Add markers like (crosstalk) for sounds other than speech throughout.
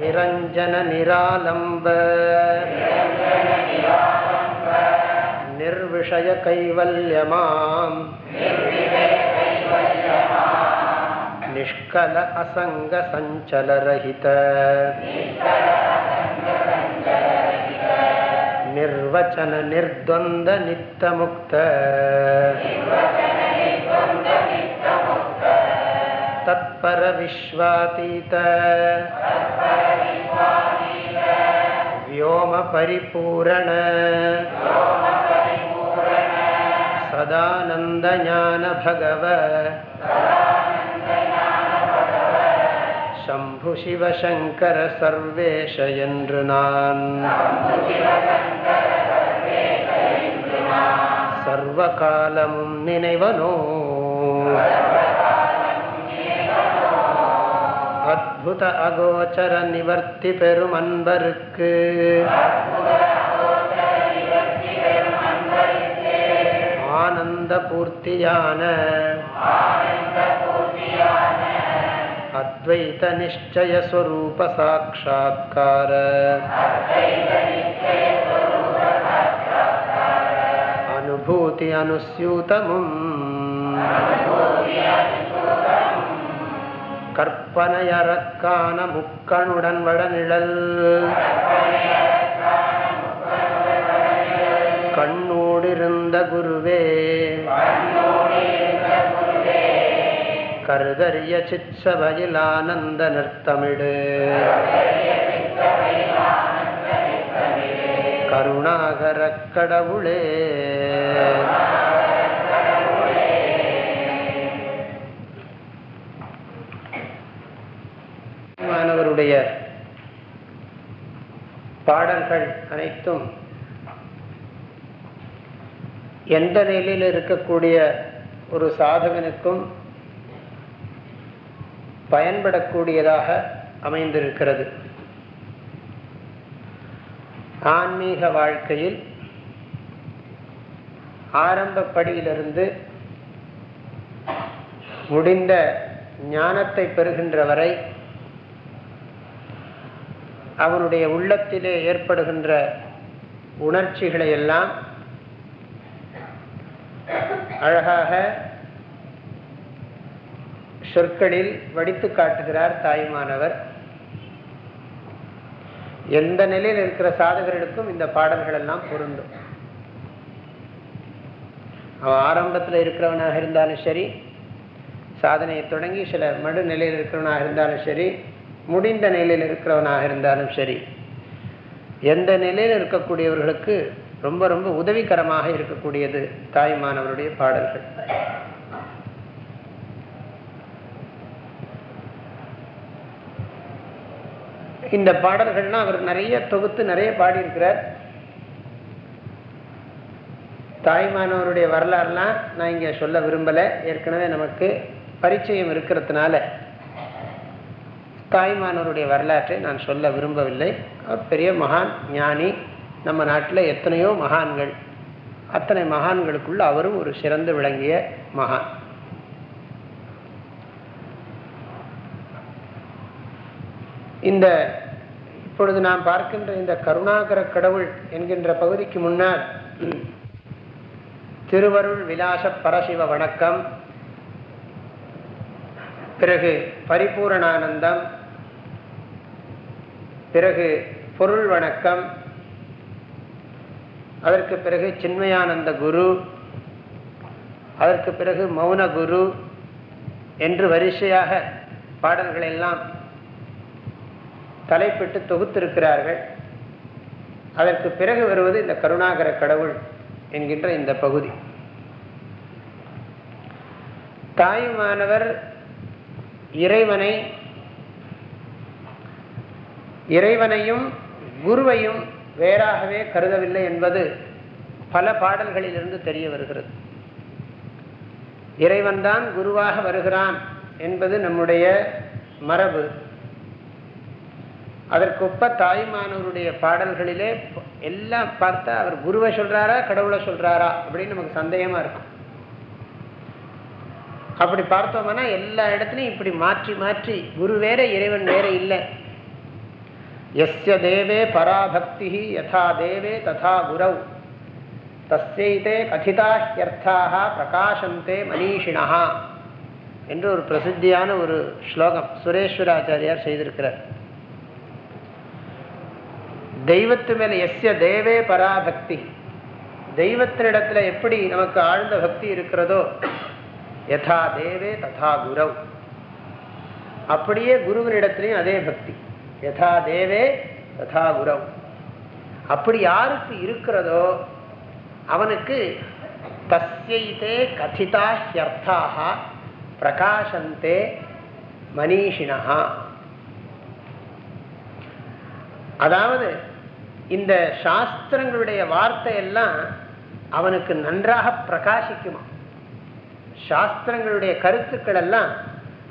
निरञ्जन निरालम्ब निर्विषयकैवल्यमाम् निष्कल असङ्गसञ्चलरहित निर्वचन निर्द्वन्द्व नित्यमुक्त तत्परविश्वातीत ोमपरिपूरण सदानन्दज्ञानभगव। शम्भुशिवशङ्कर सर्वे शयन्नान् सर्वकालं அத்புத அகோச்சர நிவர்த்தி பெறும் அன்பருக்கு ஆனந்த பூர்த்தியான அத்வைத நிச்சய ஸ்வரூப சாட்சா்கார அனுபூதி அனுசியூதமும் கற்பனையறக்கான முக்கணுடன் வடநிழல். கண்ணோடிருந்த குருவே. கருதறிய சிற்சபையில் ஆனந்த நிறுத்தமிடு கருணாகர கடவுளே. மாணவருடைய பாடல்கள் அனைத்தும் எந்த நிலையில் இருக்கக்கூடிய ஒரு சாதகனுக்கும் பயன்படக்கூடியதாக அமைந்திருக்கிறது. ஆன்மீக வாழ்க்கையில் ஆரம்ப படியிலிருந்து முடிந்த ஞானத்தை பெறுகின்ற வரை அவனுடைய உள்ளத்திலே ஏற்படுகின்ற உணர்ச்சிகளை எல்லாம் அழகாக சொற்களில் வடித்து காட்டுகிறார் தாய்மானவர். எந்த நிலையில் இருக்கிற சாதகர்களுக்கும் இந்த பாடல்கள் எல்லாம் பொருந்தும். அவன் ஆரம்பத்தில் இருக்கிறவனாக இருந்தாலும் சரி சாதனையை தொடங்கி சில மடு நிலையில் இருக்கிறவனாக இருந்தாலும் சரி முடிந்த நிலையில் இருக்கிறவனாக இருந்தாலும் சரி எந்த நிலையில் இருக்கக்கூடியவர்களுக்கு ரொம்ப ரொம்ப உதவிகரமாக இருக்கக்கூடியது தாய்மானவருடைய பாடல்கள். இந்த பாடல்கள்லாம் அவர் நிறைய தொகுத்து நிறைய பாடியிருக்கிறார். தாய்மானவருடைய வரலாறுலாம் நான் இங்கே சொல்ல விரும்பலை. ஏற்கனவே நமக்கு பரிச்சயம் இருக்கிறதுனால தாய்மானவருடைய வரலாற்றை நான் சொல்ல விரும்பவில்லை. அவர் பெரிய மகான் ஞானி. நம்ம நாட்டில் எத்தனையோ மகான்கள் அத்தனை மகான்களுக்குள்ள அவரும் ஒரு சிறந்து விளங்கிய மகான். இந்த இப்பொழுது நாம் பார்க்கின்ற இந்த கருணாகர கடவுள் என்கின்ற பகுதிக்கு முன்னால் திருவருள் விலாச பரசிவ வணக்கம். பிறகு பரிபூரணானந்தம். பிறகு பொருள் வணக்கம். அதற்கு பிறகு சின்மயானந்த குரு. அதற்கு பிறகு மௌன குரு என்று வரிசையாக பாடல்கள் எல்லாம் தலைப்பிட்டு தொகுத்திருக்கிறார்கள். அதற்கு பிறகு வருவது இந்த கருணாகர கடவுள் என்கின்ற இந்த பகுதி. தாயுமானவர் இறைவனை இறைவனையும் குருவையும் வேறாகவே கருதவில்லை என்பது பல பாடல்களிலிருந்து தெரிய வருகிறது. இறைவன்தான் குருவாக வருகிறான் என்பது நம்முடைய மரபு. அதற்கொப்ப தாய்மானவருடைய பாடல்களிலே எல்லாம் பார்த்தா அவர் குருவை சொல்றாரா கடவுளை சொல்றாரா அப்படின்னு நமக்கு சந்தேகமா இருக்கும். அப்படி பார்த்தோம்னா எல்லா இடத்துலையும் இப்படி மாற்றி மாற்றி குரு வேற இறைவன் வேற இல்லை. எஸ்ய தேவே பராபக்தி யதா தேவே ததா குரவ் தஸ்யைதே கதிதாஹ்யர்த்தாக பிரகாசந்தே மனிஷிணா என்று ஒரு பிரசித்தியான ஒரு ஸ்லோகம் சுரேஸ்வராச்சாரியார் செய்திருக்கிறார். தெய்வத்து மேல எஸ்ய தேவே பராபக்தி. தெய்வத்தினிடத்துல எப்படி நமக்கு ஆழ்ந்த பக்தி இருக்கிறதோ யதா தேவே ததா குரவ் அப்படியே குருவினிடத்திலையும் அதே பக்தி. யதா தேவே ததா குரவ் அப்படி யாருக்கு இருக்கிறதோ அவனுக்கு தஸ்யைதே கதிதா ஹியர்த்தாக பிரகாசந்தே மனிஷினா அதாவது இந்த சாஸ்திரங்களுடைய வார்த்தை எல்லாம் அவனுக்கு நன்றாக பிரகாசிக்குமா? சாஸ்திரங்களுடைய கருத்துக்கள் எல்லாம்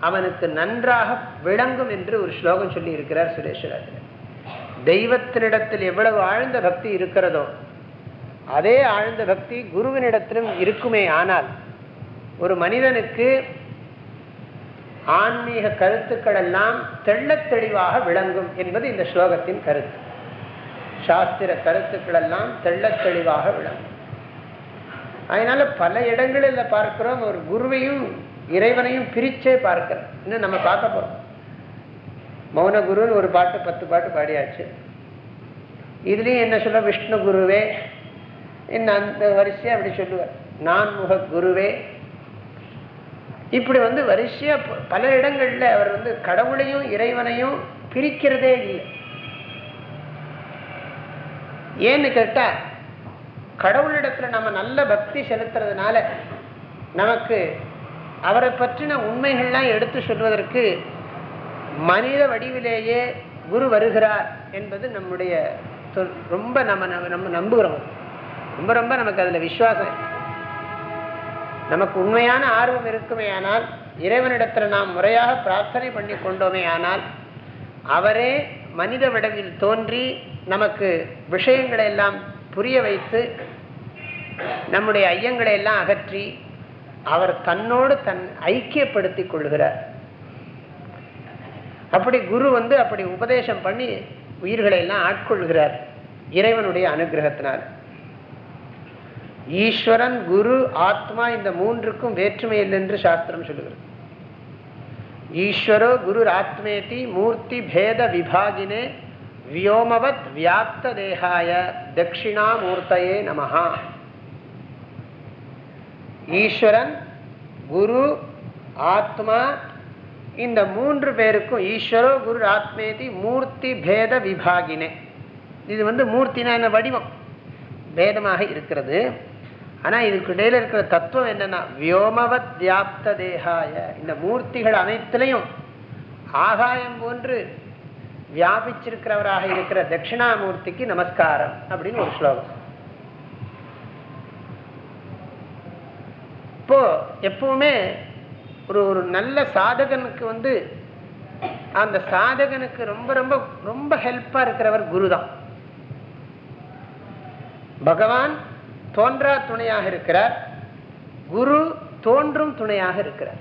அவனுக்கு நன்றாக விளங்கும் என்று ஒரு ஸ்லோகம் சொல்லி இருக்கிறார் சுரேஸ்வராஜர் தெய்வத்தினிடத்தில் எவ்வளவு ஆழ்ந்த பக்தி இருக்கிறதோ அதே ஆழ்ந்த பக்தி குருவினிடத்திலும் இருக்குமே ஆனால் ஒரு மனிதனுக்கு ஆன்மீக கருத்துக்கள் எல்லாம் தெள்ளத் தெளிவாக விளங்கும் என்பது இந்த ஸ்லோகத்தின் கருத்து. சாஸ்திர கருத்துக்கள் எல்லாம் தெள்ள தெளிவாக விளங்கும். அதனால பல இடங்களில் பார்க்கிறோம் ஒரு குருவையும் இறைவனையும் பிரிச்சே பார்க்கிறோம் இன்னும் நம்ம பார்க்க போறோம். மௌன குருன்னு ஒரு பாட்டு பத்து பாட்டு பாடியாச்சு. இதுலயும் என்ன சொல்ல விஷ்ணு குருவே என்ன அந்த வரிசையா அப்படி சொல்லுவார். நான்முக குருவே. இப்படி வந்து வரிசையா பல இடங்கள்ல அவர் வந்து கடவுளையும் இறைவனையும் பிரிக்கிறதே இல்லை. ஏன்னு கேட்டா கடவுளிடத்துல நம்ம நல்ல பக்தி செலுத்துறதுனால நமக்கு அவரை பற்றின உண்மைகள்லாம் எடுத்து சொல்வதற்கு மனித வடிவிலேயே குரு வருகிறார் என்பது நம்முடைய தொ- ரொம்ப நம்ம நம்ம நம்ம நம்புகிறோம். ரொம்ப ரொம்ப நமக்கு அதில் விஸ்வாசம் நமக்கு உண்மையான ஆர்வம் இருக்குமே ஆனால் இறைவனிடத்தில் நாம் முறையாக பிரார்த்தனை பண்ணி கொண்டோமே ஆனால் அவரே மனித விடவில் தோன்றி நமக்கு விஷயங்களை எல்லாம் புரிய வைத்து நம்முடைய ஐயங்களை எல்லாம் அகற்றி அவர் தன்னோடு தன் ஐக்கியப்படுத்திக் கொள்கிறார். அப்படி குரு வந்து அப்படி உபதேசம் பண்ணி உயிர்களை எல்லாம் ஆட்கொள்கிறார் இறைவனுடைய அனுகிரகத்தினால். ஈஸ்வரன் குரு ஆத்மா இந்த மூன்றுக்கும் வேற்றுமை இல்லை என்று சாஸ்திரம் சொல்லுகிறது. ஈஸ்வரோ குரு ஆத்மேதி மூர்த்தி பேத விபாகினே வியோமவத் வியாப்த தேகாய தட்சிணாமூர்த்தையே நமஹா. ஈஸ்வரன் குரு ஆத்மா இந்த மூன்று பேருக்கும் ஈஸ்வரோ குரு ஆத்மேதி மூர்த்தி பேத விபாகினே. இது வந்து மூர்த்தினா என்ன வடிவம்? பேதமாக இருக்கிறது. ஆனால் இதுக்கு இடையில இருக்கிற தத்துவம் என்னன்னா வியோமவத் வியாப்த தேகாய. இந்த மூர்த்திகள் அனைத்திலையும் ஆகாயம் போன்று வியாபிச்சிருக்கிறவராக இருக்கிற தட்சிணாமூர்த்திக்கு நமஸ்காரம் அப்படின்னு ஒரு ஸ்லோகம். இப்போ எப்பவுமே ஒரு ஒரு நல்ல சாதகனுக்கு வந்து அந்த சாதகனுக்கு ரொம்ப ரொம்ப ரொம்ப ஹெல்ப்பா இருக்கிறவர் குரு தான் பகவான் தோன்றா துணையாக இருக்கிறார். குரு தோன்றும் துணையாக இருக்கிறார்.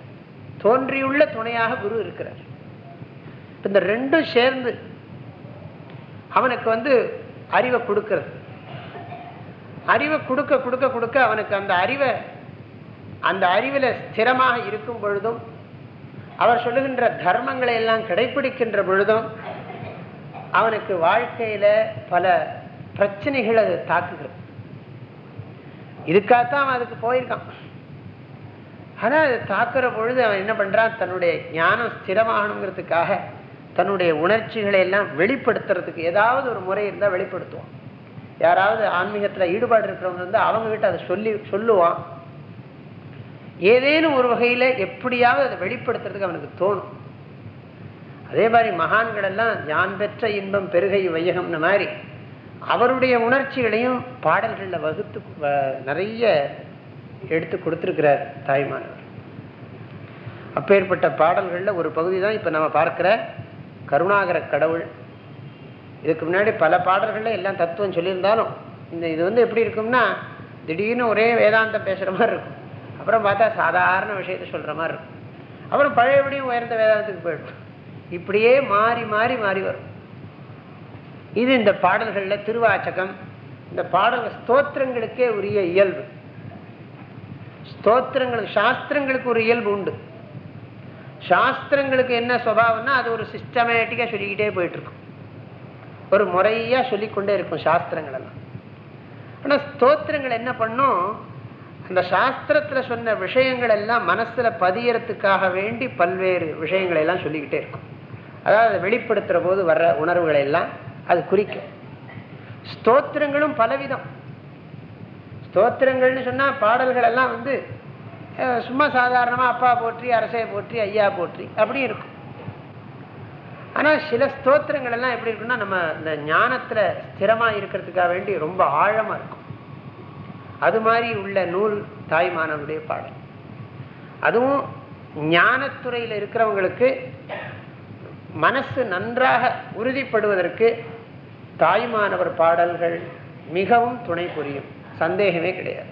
தோன்றியுள்ள துணையாக குரு இருக்கிறார். இப்ப இந்த ரெண்டும் சேர்ந்து அவனுக்கு வந்து அறிவை கொடுக்கிறது. அறிவை கொடுக்க கொடுக்க கொடுக்க அவனுக்கு அந்த அறிவை அந்த அறிவில் ஸ்திரமாக இருக்கும் பொழுதும் அவர் சொல்லுகின்ற தர்மங்களை எல்லாம் கடைபிடிக்கின்ற பொழுதும் அவனுக்கு வாழ்க்கையில பல பிரச்சனைகள் அது தாக்குகிறது. இதுக்காகத்தான் அவன் அதுக்கு போயிருக்கான். ஆனா அது தாக்குற பொழுது அவன் என்ன பண்றான்? தன்னுடைய ஞானம் ஸ்திரமாகணுங்கிறதுக்காக தன்னுடைய உணர்ச்சிகளை எல்லாம் வெளிப்படுத்துறதுக்கு ஏதாவது ஒரு முறை இருந்தா வெளிப்படுத்துவான். யாராவது ஆன்மீகத்துல ஈடுபாடு இருக்கிறவங்க வந்து அவங்க கிட்ட அதை சொல்லி சொல்லுவான். ஏதேனும் ஒரு வகையில் எப்படியாவது அதை வெளிப்படுத்துறதுக்கு அவனுக்கு தோணும். அதே மாதிரி மகான்கள் எல்லாம் யான் பெற்ற இன்பம் பெருகை வையகம்னு மாதிரி அவருடைய உணர்ச்சிகளையும் பாடல்களில் வகுத்து வ- நிறைய எடுத்து கொடுத்துருக்கிறார் தாய்மானவர் அப்பேற்பட்ட பாடல்களில் ஒரு பகுதி தான் இப்போ நம்ம பார்க்குற கருணாகர கடவுள். இதுக்கு முன்னாடி பல பாடல்களில் எல்லாம் தத்துவம் சொல்லியிருந்தாலும் இந்த இது வந்து எப்படி இருக்கும்னா திடீர்னு ஒரே வேதாந்தம் பேசுகிற மாதிரி இருக்கும். அப்புறம் பார்த்தா சாதாரண விஷயத்த சொல்ற மாதிரி இருக்கும். அப்புறம் பழையபடியும் உயர்ந்த வேதாந்தத்துக்கு போயிடும் இப்படியே மாறி மாறி மாறி வரும். இது இந்த பாடல்கள்ல திருவாச்சகம் இந்த பாடல் ஸ்தோத்திரங்களுக்கே உரிய இயல்பு. ஸ்தோத்திரங்களுக்கு சாஸ்திரங்களுக்கு ஒரு இயல்பு உண்டு. சாஸ்திரங்களுக்கு என்ன சுவாவம்னா அது ஒரு சிஸ்டமேட்டிக்காக சொல்லிக்கிட்டே போயிட்டு இருக்கும் ஒரு முறையா சொல்லிக்கொண்டே இருக்கும் சாஸ்திரங்கள் எல்லாம் ஆனா ஸ்தோத்திரங்கள் என்ன பண்ணும்? அந்த சாஸ்திரத்துல சொன்ன விஷயங்கள் எல்லாம் மனசுல பதியறதுக்காக வேண்டி பல்வேறு விஷயங்களை எல்லாம் சொல்லிக்கிட்டே இருக்கும். அதாவது வெளிப்படுத்துகிற போது வர்ற உணர்வுகளை எல்லாம் அது குறிக்கும். ஸ்தோத்திரங்களும் பலவிதம். ஸ்தோத்திரங்கள்னு சொன்னா பாடல்கள் எல்லாம் வந்து சும்மா சாதாரணமா அப்பா போற்றி அரசை போற்றி ஐயா போற்றி அப்படி இருக்கும். ஆனா சில ஸ்தோத்திரங்கள் எல்லாம் எப்படி இருக்குன்னா நம்ம இந்த ஞானத்துல ஸ்திரமா இருக்கிறதுக்காக வேண்டி ரொம்ப ஆழமா இருக்கும். அது மாதிரி உள்ள நூல் தாய்மானவனுடைய பாடல். அதுவும் ஞானத்துறையில் இருக்கிறவங்களுக்கு மனசு நன்றாக உறுதிப்படுவதற்கு தாய்மானவர் பாடல்கள் மிகவும் துணை புரியும். சந்தேகமே கிடையாது.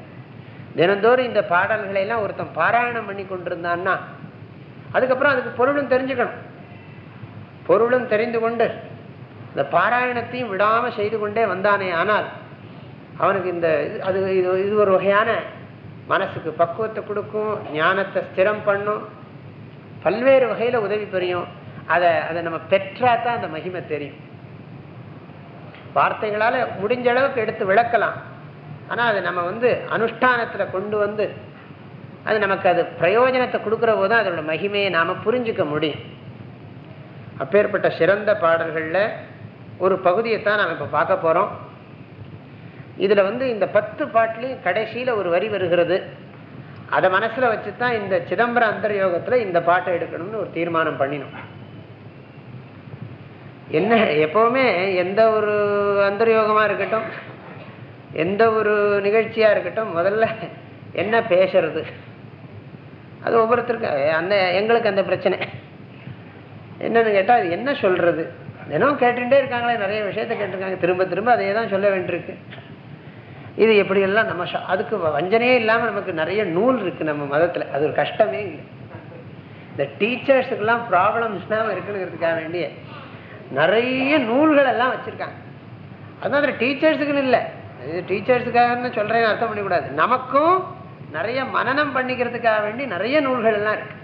தினந்தோறும் இந்த பாடல்களை எல்லாம் ஒருத்தன் பாராயணம் பண்ணி கொண்டிருந்தான்னா அதுக்கப்புறம் அதுக்கு பொருளும் தெரிஞ்சுக்கணும். பொருளும் தெரிந்து கொண்டு இந்த பாராயணத்தையும் விடாமல் செய்து கொண்டே வந்தானே ஆனால் அவனுக்கு இந்த இது- அது இது இது ஒரு வகையான மனசுக்கு பக்குவத்தை கொடுக்கும் ஞானத்தை ஸ்திரம் பண்ணும் பல்வேறு வகையில் உதவி புரியும். அதை அதை நம்ம பெற்றா தான் அந்த மகிமை தெரியும். வார்த்தைகளால் முடிஞ்ச அளவுக்கு எடுத்து விளக்கலாம். ஆனால் அது நம்ம வந்து அனுஷ்டானத்தில் கொண்டு வந்து அது நமக்கு அது பிரயோஜனத்தை கொடுக்குற போது தான் அதோட மகிமையை நாம் புரிஞ்சுக்க முடியும். அப்பேற்பட்ட சிறந்த பாடல்களில் ஒரு பகுதியை தான் நாம் இப்போ பார்க்க போகிறோம் இதுல வந்து இந்த பத்து பாட்டிலையும் கடைசியில ஒரு வரி வருகிறது. அதை மனசுல வச்சு தான் இந்த சிதம்பர அந்தர்யோகத்துல இந்த பாட்டை எடுக்கணும்னு ஒரு தீர்மானம் பண்ணினோம். என்ன எப்பவுமே எந்த ஒரு அந்தர்யோகமா இருக்கட்டும் எந்த ஒரு நிகழ்ச்சியா இருக்கட்டும் முதல்ல என்ன பேசுறது? அது ஒவ்வொருத்தருக்கும் அந்த எங்களுக்கு அந்த பிரச்சனை. என்னன்னு கேட்டா அது என்ன சொல்றது? தினம் கேட்டுகிட்டே இருக்காங்களே நிறைய விஷயத்த கேட்டிருக்காங்க. திரும்ப திரும்ப அதே தான் சொல்ல வேண்டியிருக்கு. இது எப்படி எல்லாம் நம்ம அதுக்கு வஞ்சனையே இல்லாம நமக்கு நிறைய நூல் இருக்கு நம்ம மதத்துல. அது ஒரு கஷ்டமே இல்லை. இந்த டீச்சர்ஸுக்கெல்லாம் ப்ராப்ளம்ஸ் இல்லாம இருக்குங்கிறதுக்காக வேண்டிய நிறைய நூல்கள் எல்லாம் வச்சிருக்காங்க. அதுதான் அந்த டீச்சர்ஸுக்குன்னு இல்லை. இது டீச்சர்ஸுக்காகன்னு சொல்றேன்னு அர்த்தம் பண்ணிக்கூடாது. நமக்கும் நிறைய மனனம் பண்ணிக்கிறதுக்காக வேண்டி நிறைய நூல்கள் எல்லாம் இருக்கு.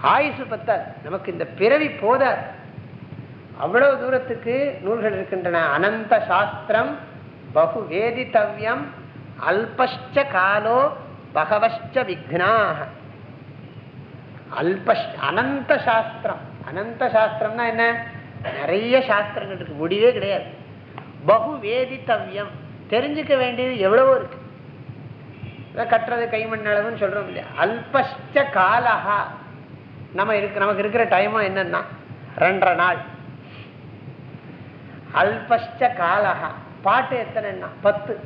ஆயுசு பத்தாது. நமக்கு இந்த பிறவி போதாது. அவ்வளவு தூரத்துக்கு நூல்கள் இருக்கின்றன. அனந்த சாஸ்திரம் பகு வேதித்தவியம் அல்பஷ்ட காலோ பகவஷ்ட விக்னாக அல்பஷ் அனந்த சாஸ்திரம் அனந்த சாஸ்திரம்னா என்ன? நிறைய சாஸ்திரங்கள் இருக்கு. முடிவே கிடையாது. பகு வேதித்தவியம் தெரிஞ்சுக்க வேண்டியது எவ்வளவோ இருக்கு. கட்டுறது கைமண் அளவுன்னு சொல்றோம் இல்லையா? அல்பஷ்ட காலஹா. நம்ம இருக்கு நமக்கு இருக்கிற டைமும் என்னன்னா ரெண்டரை நாள். அல்பஷ்ட காலஹா. பாட்டு எத்தனைன்னா? பத்து.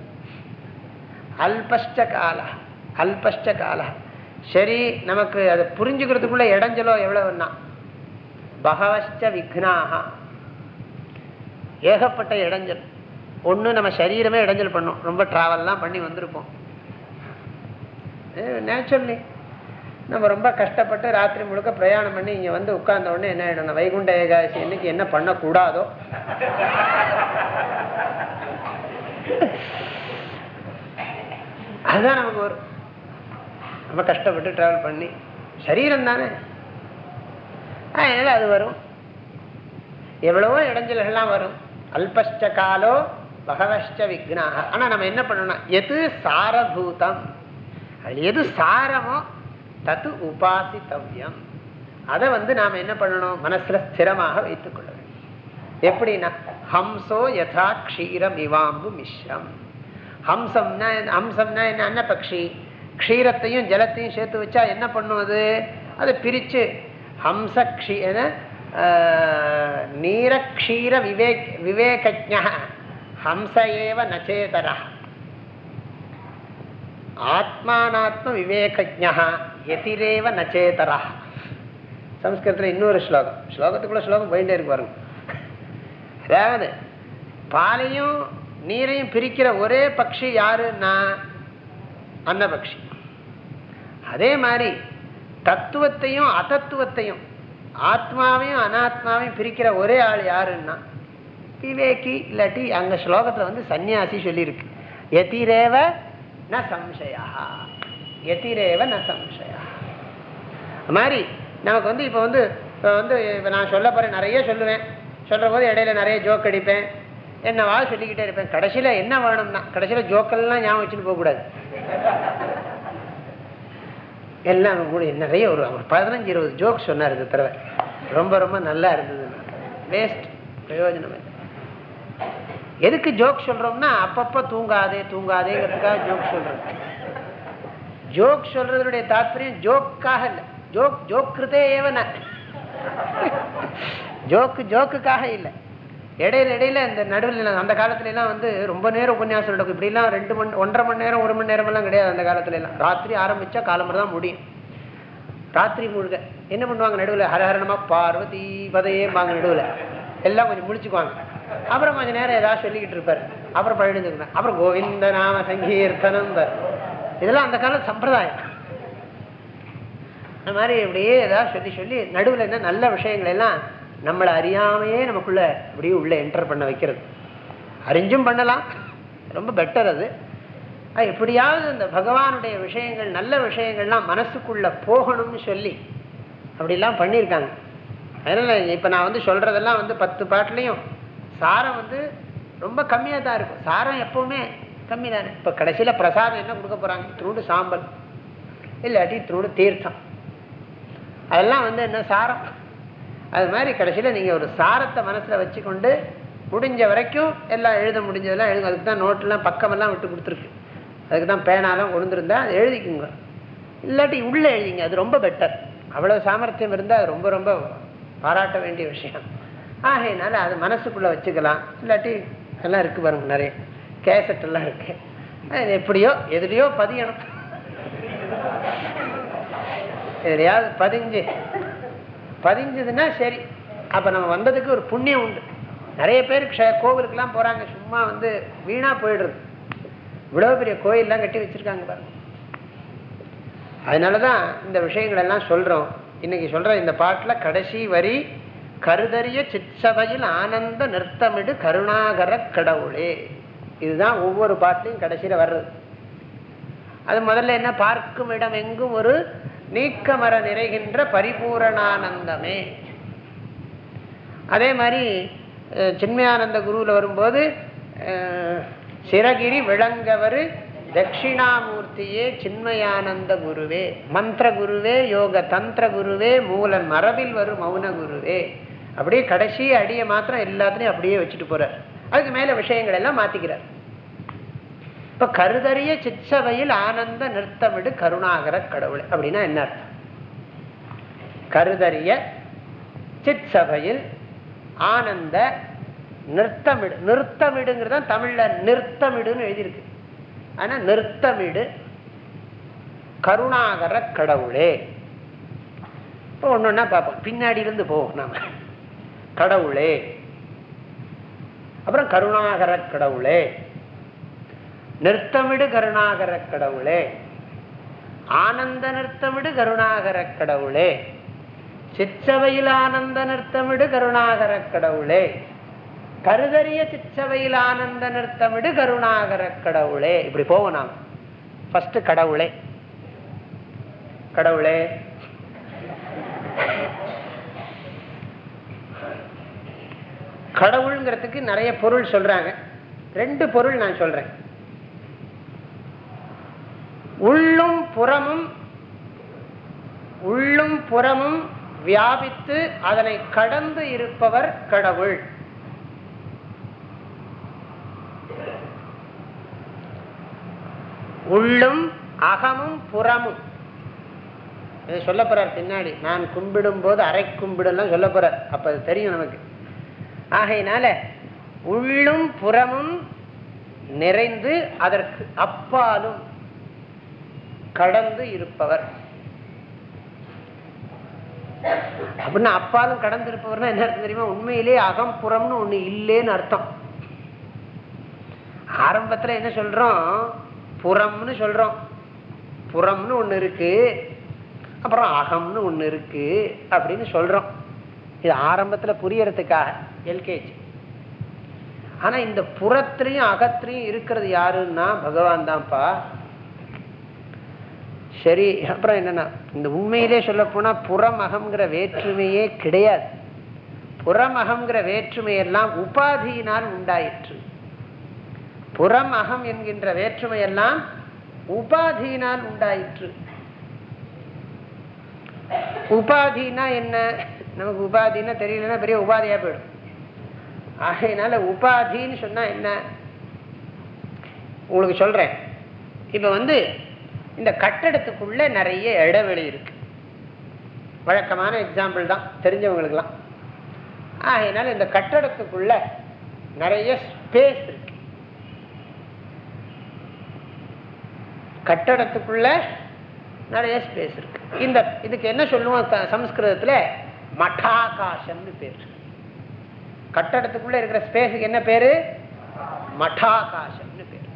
அல்பஷ்ட கால அல்பஷ்ட கால. சரி நமக்கு அதை புரிஞ்சுக்கிறதுக்குள்ள இடைஞ்சலோ எவ்வளவுன்னா? பகவஷ்ட விக்னாக ஏகப்பட்ட இடைஞ்சல். ஒண்ணு நம்ம சரீரமே இடைஞ்சல் பண்ணும். ரொம்ப ட்ராவல்லாம் பண்ணி வந்திருப்போம். நேச்சுரலி நம்ம ரொம்ப கஷ்டப்பட்டு ராத்திரி முழுக்க பிரயாணம் பண்ணி இங்க வந்து உட்கார்ந்த உடனே என்ன ஆயிடும்? வைகுண்ட ஏகாதசி இன்னைக்கு என்ன பண்ணக்கூடாதோ? அதுதான் நமக்கு ஒரு நம்ம கஷ்டப்பட்டு ட்ராவல் பண்ணி. சரீரம் தானே. அதனால அது வரும். எவ்வளவோ இடைஞ்சல்கள்லாம் வரும். அல்பஷ்ட காலோ பகவஷ்ட விக்னாக ஆனா நம்ம என்ன பண்ணணும்னா எது சாரபூதம்? அது எது சாரமோ தத்து உபாசித்தவ்யம். அதை வந்து நாம என்ன பண்ணணும்? மனசுல ஸ்திரமாக வைத்துக் கொள்ள வேண்டும். எப்படின்னா ஹம்சோ யதா க்ஷீரம் இவாம்பு மிஸ்ரம் ஹம்சம்னா ஹம்சம்னா என்ன? அன்னபக்ஷி. க்ஷீரத்தையும் ஜலத்தையும் சேர்த்து வச்சா என்ன பண்ணும் அது? அதை பிரிச்சு ஹம்ச க்ஷீ என்ன? நீரக்ஷீர விவேக் விவேகஜ ஹம்ச ஏவ நச்சேதர ஆத்மானாத்ம விவேகஜா எதிரேவ நச்சேதரா. சம்ஸ்கிருதத்தில் இன்னொரு ஸ்லோகம். ஸ்லோகத்துக்குள்ள ஸ்லோகம் போயிட்டே இருக்கு பாருங்க. அதாவது பாலையும் நீரையும் பிரிக்கிற ஒரே பட்சி யாருன்னா அன்னபக்ஷி. அதே மாதிரி தத்துவத்தையும் அதத்துவத்தையும் ஆத்மாவையும் அனாத்மாவையும் பிரிக்கிற ஒரே ஆள் யாருன்னா விவேக்கி இல்லாட்டி அங்கே ஸ்லோகத்துல வந்து சன்னியாசி சொல்லியிருக்கு. எதிரேவ ந சம்சயா எதிரேவ ந சம்சயா மாதிரி நமக்கு வந்து இப்போ வந்து இப்போ வந்து இப்போ நான் சொல்ல போகிறேன் நிறைய சொல்லுவேன். சொல்கிற போது இடையில நிறைய ஜோக் அடிப்பேன். என்னவா சொல்லிக்கிட்டே இருப்பேன். கடைசியில் என்ன வேணும்னா கடைசியில் ஜோக்கெல்லாம் ஞாபகம் வச்சுட்டு போகக்கூடாது எல்லாம் கூட நிறைய ஒரு பதினஞ்சு இருபது ஜோக் சொன்னார் இந்த தடவை. ரொம்ப ரொம்ப நல்லா இருந்தது வேஸ்ட் பிரயோஜனம் எதுக்கு ஜோக் சொல்றோம்னா அப்பப்போ தூங்காதே தூங்காதேங்கிறதுக்காக ஜோக் சொல்றோம் ஜோக் சொல்றதுடைய தாத்பரியம் ஜோக்காக இல்லை. ஜோக் ஜோக்கிருதே ஏவன ஜோக்கு ஜோக்குக்காக இல்லை. இடையில இடையில இந்த நடுவில் அந்த காலத்துல எல்லாம் வந்து ரொம்ப நேரம் உபன்யாசம் நடக்கும். இப்படிலாம் ரெண்டு மணி ஒன்றரை மணி நேரம் ஒரு மணி நேரம் எல்லாம் கிடையாது அந்த காலத்துல எல்லாம். ராத்திரி ஆரம்பிச்சா காலம்பரம் தான் முடியும். ராத்திரி முழுக்க என்ன பண்ணுவாங்க நடுவில்? ஹரஹரணமா பார்வதி பதையேம்பாங்க நடுவில். எல்லாம் கொஞ்சம் முடிச்சுக்குவாங்க அப்புறம் கொஞ்ச நேரம் ஏதாவது சொல்லிக்கிட்டு இருப்பார். அப்புறம் பழனிந்துக்கணும் அப்புறம் கோவிந்த நாம சங்கீர்த்தனம் இதெல்லாம் அந்த காலம் சம்பிரதாயம். அந்த மாதிரி இப்படியே ஏதாவது சொல்லி சொல்லி நடுவில் என்ன நல்ல விஷயங்கள் எல்லாம் நம்மளை அறியாமையே நமக்குள்ள அப்படியே உள்ள என்டர் பண்ண வைக்கிறது. அறிஞ்சும் பண்ணலாம். ரொம்ப பெட்டர் அது. எப்படியாவது இந்த பகவானுடைய விஷயங்கள் நல்ல விஷயங்கள்லாம் மனசுக்குள்ளே போகணும்னு சொல்லி அப்படிலாம் பண்ணியிருக்காங்க. அதனால் இப்போ நான் வந்து சொல்கிறதெல்லாம் வந்து பத்து பாட்டிலையும் சாரம் வந்து ரொம்ப கம்மியாக தான் இருக்கும். சாரம் எப்போவுமே கம்மி தானே இப்போ கடைசியில் பிரசாதம் என்ன கொடுக்க போகிறாங்க திருடு சாம்பல். இல்லாட்டி திருடு தீர்த்தம். அதெல்லாம் வந்து என்ன சாரம்? அது மாதிரி கடைசியில் நீங்கள் ஒரு சாரத்தை மனசில் வச்சுக்கொண்டு முடிஞ்ச வரைக்கும் எல்லாம் எழுத முடிஞ்சதெல்லாம் எழுதுங்க. அதுக்கு தான் நோட்டெல்லாம் பக்கமெல்லாம் விட்டு கொடுத்துருக்கு. அதுக்கு தான் பேனாலாம் கொண்டுருந்தா அதை எழுதிக்குங்க. இல்லாட்டி உள்ளே எழுதிங்க. அது ரொம்ப பெட்டர் அவ்வளோ சாமர்த்தியம் இருந்தால் அது ரொம்ப ரொம்ப பாராட்ட வேண்டிய விஷயம். ஆகையினால அது மனசுக்குள்ளே வச்சுக்கலாம். இல்லாட்டி எல்லாம் இருக்குது பாருங்க நிறைய. கேசட் எல்லாம் இருக்கு. அது எப்படியோ எதுலையோ பதியணும். எதுலையாவது பதிஞ்சு பதிஞ்சதுன்னா சரி. அப்போ நம்ம வந்ததுக்கு ஒரு புண்ணியம் உண்டு. நிறைய பேர் க்ஷ கோவிலுக்கெல்லாம் போகிறாங்க சும்மா வந்து வீணாக போயிடுறது. இவ்வளோ பெரிய கோயிலெலாம் கட்டி வச்சுருக்காங்க பாருங்க. அதனால தான் இந்த விஷயங்களெல்லாம் சொல்கிறோம் இன்னைக்கு சொல்கிற இந்த பாட்டில் கடைசி வரி கருதறிய சிற்சபையில் ஆனந்த நிறுத்தமிடு கருணாகர கடவுளே. இதுதான் ஒவ்வொரு பாட்டிலையும் கடைசியில் வர்றது. அது முதல்ல என்ன? பார்க்கும் இடம் எங்கும் ஒரு நீக்கமர நிறைகின்ற பரிபூரணானந்தமே. அதே மாதிரி சின்மயானந்த குருவில் வரும்போது சிறகிரி சிரகிரி விளங்கவர் தட்சிணாமூர்த்தியே சின்மயானந்த குருவே. மந்திர குருவே யோக தந்திர குருவே மூலன் மரபில் வரும் மௌன குருவே. அப்படியே கடைசி அடியை மாத்திரம் எல்லாத்துலையும் அப்படியே வச்சுட்டு போகிறார் அதுக்கு மேல விஷயங்கள் எல்லாம் மாத்திக்கிறார். இப்ப கருதறிய சிற்சபையில் ஆனந்த நிறுத்தமிடு கருணாகர கடவுளை அப்படின்னா என்ன அர்த்தம்? கருதறிய சிற்சபையில் ஆனந்த நிறுத்தமிடு நிறுத்தமிடுங்கிறது தான் தமிழ்ல நிறுத்தமிடுன்னு எழுதியிருக்கு. ஆனா நிறுத்தமிடு கருணாகர கடவுளே. இப்போ ஒன்று ஒன்றா பார்ப்போம். பின்னாடி இருந்து போவோம் நாம. கடவுளே. அப்புறம் கருணாகர கடவுளே. நிறுத்தமிடு கருணாகர கடவுளே. ஆனந்த நிறுத்தமிடு கருணாகர கடவுளே. சிச்சவையில் ஆனந்த நிறுத்தமிடு கருணாகர கடவுளே. கருதறிய சிச்சவையில் ஆனந்த நிறுத்தமிடு கருணாகர கடவுளே. இப்படி போவோம் நாம் ஃபர்ஸ்ட் கடவுளே. கடவுளே. கடவுளுங்கிறதுக்கு நிறைய பொருள் சொல்றாங்க. ரெண்டு பொருள் நான் சொல்றேன். உள்ளும் புறமும் உள்ளும் புறமும் வியாபித்து அதனை கடந்து இருப்பவர் கடவுள். உள்ளும் அகமும் புறமும். இது சொல்ல போறார் பின்னாடி. நான் கும்பிடும் போது அரை கும்பிடலாம் சொல்ல போறார். அப்ப அது தெரியும் நமக்கு. ஆகையினால உள்ளும் புறமும் நிறைந்து அதற்கு அப்பாலும் கடந்து இருப்பவர். அப்படின்னா அப்பாலும் கடந்து இருப்பவர்னா என்ன அர்த்தம் தெரியுமா? உண்மையிலேயே அகம் புறம்னு ஒண்ணு இல்லேன்னு அர்த்தம். ஆரம்பத்துல என்ன சொல்றோம்? புறம்னு சொல்றோம். புறம்னு ஒண்ணு இருக்கு. அப்புறம் அகம்னு ஒண்ணு இருக்கு அப்படின்னு சொல்றோம். இது ஆரம்பத்துல புரியறதுக்காக எல்கேஜி ஆனா இந்த புறத்திலையும் அகத்திலையும் இருக்கிறது யாருன்னா பகவான் தான்ப்பா. சரி அப்புறம் என்னன்னா இந்த உண்மையிலே சொல்ல போனா புறமகம்ங்கிற வேற்றுமையே கிடையாது. புறமகம்ங்கிற வேற்றுமையெல்லாம் உபாதியினால் உண்டாயிற்று. புறம் அகம் என்கின்ற வேற்றுமையெல்லாம் உபாதியினால் உண்டாயிற்று. உபாதினா என்ன? நமக்கு உபாதின்னா தெரியலன்னா பெரிய உபாதியா போயிடும். ஆகையினால உபாதின்னு சொன்னா என்ன? உங்களுக்கு சொல்றேன். இப்ப வந்து இந்த கட்டடத்துக்குள்ள நிறைய இடைவெளி இருக்கு. வழக்கமான எக்ஸாம்பிள் தான் தெரிஞ்சவங்களுக்குலாம் ஆகையினால இந்த கட்டடத்துக்குள்ள நிறைய ஸ்பேஸ் இருக்கு. கட்டடத்துக்குள்ள நிறைய ஸ்பேஸ் இருக்கு. இந்த இதுக்கு என்ன சொல்லுவோம் த- சமஸ்கிருதத்துல? மட்டாகாசம்னு பேர். கட்டடத்துக்குள்ள இருக்கிற ஸ்பேஸுக்கு என்ன பேரு? மட்டாகாசம்னு பேர்.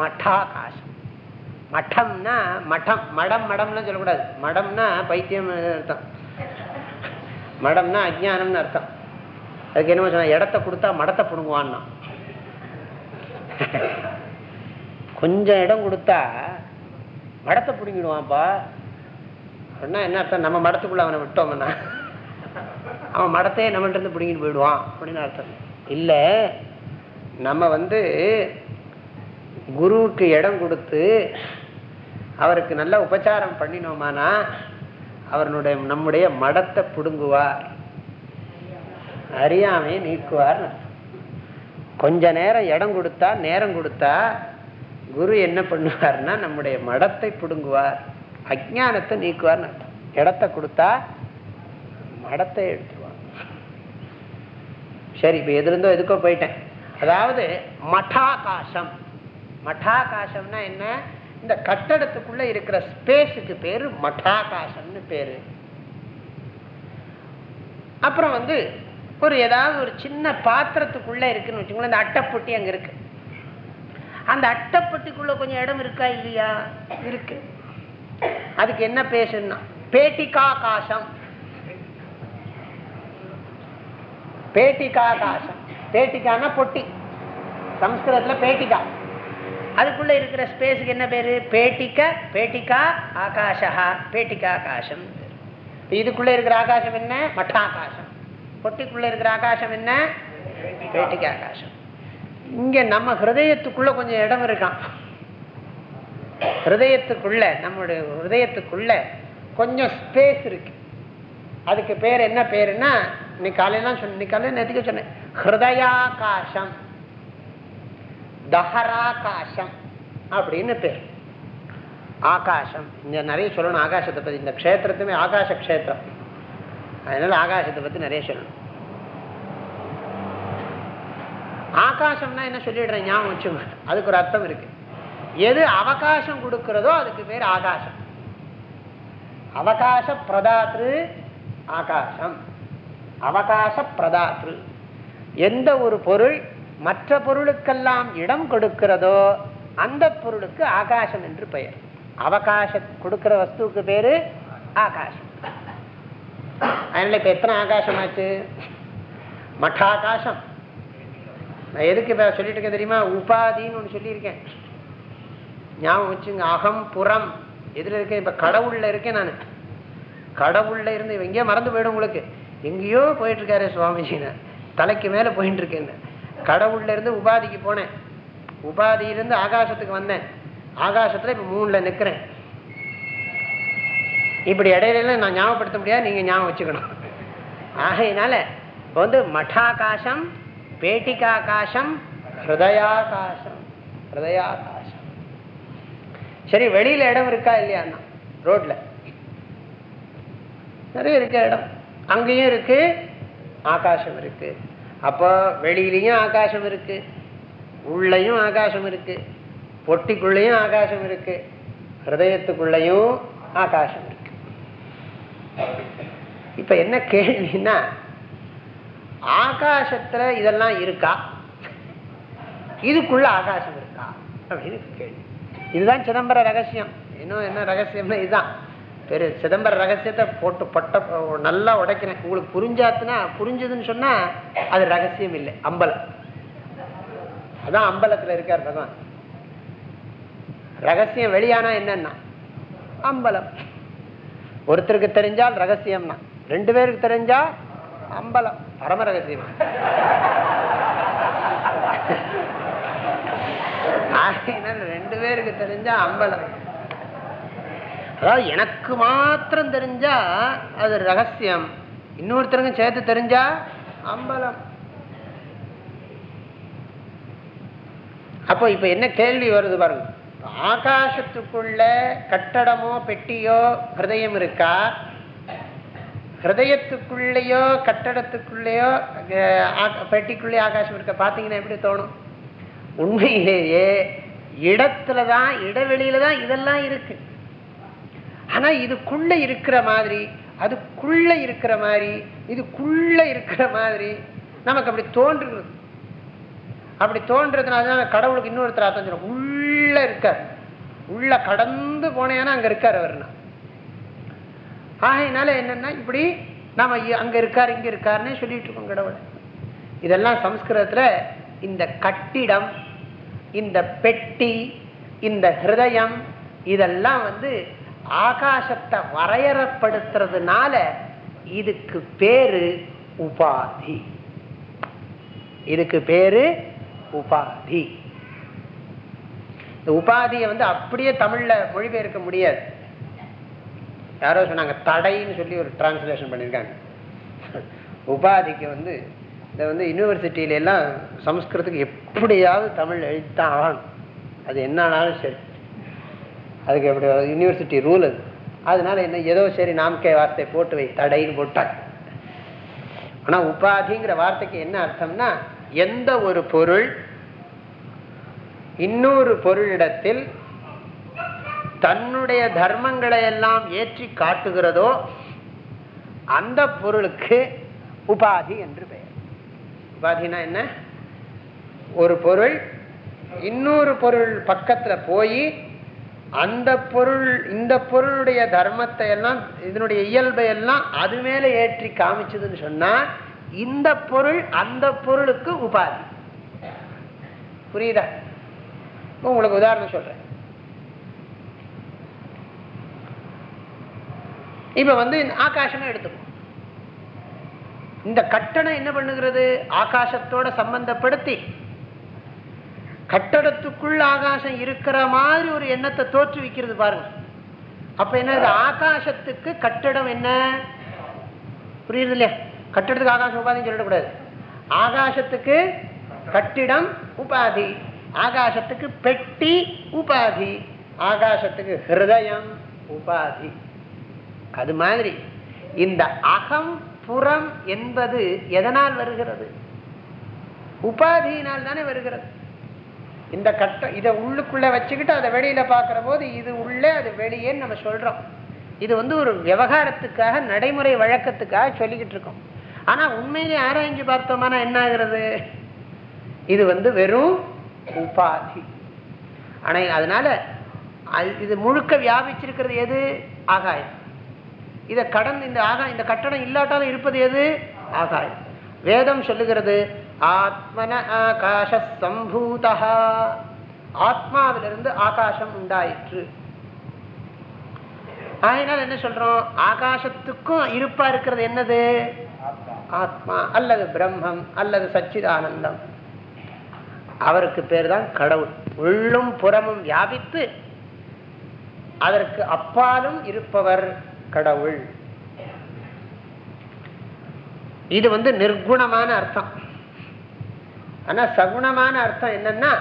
மட்டாகாசம். மட்டம்னா மட்டம் மடம் மடம்லாம் சொல்லக்கூடாது. மடம்னா பைத்தியம் அர்த்தம். மடம்னா அஜானம்னு அர்த்தம். அதுக்கு என்னமோ சொன்னா இடத்த கொடுத்தா மடத்தை பிடுங்குவான்னா. கொஞ்சம் இடம் கொடுத்தா மடத்தை பிடுங்கிடுவான்ப்பா அப்படின்னா என்ன அர்த்தம்? நம்ம மடத்துக்குள்ள அவனை விட்டோம்னா. அவன் மடத்தையே நம்மள்டருந்து பிடிங்கிட்டு போயிடுவான் அப்படின்னு அர்த்தம். இல்லை நம்ம வந்து குருவுக்கு இடம் கொடுத்து அவருக்கு நல்ல உபச்சாரம் பண்ணினோமானா அவருடைய நம்முடைய மடத்தை பிடுங்குவார். அறியாமை நீக்குவார் கொஞ்ச நேரம் இடம் கொடுத்தா நேரம் கொடுத்தா குரு என்ன பண்ணுவார்னா நம்முடைய மடத்தை பிடுங்குவார். அஜானத்தை நீக்குவார்னு அர்த்தம். இடத்த கொடுத்தா மடத்தை எடுத்துருவாங்க சரி இப்போ எதிர்ந்தோ எதுக்கோ போயிட்டேன். அதாவது மட்டாகாசம். மட்டாகாசம்னா என்ன? இந்த கட்டடத்துக்குள்ள இருக்கிற ஸ்பேஸுக்கு பேரு மட்டாகாசம்னு பேரு. அப்புறம் வந்து ஒரு ஏதாவது ஒரு சின்ன பாத்திரத்துக்குள்ள இருக்குன்னு வச்சுக்கோங்களேன் இந்த அட்டைப்பொட்டி அங்க இருக்கு. அந்த அட்டைப்பொட்டிக்குள்ள கொஞ்சம் இடம் இருக்கா இல்லையா? இருக்கு. அதுக்கு என்ன பேசுன்னா பேட்டிகாகாசம் பேட்டிகாகாசம் பேட்டிகானா பொட்டி. சம்ஸ்கிருதத்தில் பேட்டிகா அதுக்குள்ள இருக்கிற ஸ்பேஸுக்கு என்ன பேரு? பேட்டிக்க பேட்டிகா ஆகாஷா பேட்டிகா ஆகாசம் இதுக்குள்ள இருக்கிற ஆகாசம் என்ன? மட்டாகாசம். பொட்டிக்குள்ள இருக்கிற ஆகாசம் என்ன? பேட்டிகா ஆகாசம் இங்க நம்ம ஹிருதயத்துக்குள்ள கொஞ்சம் இடம் இருக்கான். ஹிருதயத்துக்குள்ள நம்மளுடைய ஹிருதயத்துக்குள்ள கொஞ்சம் ஸ்பேஸ் இருக்கு. அதுக்கு பேர் என்ன பேருன்னா இன்னைக்கு காலையெல்லாம் சொன்ன இன்னைக்கு காலையில் நேற்றுக்கு சொன்னேன். ஹிருதயாகாசம். தஹராகாசம் அப்படின்னு பேர். ஆகாசம். இங்க நிறைய சொல்லணும் ஆகாசத்தை பத்தி. இந்த க்ஷேத்திரத்துமே ஆகாச க்ஷேத்திரம். அதனால ஆகாசத்தை பத்தி நிறைய சொல்லணும். ஆகாசம்னா என்ன சொல்லிடுறேன் ஞாபகம் வச்சுங்க அதுக்கு ஒரு அர்த்தம் இருக்கு. எது அவகாசம் கொடுக்கிறதோ அதுக்கு பேர் ஆகாசம். அவகாச பிரதாத்ரு ஆகாசம். அவகாச பிரதாத்ரு. எந்த ஒரு பொருள் மற்ற பொருளுக்கெல்லாம் இடம் கொடுக்கிறதோ அந்த பொருளுக்கு ஆகாசம் என்று பெயர். அவகாச கொடுக்கிற வஸ்துவுக்கு பேரு ஆகாசம். அதனால இப்ப எத்தனை ஆகாசம் ஆச்சு மட்டாகாசம். நான் எதுக்கு இப்ப சொல்லிட்டு இருக்கேன் தெரியுமா? உபாதின்னு ஒண்ணு சொல்லியிருக்கேன். ஞாபகம் வச்சுங்க அகம் புறம். எதில் இருக்கேன்? இப்ப கடவுளில் இருக்கேன் நான். கடவுள்ல இருந்து இவன் எங்கேயோ மறந்து போயிடும் உங்களுக்கு. எங்கேயோ போயிட்டு இருக்காரு சுவாமிஜின்னு தலைக்கு மேல போயிட்டு இருக்கேன் கடவுள்ல இருந்து உபாதிக்கு போனேன். உபாதியிலிருந்து ஆகாசத்துக்கு வந்தேன். ஆகாசத்துல இப்ப மூணுல நிக்கிறேன். இப்படி இடையில நான் ஞாபகப்படுத்த முடியாது நீங்க ஞாபகம் வச்சுக்கணும். ஆகையினால இப்போ வந்து மட்டாகாசம் பேட்டிகாகாசம் ஹிருதயாகாசம் ஹிருதயாகாசம். சரி வெளியில இடம் இருக்கா இல்லையாண்ணா ரோட்ல. நிறைய இருக்க இடம். அங்கேயும் இருக்கு ஆகாசம் இருக்கு. அப்போ வெளியிலையும் ஆகாசம் இருக்கு உள்ளயும் ஆகாசம் இருக்கு பொட்டிக்குள்ளேயும் ஆகாசம் இருக்கு ஹிருதயத்துக்குள்ளேயும் ஆகாசம் இருக்கு. இப்ப என்ன கேள்வின்னா ஆகாசத்துல இதெல்லாம் இருக்கா? இதுக்குள்ள ஆகாசம் இருக்கா? அப்படின்னு கேள்வி. இதுதான் சிதம்பர ரகசியம். இன்னும் என்ன ரகசியம்னா இதுதான். பெரு சிதம்பர ரகசியத்தை போட்டு பட்ட நல்லா உடைக்கிறேன். உங்களுக்கு புரிஞ்சாத்துனா புரிஞ்சுதுன்னு சொன்னா அது ரகசியம் இல்லை. அம்பலம். அதான் அம்பலத்துல இருக்கார் பகவான். ரகசியம் வெளியானா என்னன்னா அம்பலம். ஒருத்தருக்கு தெரிஞ்சால் ரகசியம்னா ரெண்டு பேருக்கு தெரிஞ்சா அம்பலம். பரம ரகசியம்? (laughs) பேருக்கு தெரிஞ்சா அம்பலம் அதாவது எனக்கு மாத்திரம் தெரிஞ்சா அது ரகசியம். இன்னொருத்தருக்கும் சேர்த்து தெரிஞ்சா அம்பலம். அப்போ இப்போ என்ன கேள்வி வருது பாருங்க. ஆகாசத்துக்குள்ள கட்டடமோ பெட்டியோ ஹிருதயம் இருக்கா? ஹிருதயத்துக்குள்ளேயோ கட்டடத்துக்குள்ளேயோ பெட்டிக்குள்ளேயோ ஆகாசம் இருக்க? பார்த்தீங்கன்னா எப்படி தோணும்? உண்மையிலேயே இடத்துல தான் இடைவெளியில தான் இதெல்லாம் இருக்கு. ஆனா இதுக்குள்ள இருக்கிற மாதிரி அதுக்குள்ள இருக்கிற மாதிரி இதுக்குள்ள இருக்கிற மாதிரி நமக்கு அப்படி தோன்றுகிறது அப்படி தோன்றதுனால கடவுளுக்கு இன்னொருத்தர் அர்த்தம் சொல்லுவோம் உள்ள இருக்கார். உள்ள கடந்து போனேன்னா அங்க இருக்கார் அவர்னா ஆகையினால என்னன்னா இப்படி நாம அங்க இருக்கார் இங்க இருக்காருன்னே சொல்லிட்டு இருக்கோம் கடவுள். இதெல்லாம் சம்ஸ்கிருதத்துல இந்த கட்டிடம் இந்த பெட்டி இந்த ஹிருதயம் இதெல்லாம் வந்து ஆகாசத்தை வரையறப்படுத்துறதுனால இதுக்கு பேரு உபாதி. இதுக்கு பேரு உபாதி. இந்த உபாதியை வந்து அப்படியே தமிழ்ல மொழிபெயர்க்க முடியாது. யாரோ சொன்னாங்க தடைன்னு சொல்லி ஒரு டிரான்ஸ்லேஷன் பண்ணியிருக்காங்க. உபாதிக்கு வந்து இதை வந்து யூனிவர்சிட்டியில எல்லாம் சமஸ்கிருதத்துக்கு எப்படியாவது தமிழ் எழுதித்தான் ஆகணும். அது என்னானாலும் சரி. அதுக்கு எப்படி யூனிவர்சிட்டி ரூல் அது. அதனால என்ன ஏதோ சரி நாமக்கே வார்த்தை போட்டு வை தடைன்னு போட்டாங்க. ஆனால் உபாதிங்கிற வார்த்தைக்கு என்ன அர்த்தம்னா எந்த ஒரு பொருள் இன்னொரு பொருளிடத்தில் தன்னுடைய தர்மங்களை எல்லாம் ஏற்றி காட்டுகிறதோ அந்த பொருளுக்கு உபாதி என்று பெயர். உபாதினா என்ன? ஒரு பொருள் இன்னொரு பொருள் பக்கத்துல போய் அந்த பொருள் இந்த பொருளுடைய தர்மத்தை எல்லாம் இதனுடைய இயல்பை எல்லாம் அது மேல ஏற்றி காமிச்சதுன்னு சொன்னா இந்த பொருள் அந்த பொருளுக்கு உபாதி. புரியுதா? உங்களுக்கு உதாரணம் சொல்றேன். இப்ப வந்து ஆகாசமே எடுத்துப்போம் இந்த கட்டணம் என்ன பண்ணுகிறது? ஆகாசத்தோட சம்பந்தப்படுத்தி. கட்டடத்துக்குள்ள ஆகாசம் இருக்கிற மாதிரி ஒரு எண்ணத்தை தோற்றுவிக்கிறது பாருங்க. அப்ப என்ன ஆகாசத்துக்கு கட்டடம் என்ன? புரியுது இல்லையா? கட்டடத்துக்கு ஆகாசம் உபாதின்னு சொல்லக்கூடாது. ஆகாசத்துக்கு கட்டிடம் உபாதி. ஆகாசத்துக்கு பெட்டி உபாதி. ஆகாசத்துக்கு ஹிருதயம் உபாதி. அது மாதிரி இந்த அகம் புறம் என்பது எதனால் வருகிறது? உபாதியினால் தானே வருகிறது. இந்த கட்டம் இதை உள்ளுக்குள்ளே வச்சுக்கிட்டு அதை வெளியில் பார்க்குற போது இது உள்ளே அது வெளியேன்னு நம்ம சொல்கிறோம் இது வந்து ஒரு விவகாரத்துக்காக நடைமுறை வழக்கத்துக்காக சொல்லிக்கிட்டு இருக்கோம். ஆனால் உண்மையிலே ஆராய்ஞ்சு பார்த்தோம்னா என்ன ஆகிறது? இது வந்து வெறும் உபாதி. ஆனால் அதனால இது முழுக்க வியாபிச்சிருக்கிறது எது? ஆகாயம். இதை கடந்து இந்த ஆகா இந்த கட்டடம் இல்லாட்டாலும் இருப்பது எது? ஆகாயம். வேதம் சொல்லுகிறது ஆத்மன ஆகாஷ சம்பூதா ஆத்மாவிலிருந்து ஆகாசம் உண்டாயிற்று. ஆகினால் என்ன சொல்றோம்? ஆகாசத்துக்கும் இருப்பா இருக்கிறது என்னது? ஆத்மா அல்லது பிரம்மம் அல்லது சச்சிதானந்தம். அவருக்கு பேர் தான் கடவுள். உள்ளும் புறமும் வியாபித்து அதற்கு அப்பாலும் இருப்பவர். கடவுள். இது வந்து நிர்குணமான அர்த்தம். ஆனா சகுணமான அர்த்தம் என்னன்னா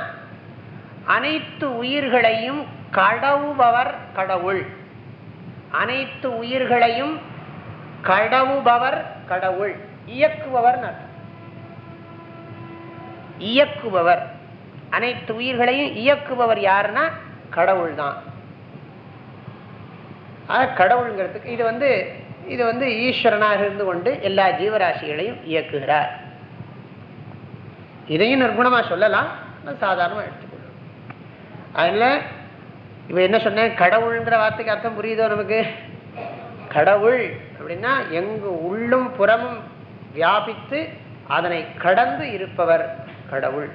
அனைத்து உயிர்களையும் கடவுபவர் கடவுள். அனைத்து உயிர்களையும் கடவுபவர் கடவுள். இயக்குபவர் அர்த்தம். இயக்குபவர். அனைத்து உயிர்களையும் இயக்குபவர் யாருன்னா கடவுள் தான் ஆனால் கடவுளுங்கிறதுக்கு இது வந்து இது வந்து ஈஸ்வரனாக இருந்து கொண்டு எல்லா ஜீவராசிகளையும் இயக்குகிறார். இதையும் நிர்குணமாக சொல்லலாம். சாதாரணமாக எடுத்துக்கொள்ளும் அதனால் இப்போ என்ன சொன்னேன்? கடவுள்ங்கிற வார்த்தைக்கு அர்த்தம் புரியுதோ நமக்கு? கடவுள் அப்படின்னா எங்கு உள்ளும் புறமும் வியாபித்து அதனை கடந்து இருப்பவர் கடவுள்.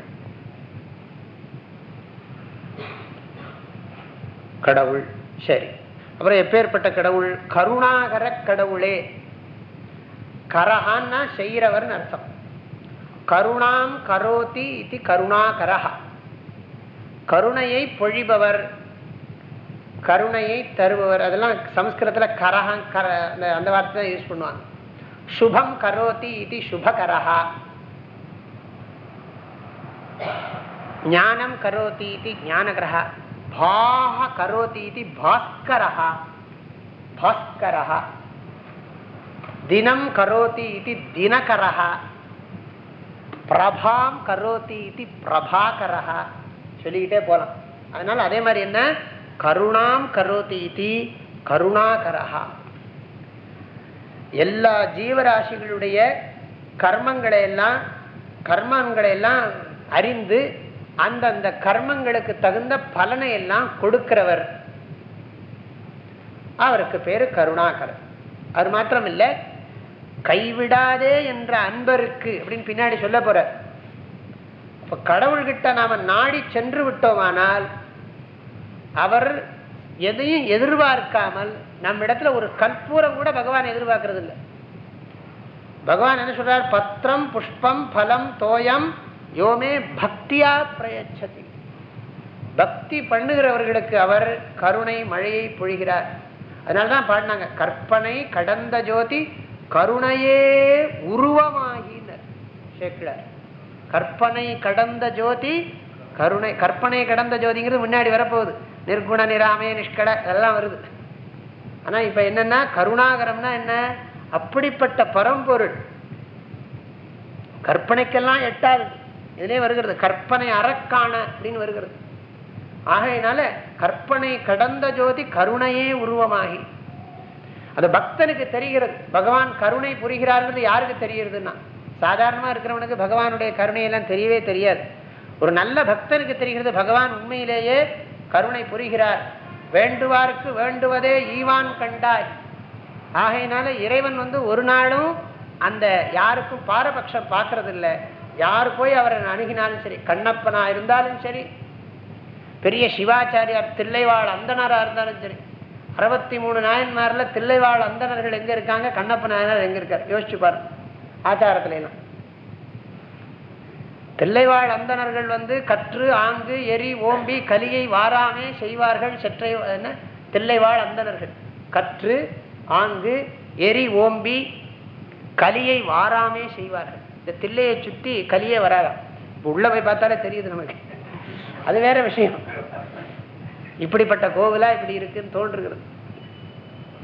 கடவுள். சரி. அப்புறம் எப்பேற்பட்ட கடவுள்? கருணாகர கடவுளே. கரஹான்னா செய்கிறவர்னு அர்த்தம். கருணாம் கரோதி இது கருணாகரஹா. கருணையை பொழிபவர் கருணையை தருபவர். அதெல்லாம் சம்ஸ்கிருதத்தில் கரகம் கர அந்த வார்த்தை தான் யூஸ் பண்ணுவாங்க. சுபம் கரோதி இது சுபகரஹா. ஞானம் கரோதி இது ஞானகிரகா பாஹ கரோதி இது பாஸ்கரஹா பாஸ்கரஹ தினம் கரோதி இது தினகரஹா பிரபாம் கரோதி இது பிரபாகரஹா சொல்லிக்கிட்டே போகலாம் அதனால அதே மாதிரி என்ன கருணாம் கரோதி இது கருணாகரஹா எல்லா ஜீவராசிகளுடைய கர்மங்களை எல்லாம் கர்மங்களை எல்லாம் அறிந்து அந்தந்த கர்மங்களுக்கு தகுந்த பலனை எல்லாம் கொடுக்கிறவர். அவருக்கு பேரு கருணாகரன். அது மாத்திரம் இல்லை கைவிடாதே என்ற அன்பருக்கு அப்படின்னு பின்னாடி சொல்ல போற. அப்ப கடவுள்கிட்ட நாம நாடி சென்று விட்டோமானால் அவர் எதையும் எதிர்பார்க்காமல் நம்ம இடத்துல ஒரு கற்பூரம் கூட பகவான் எதிர்பார்க்கறது இல்லை பகவான் என்ன சொல்றார்? பத்திரம் புஷ்பம் பலம் தோயம் யோமே பக்தியா பிரயச்சதி. பக்தி பண்ணுகிறவர்களுக்கு அவர் கருணை மழையை பொழிகிறார். அதனால்தான் பாடினாங்க கற்பனை கடந்த ஜோதி கருணையே உருவமாகினர் சேக்கிழார் கற்பனை கடந்த ஜோதி கருணை கற்பனை கடந்த ஜோதிங்கிறது முன்னாடி வரப்போகுது. நிர்குண நிராமய நிஷ்கட அதெல்லாம் வருது. ஆனா இப்ப என்னன்னா கருணாகரம்னா என்ன? அப்படிப்பட்ட பரம்பொருள். கற்பனைக்கெல்லாம் எட்டாது. இதிலே வருகிறது. கற்பனை அறக்கான அப்படின்னு வருகிறது. ஆகையினால கற்பனை கடந்த ஜோதி கருணையே உருவமாகி. அது பக்தனுக்கு தெரிகிறது. பகவான் கருணை புரிகிறார்கிறது யாருக்கு தெரிகிறதுன்னா? சாதாரணமாக இருக்கிறவனுக்கு பகவானுடைய கருணையெல்லாம் தெரியவே தெரியாது. ஒரு நல்ல பக்தனுக்கு தெரிகிறது பகவான் உண்மையிலேயே கருணை புரிகிறார். வேண்டுவார்க்கு வேண்டுவதே ஈவான் கண்டாய். ஆகையினால இறைவன் வந்து ஒரு நாளும் அந்த யாருக்கும் பாரபட்சம் பார்க்கறதில்லை. யார் போய் அவரை அணுகினாலும் சரி கண்ணப்பனா இருந்தாலும் சரி பெரிய சிவாச்சாரியார் தில்லைவாழ் அந்தனராக இருந்தாலும் சரி அறுபத்தி மூணு நாயன்மார்ல தில்லைவாழ் அந்தனர்கள் எங்க இருக்காங்க கண்ணப்ப நாயனார் எங்க இருக்கார்? யோசிச்சு பாருங்க ஆச்சாரத்துல தில்லைவாழ் அந்தணர்கள் வந்து கற்று ஆங்கு எரி ஓம்பி கலியை வாராமே செய்வார்கள் செற்றை என்ன? தில்லைவாழ் அந்தணர்கள். கற்று ஆங்கு எரி ஓம்பி கலியை வாராமே செய்வார்கள். இந்த தில்லையை சுத்தி கலியே வராதாம் இப்போ உள்ள போய் பார்த்தாலே தெரியுது நமக்கு. அது வேற விஷயம். இப்படிப்பட்ட கோவிலா இப்படி இருக்குன்னு தோன்றுகிறது.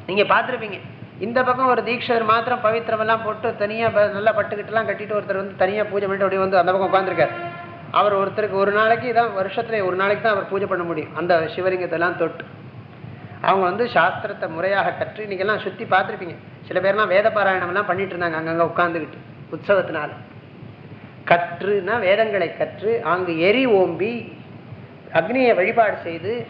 நீங்க பார்த்துருப்பீங்க. இந்த பக்கம் ஒரு தீட்சர் மாத்திரம் பவித்திரம் எல்லாம் போட்டு தனியா ப- நல்லா பட்டுக்கிட்டுலாம் கட்டிட்டு ஒருத்தர் வந்து தனியா பூஜை பண்ணிட்டு அப்படியே வந்து அந்த பக்கம் உட்காந்துருக்காரு அவர் ஒருத்தருக்கு ஒரு நாளைக்கு தான் வருஷத்துல ஒரு நாளைக்கு தான் அவர் பூஜை பண்ண முடியும். அந்த சிவலிங்கத்தை எல்லாம் தொட்டு. அவங்க வந்து சாஸ்திரத்தை முறையாக கற்று இன்னைக்கெல்லாம் சுத்தி பார்த்துருப்பீங்க. சில பேர்லாம் வேத பாராயணம்லாம் பண்ணிட்டு இருந்தாங்க அங்கங்கே உட்காந்துக்கிட்டு உற்சவத்தினால. கற்றுனா வேதங்களை கற்று அங்கு எரி ஓம்பி அக்னியை வழிபாடு செய்து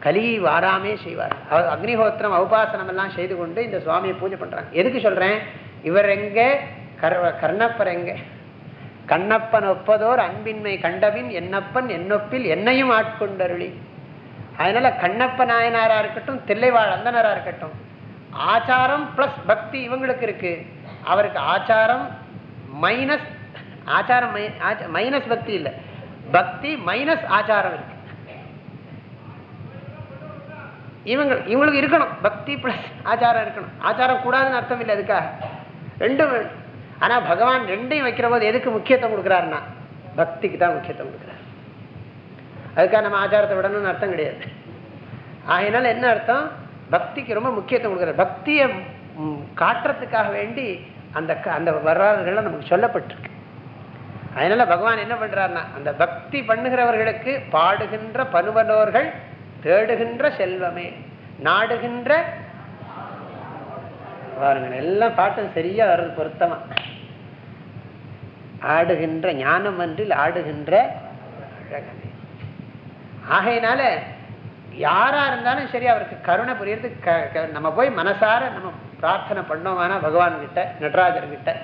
கலியை வாராமே செய்வார். அக்னிஹோத்திரம் உபாசனம் எல்லாம் செய்து கொண்டு இந்த சுவாமியை பூஜை பண்றாங்க. எதுக்கு சொல்றேன்? இவர் எங்க? கர்ணப்பர் எங்க? கண்ணப்பன் ஒப்பதோர் அன்பின்மை கண்டபின் என்னப்பன் என்னொப்பில் என்னையும் ஆட்கொண்டருளி. அதனால கண்ணப்ப நாயனாரா இருக்கட்டும் தில்லைவாழ் அந்தனரா இருக்கட்டும் ஆச்சாரம் பிளஸ் பக்தி இவங்களுக்கு இருக்கு. அவருக்கு ஆச்சாரம் மைனஸ் ஆச்சாரம் மைனஸ் பக்தி இல்லை. பக்தி மைனஸ் ஆச்சாரம் இருக்கு. இவங்க இவங்களுக்கு இருக்கணும். பக்தி பிளஸ் ஆச்சாரம் இருக்கணும். ஆச்சாரம் கூடாதுன்னு அர்த்தம் இல்லை அதுக்காக. ரெண்டும் ஆனால் ஆனா பகவான் ரெண்டையும் வைக்கிற போது எதுக்கு முக்கியத்துவம் கொடுக்குறாருன்னா பக்திக்கு தான் முக்கியத்துவம் கொடுக்குறாரு. அதுக்காக நம்ம ஆச்சாரத்தை விடணும்னு அர்த்தம் கிடையாது. ஆகையினால என்ன அர்த்தம்? பக்திக்கு ரொம்ப முக்கியத்துவம் கொடுக்குறாரு. பக்தியை காட்டுறதுக்காக வேண்டி அந்த அந்த வரலாறுகள்லாம் நமக்கு சொல்லப்பட்டிருக்கு. அதனால பகவான் என்ன பண்றாருன்னா அந்த பக்தி பண்ணுகிறவர்களுக்கு பாடுகின்ற பனுவனோர்கள் தேடுகின்ற செல்வமே நாடுகின்ற பாருங்க எல்லாம் பாட்டும் சரியா வருது பொருத்தமா? ஆடுகின்ற ஞானம் அன்றில் ஆடுகின்ற அழகமே. ஆகையினால யாரா இருந்தாலும் சரி அவருக்கு கருணை புரியறது க- நம்ம போய் மனசார நம்ம பிரார்த்தனை பண்ணோமானா பகவான்கிட்ட நடராஜர்கிட்ட.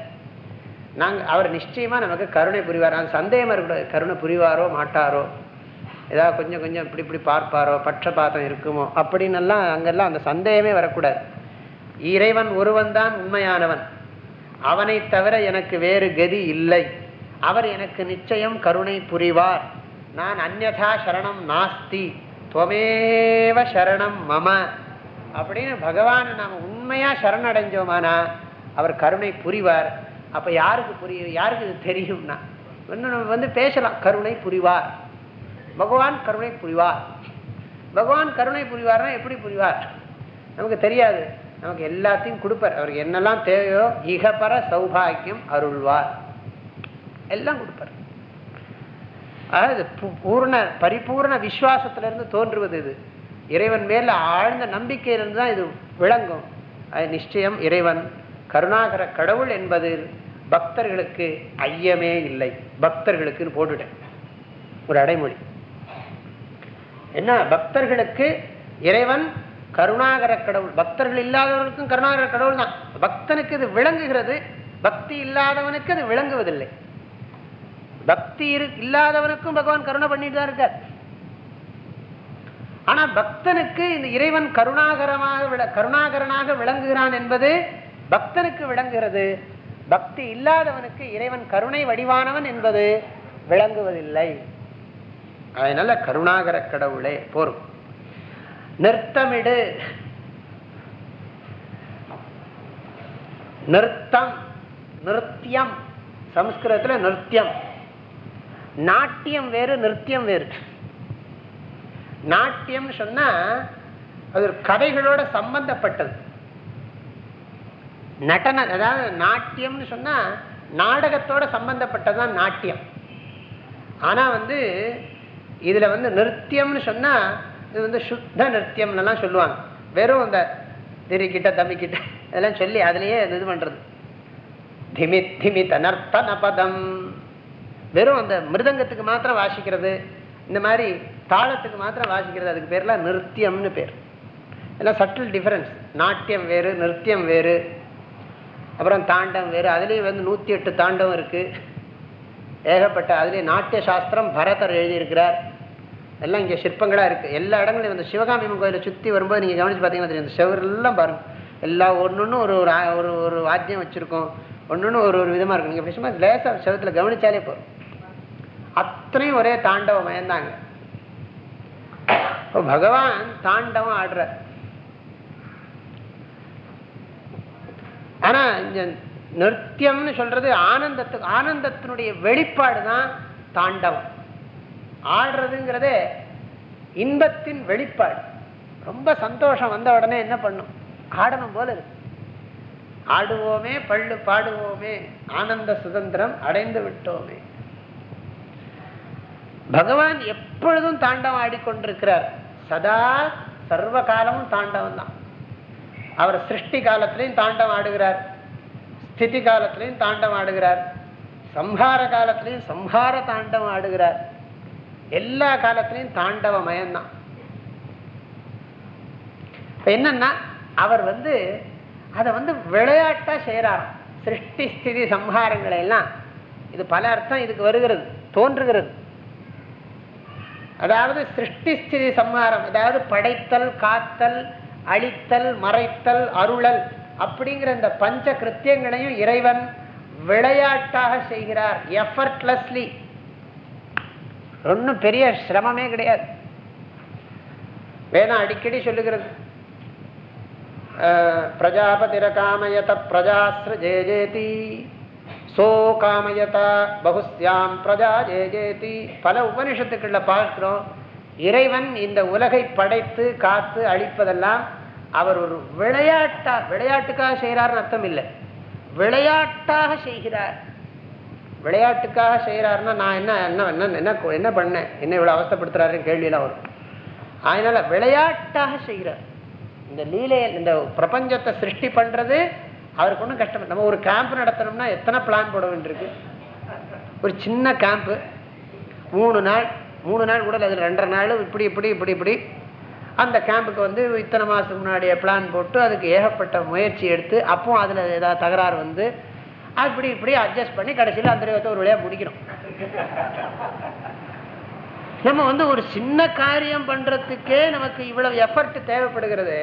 நாங்கள் அவர் நிச்சயமாக நமக்கு கருணை புரிவார். அந்த சந்தேகம் இருக்கக்கூடாது. கருணை புரிவாரோ மாட்டாரோ? ஏதாவது கொஞ்சம் கொஞ்சம் இப்படி இப்படி பார்ப்பாரோ? பட்சபாதம் இருக்குமோ? அப்படின்னெல்லாம் அங்கெல்லாம் அந்த சந்தேகமே வரக்கூடாது. இறைவன் ஒருவன் தான் உண்மையானவன். அவனை தவிர எனக்கு வேறு கதி இல்லை. அவர் எனக்கு நிச்சயம் கருணை புரிவார். நான் அந்நதா சரணம் நாஸ்தி. துவமேவ சரணம் மம. அப்படின்னு பகவான் நாம் உண்மையாக சரணடைஞ்சோமானா அவர் கருணை புரிவார். அப்போ யாருக்கு புரியும் யாருக்கு இது தெரியும்னா இன்னும் நம்ம வந்து பேசலாம். கருணை புரிவார். பகவான் கருணை புரிவார். பகவான் கருணை புரிவார்னா எப்படி புரிவார்? நமக்கு தெரியாது. நமக்கு எல்லாத்தையும் கொடுப்பார். அவருக்கு என்னெல்லாம் தேவையோ இகபர சௌபாகியம் அருள்வார். எல்லாம் கொடுப்பார். அதாவது பூர்ண பரிபூர்ண விஸ்வாசத்திலிருந்து தோன்றுவது இது. இறைவன் மேல ஆழ்ந்த நம்பிக்கையிலிருந்து தான் இது விளங்கும். அது நிச்சயம் இறைவன் கருணாகர கடவுள் என்பது பக்தர்களுக்கு ஐயமே இல்லை. பக்தர்களுக்குன்னு போட்டுட்டேன். ஒரு அடைமொழி. என்ன? பக்தர்களுக்கு இறைவன் கருணாகர கடவுள். பக்தர்கள் இல்லாதவர்களுக்கும் கருணாகர கடவுள் தான். பக்தனுக்கு இது விளங்குகிறது. பக்தி இல்லாதவனுக்கு அது விளங்குவதில்லை. பக்தி இரு இல்லாதவனுக்கும் பகவான் கருணை பண்ணிட்டு தான் இருக்கார். ஆனா பக்தனுக்கு இந்த இறைவன் கருணாகரமாக விள கருணாகரனாக விளங்குகிறான் என்பது பக்தனுக்கு விளங்குகிறது. பக்தி இல்லாதவனுக்கு இறைவன் கருணை வடிவானவன் என்பது விளங்குவதில்லை. அதனால கருணாகர கடவுளே போரும். நிறுத்தமிடு. நிறுத்தம் நிருத்தியம். சம்ஸ்கிருதத்துல நிருத்தியம். நாட்டியம் வேறு நிருத்தியம் வேறு. நாட்டியம் சொன்னா அது ஒரு கதைகளோட சம்பந்தப்பட்டது. நடன அதாவது நாட்டியம்னு சொன்னா நாடகத்தோட சம்பந்தப்பட்டதுதான் நாட்டியம். ஆனா வந்து இதுல வந்து நிருத்தியம்னு சொன்னா இது வந்து சுத்த நிருத்தியம்லாம் சொல்லுவாங்க. வெறும் அந்த திரிக்கிட்ட தம்பிக்கிட்ட இதெல்லாம் சொல்லி அதுலயே இது பண்றது. திமி திமி தனர்த்தன பதம். வெறும் அந்த மிருதங்கத்துக்கு மாத்திரம் வாசிக்கிறது. இந்த மாதிரி தாளத்துக்கு மாத்திரம் வாசிக்கிறது அதுக்கு பேர்லாம் நிருத்தியம்னு பேர். எல்லாம் சட்டில் டிஃபரன்ஸ் நாட்டியம் வேறு நிருத்தியம் வேறு அப்புறம் தாண்டம் வேறு. அதுலேயும் வந்து நூற்றி எட்டு தாண்டவம் இருக்குது ஏகப்பட்ட அதுலேயும் நாட்டிய சாஸ்திரம் பரதர் எழுதியிருக்கிறார். எல்லாம் இங்கே சிற்பங்களாக இருக்குது எல்லா இடங்களையும் இந்த சிவகாமி கோயிலை சுற்றி வரும்போது நீங்கள் கவனித்து பார்த்தீங்கன்னா தெரியும். இந்த செவரெல்லாம் பாருங்கள் எல்லா ஒன்று ஒரு ஒரு ஒரு ஒரு வாத்தியம் வச்சுருக்கோம். ஒன்று ஒரு ஒரு விதமாக இருக்கும். நீங்கள் பேசுமா லேசாக செவத்தில் கவனிச்சாலே போதும். அத்தனையும் ஒரே தாண்டவம் மயந்தாங்க இப்போ பகவான் தாண்டவம் ஆடுற. ஆனா இந்த நிருத்தியம்னு சொல்றது ஆனந்தத்துக்கு ஆனந்தத்தினுடைய வெளிப்பாடு தான் தாண்டவம். ஆடுறதுங்கிறதே இன்பத்தின் வெளிப்பாடு. ரொம்ப சந்தோஷம் வந்த உடனே என்ன பண்ணும்? ஆடணும் போல இருக்கு. ஆடுவோமே பள்ளு பாடுவோமே ஆனந்த சுதந்திரம் அடைந்து விட்டோமே. பகவான் எப்பொழுதும் தாண்டவம் ஆடிக்கொண்டிருக்கிறார். சதா சர்வ காலமும் தாண்டவம் தான் அவர் சிருஷ்டி காலத்திலையும் தாண்டம் ஆடுகிறார். ஸ்திதி காலத்திலையும் தாண்டம் ஆடுகிறார். சம்ஹார காலத்திலையும் சம்ஹார தாண்டம் ஆடுகிறார். எல்லா காலத்திலையும் தாண்டவ மயம்தான் இப்ப என்னன்னா அவர் வந்து அதை வந்து விளையாட்டா செய்கிறாராம் சிருஷ்டி ஸ்திதி சம்ஹாரங்களை எல்லாம் இது பல அர்த்தம் இதுக்கு வருகிறது தோன்றுகிறது. அதாவது சிருஷ்டிஸ்திதி சம்ஹாரம் அதாவது படைத்தல் காத்தல் அழித்தல் மறைத்தல் அருளல் அப்படிங்கிற இந்த பஞ்ச கிருத்தியங்களையும் இறைவன் விளையாட்டாக செய்கிறார் எஃபர்ட்லெஸ்லி ஒன்றும் பெரிய சிரமமே கிடையாது. வேணா அடிக்கடி சொல்லுகிறது. பிரஜாபதிர காமயத பிரஜாஸ்ரஜேஜேதி. சோ காமயதா பகுஸ்யாம் பிரஜா ஜேஜேதி பல உபனிஷத்துக்களில் பார்க்கிறோம் இறைவன் இந்த உலகை படைத்து காத்து அழிப்பதெல்லாம் அவர் ஒரு விளையாட்டா விளையாட்டுக்காக செய்கிறார்னு அர்த்தம் இல்லை. விளையாட்டாக செய்கிறார். விளையாட்டுக்காக செய்கிறாருன்னா நான் என்ன என்ன என்ன என்ன என்ன பண்ணேன்? என்ன இவ்வளோ அவஸ்தைப்படுத்துறாருன்னு கேள்வியெல்லாம் வரும். அதனால விளையாட்டாக செய்கிறார். இந்த லீலையில் இந்த பிரபஞ்சத்தை சிருஷ்டி பண்றது அவருக்கு ஒன்றும் கஷ்டம் நம்ம ஒரு கேம்ப் நடத்தணும்னா எத்தனை பிளான் போட வேண்டியிருக்கு? ஒரு சின்ன கேம்ப்பு மூணு நாள் மூணு நாள் கூட அதில் ரெண்டரை நாள். இப்படி இப்படி இப்படி இப்படி. அந்த கேம்புக்கு வந்து இத்தனை மாதத்துக்கு முன்னாடியே பிளான் போட்டு அதுக்கு ஏகப்பட்ட முயற்சி எடுத்து அப்போ அதில் ஏதாவது தகராறு வந்து அப்படி இப்படி அட்ஜஸ்ட் பண்ணி கடைசியில் அந்த ஒரு வழியாக முடிக்கணும். நம்ம வந்து ஒரு சின்ன காரியம் பண்ணுறதுக்கே நமக்கு இவ்வளவு எஃபர்ட் தேவைப்படுகிறது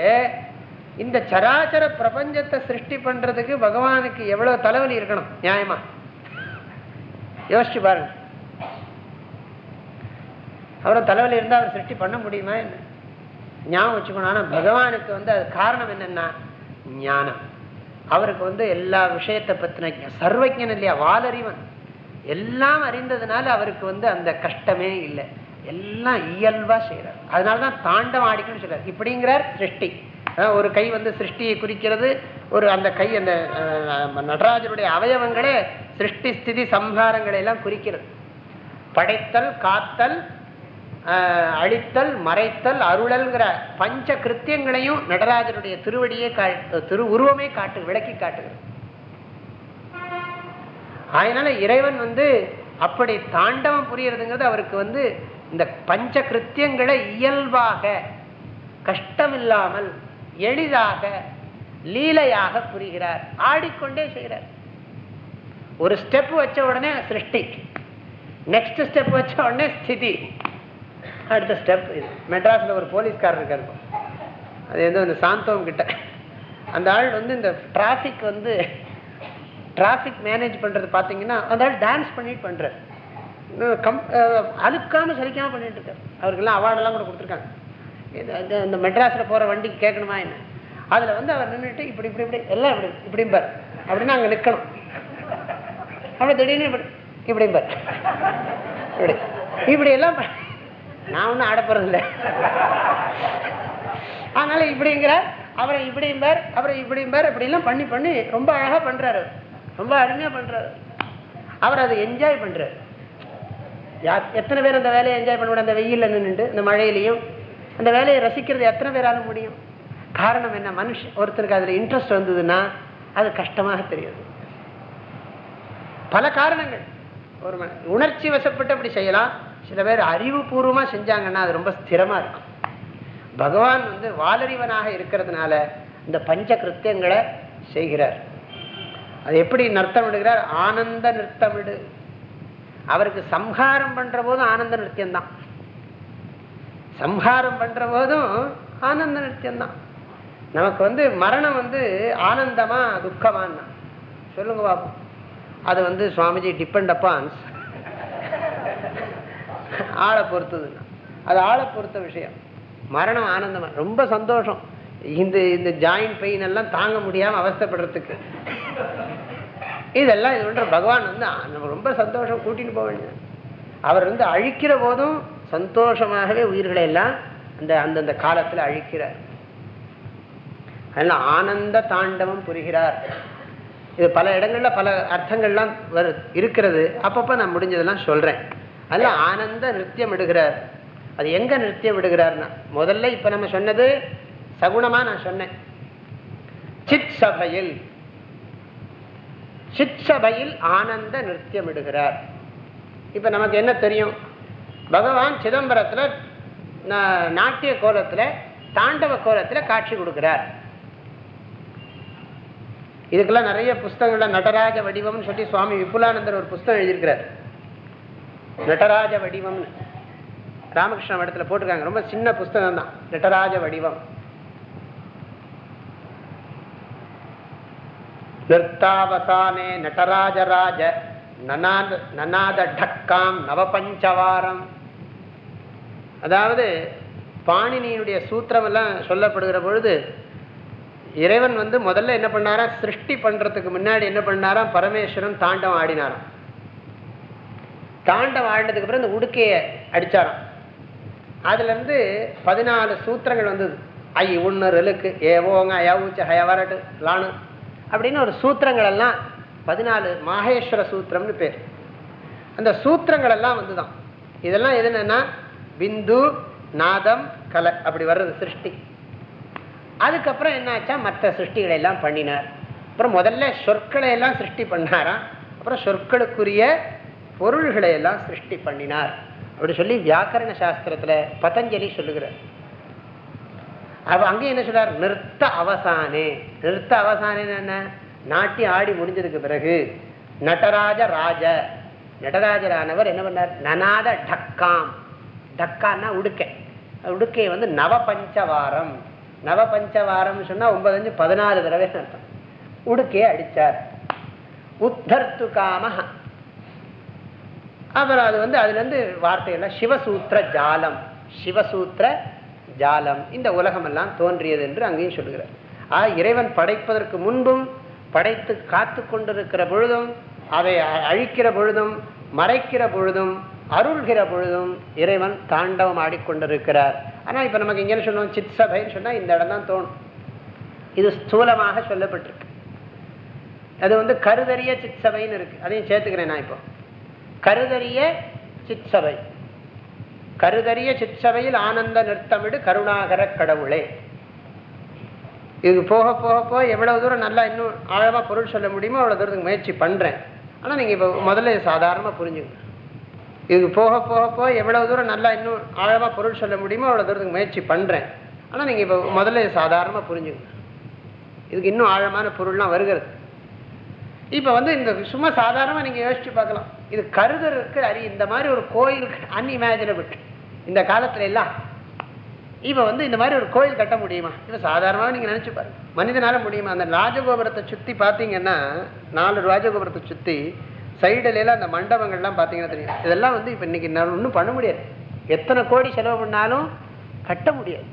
இந்த சராச்சர பிரபஞ்சத்தை சிருஷ்டி பண்றதுக்கு பகவானுக்கு எவ்வளவு தலைவலி இருக்கணும்? நியாயமா? யோசிச்சு பாருங்க. அவ்வளவு தலைவலி இருந்தா அவர் சிருஷ்டி பண்ண முடியுமா என்ன? ஞாபகம் வச்சுக்கணும். ஆனா பகவானுக்கு வந்து அது காரணம் என்னன்னா ஞானம். அவருக்கு வந்து எல்லா விஷயத்தை பத்தின சர்வஜன் இல்லையா வாலறிவன். எல்லாம் அறிந்ததுனால அவருக்கு வந்து அந்த கஷ்டமே இல்லை. எல்லாம் இயல்பா அதனால அதனாலதான் தாண்டம் ஆடிக்கணும்னு சொல்கிறார் இப்படிங்கிறார் சிருஷ்டி. ஒரு கை வந்து சிருஷ்டியை குறிக்கிறது ஒரு அந்த கை அந்த நடராஜருடைய அவயவங்களே சிருஷ்டி ஸ்திதி சம்ஹாரங்களை எல்லாம் குறிக்கிறது. படைத்தல் காத்தல் அழித்தல் மறைத்தல் அருளல்ங்கிற பஞ்ச கிருத்தியங்களையும் நடராஜருடைய திருவடியே கா திரு உருவமே காட்டு விளக்கி காட்டுகிறது. அதனால இறைவன் வந்து அப்படி தாண்டவம் புரியறதுங்கிறது அவருக்கு வந்து இந்த பஞ்ச கிருத்தியங்களை இயல்பாக கஷ்டமில்லாமல் எளிதாக லீலையாக புரிகிறார். ஆடிக்கொண்டே செய்கிறார். ஒரு ஸ்டெப் வச்ச உடனே சிருஷ்டி. நெக்ஸ்ட் ஸ்டெப் வச்ச உடனே ஸ்திதி. அடுத்த ஸ்டெப் இது. மெட்ராஸில் ஒரு போலீஸ்காரர் இருக்காரு. அது எதோ இந்த சாந்தோம் கிட்ட. அந்த ஆள் வந்து இந்த டிராஃபிக் வந்து டிராஃபிக் மேனேஜ் பண்ணுறது பார்த்தீங்கன்னா அந்த ஆள் டான்ஸ் பண்ணிட்டு பண்ணுறாரு கம் அழுக்காமல் சலிக்காம பண்ணிட்டு இருக்கார். அவருக்கெல்லாம் அவார்டெல்லாம் கூட கொடுத்துருக்காங்க. இந்த மெட்ராஸில் போகிற வண்டிக்கு கேட்கணுமா என்ன? அதில் வந்து அவர் நின்றுட்டு இப்படி இப்படி இப்படி எல்லாம் இப்படி இப்படிம்பார். அப்படின்னா அங்கே நிற்கணும் அப்படி திடீர்னு இப்படி இப்படிம்பார். இப்படி இப்படி எல்லாம் நான் ஒன்றும் ஆட போகிறதில்ல அதனால இப்படிங்கிறார். அவரை இப்படிம்பார் அவரை இப்படிம்பார் இப்படிலாம் பண்ணி பண்ணி ரொம்ப அழகாக பண்ணுறாரு ரொம்ப அருமையாக பண்ணுறாரு அவர் அதை என்ஜாய் பண்ணுறாரு எத்தனை பேர் அந்த வேலையை என்ஜாய் பண்ணுவோம் அந்த வெயிலில் நின்றுட்டு இந்த மழையிலையும் அந்த வேலையை ரசிக்கிறது எத்தனை பேரால முடியும்? காரணம் என்ன? மனுஷன் ஒருத்தருக்கு அதில் இன்ட்ரெஸ்ட் வந்ததுன்னா அது கஷ்டமாக தெரியுது. பல காரணங்கள். ஒரு உணர்ச்சி வசப்பட்டு அப்படி செய்யலாம். சில பேர் அறிவுபூர்வமா செஞ்சாங்கன்னா அது ரொம்ப ஸ்திரமா இருக்கும். பகவான் வந்து வாலறிவனாக இருக்கிறதுனால இந்த பஞ்ச கிருத்தியங்களை செய்கிறார். அது எப்படி நர்த்தம் விடுகிறார் ஆனந்த நிறுத்தமிடு அவருக்கு சம்ஹாரம் பண்ற போதும் ஆனந்த நிருத்தியம்தான் சம்ஹாரம் பண்ற போதும் ஆனந்த நிருத்தியம்தான் நமக்கு வந்து மரணம் வந்து ஆனந்தமா துக்கமான்னா. சொல்லுங்க பாப்போம் அது வந்து சுவாமிஜி டிபெண்ட் அப்பான்ஸ் ஆளை பொறுத்ததுன்னா. அது ஆளை பொறுத்த விஷயம். மரணம் ஆனந்தமா ரொம்ப சந்தோஷம். இந்த இந்த ஜாயிண்ட் பெயின் எல்லாம் தாங்க முடியாம அவஸ்தைப்படுறதுக்கு. இதெல்லாம் இது பண்ற பகவான் வந்து நம்ம ரொம்ப சந்தோஷம் கூட்டின்னு போக வேண்டியது அவர் வந்து அழிக்கிற போதும் சந்தோஷமாகவே உயிர்களை எல்லாம் அந்த அந்தந்த காலத்துல அழிக்கிறார். அதெல்லாம் ஆனந்த தாண்டவம் புரிகிறார். இது பல இடங்கள்ல பல அர்த்தங்கள்லாம் வரு இருக்கிறது. அப்பப்போ நான் முடிஞ்சதெல்லாம் சொல்றேன். அதில் ஆனந்த நிருத்தியம் இடுகிறார் அது எங்க நிருத்தியம் விடுகிறார்னா முதல்ல இப்ப நம்ம சொன்னது சகுணமா நான் சொன்னேன். சித் சபையில். சித் சபையில் ஆனந்த நிருத்தியம் இடுகிறார் இப்ப நமக்கு என்ன தெரியும்? பகவான் சிதம்பரத்துல நாட்டிய கோலத்துல தாண்டவ கோலத்தில் காட்சி கொடுக்கிறார். இதுக்கெல்லாம் நிறைய புஸ்தகங்கள்ல நடராஜ வடிவம்னு சொல்லி சுவாமி விபுலானந்தர் ஒரு புஸ்தகம் எழுதியிருக்கிறார். நடராஜ வடிவம்னு. ராமகிருஷ்ண மடத்துல போட்டிருக்காங்க. ரொம்ப சின்ன புஸ்தகம் தான். நடராஜ வடிவம். நிறுத்தாவசானே நடராஜராஜ நனாத நனாத டக்காம் நவபஞ்சவாரம். அதாவது பாணினியினுடைய சூத்திரமெல்லாம் சொல்லப்படுகிற பொழுது இறைவன் வந்து முதல்ல என்ன பண்ணாரா? சிருஷ்டி பண்றதுக்கு முன்னாடி என்ன பண்ணாராம்? பரமேஸ்வரன் தாண்டவம் ஆடினாராம். தாண்டவம் ஆடினதுக்கு அப்புறம் இந்த உடுக்கையை அடிச்சாராம். அதுல இருந்து பதினாலு சூத்திரங்கள் வந்தது. ஐ உண்ணு ரெலுக்கு ஏவோங்க அயாவுச்ச ஹயவரட்டு லானு அப்படின்னு ஒரு சூத்திரங்கள் எல்லாம் பதினாலு மாகேஸ்வர சூத்திரம்னு பேர். அந்த சூத்திரங்கள் எல்லாம் வந்துதான். இதெல்லாம் எது பிந்து நாதம் கலை. அப்படி வர்றது சிருஷ்டி. அதுக்கப்புறம் என்னாச்சா மற்ற சிருஷ்டிகளை எல்லாம் பண்ணினார். அப்புறம் முதல்ல சொற்களை எல்லாம் சிருஷ்டி பண்ணாராம். அப்புறம் சொற்களுக்குரிய பொருள்களை எல்லாம் சிருஷ்டி பண்ணினார். அப்படி சொல்லி வியாக்கரண சாஸ்திரத்துல பதஞ்சலி சொல்லுகிறார். அவ அங்கே என்ன சொல்றார்? நிறுத்த அவசானே. நிறுத்த அவசானே என்ன? நாட்டி ஆடி முடிஞ்சதுக்கு பிறகு நடராஜ ராஜ. நடராஜரானவர் என்ன பண்ணார்? நனாத டக்காம். டக்கான்னா உடுக்கை. உடுக்கை வந்து நவபஞ்சவாரம். நவபஞ்சவாரம் சொன்னா ஒன்பது அஞ்சு பதினாலு தடவை அர்த்தம். உடுக்கையை அடிச்சார். உத்தர்த்து காம அப்புறம் அது வந்து அதுல இருந்து சிவசூத்திர ஜாலம். சிவசூத்திர ஜாலம். இந்த உலகமெல்லாம் தோன்றியது என்று அங்கேயும் சொல்லுகிறார். ஆ இறைவன் படைப்பதற்கு முன்பும் படைத்து காத்து கொண்டிருக்கிற பொழுதும் அதை அ- அழிக்கிற பொழுதும் மறைக்கிற பொழுதும் அருள்கிற பொழுதும் இறைவன் தாண்டவம் ஆடிக்கொண்டிருக்கிறார். ஆனா இப்போ நமக்கு இங்கே சொன்னோம் சித் சபைன்னு சொன்னால் இந்த இடம் தான் தோணும். இது ஸ்தூலமாக சொல்லப்பட்டிருக்கு. அது வந்து கருதறிய சித் சபைன்னு இருக்கு. அதையும் சேர்த்துக்கிறேன் நான் இப்போ. கருதறிய சித் சபை. கருதறிய சிற்சபையில் ஆனந்த நிறுத்தமிடு கருணாகர கடவுளே. இது போக போக போக எவ்வளவு தூரம் நல்லா இன்னும் ஆழமாக பொருள் சொல்ல முடியுமோ அவ்வளோ தூரத்துக்கு முயற்சி பண்றேன். ஆனா நீங்க இப்போ முதல்ல சாதாரணமாக புரிஞ்சுக்கணும். இதுக்கு இது போக போக போக எவ்வளவு தூரம் நல்லா இன்னும் ஆழமா பொருள் சொல்ல முடியுமோ அவ்வளவு தூரத்துக்கு முயற்சி பண்றேன். ஆனா நீங்க இப்போ முதல்ல சாதாரணமாக சாதாரணமா புரிஞ்சுங்க இதுக்கு இன்னும் ஆழமான பொருள்லாம் வருகிறது. இப்போ வந்து இந்த சும்மா சாதாரணமாக நீங்கள் யோசிச்சு பார்க்கலாம். இது கருதருக்கு அறி இந்த மாதிரி ஒரு கோயில் அன்இமேஜினபிள் இந்த காலத்துல எல்லாம். இப்போ வந்து இந்த மாதிரி ஒரு கோயில் கட்ட முடியுமா? இப்போ சாதாரணமாக நீங்கள் நினச்சி பாருங்க. மனிதனால முடியுமா? அந்த ராஜகோபுரத்தை சுற்றி பார்த்தீங்கன்னா நாலு ராஜகோபுரத்தை சுற்றி சைடுல எல்லாம் அந்த மண்டபங்கள்லாம் பார்த்தீங்கன்னா தெரியும். இதெல்லாம் வந்து இப்போ இன்னைக்கு நான் ஒன்றும் பண்ண முடியாது. எத்தனை கோடி செலவு பண்ணாலும் கட்ட முடியாது.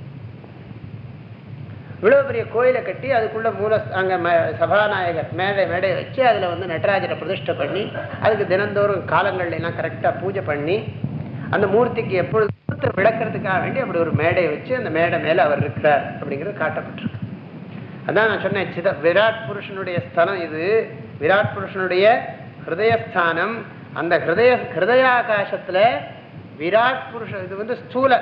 இவ்வளவு பெரிய கோயிலை கட்டி அதுக்குள்ள மூல அங்க ம- சபாநாயகர் மேடை மேடை வச்சு அதுல வந்து நடராஜரை பிரதிஷ்டை பண்ணி அதுக்கு தினந்தோறும் காலங்கள்ல எல்லாம் கரெக்டா பூஜை பண்ணி அந்த மூர்த்திக்கு எப்பொழுது விளக்குறதுக்காக வேண்டி அப்படி ஒரு மேடையை வச்சு அந்த மேடை மேல அவர் இருக்கிறார் அப்படிங்கிறது காட்டப்பட்டிருக்கு. அதான் நான் சொன்னேன் சித விராட் புருஷனுடைய ஸ்தலம் இது. விராட் புருஷனுடைய ஹிருதயஸ்தானம் அந்த ஹிருதய ஹிருதயாகாசத்தில் விராட் புருஷ இது வந்து ஸ்தூல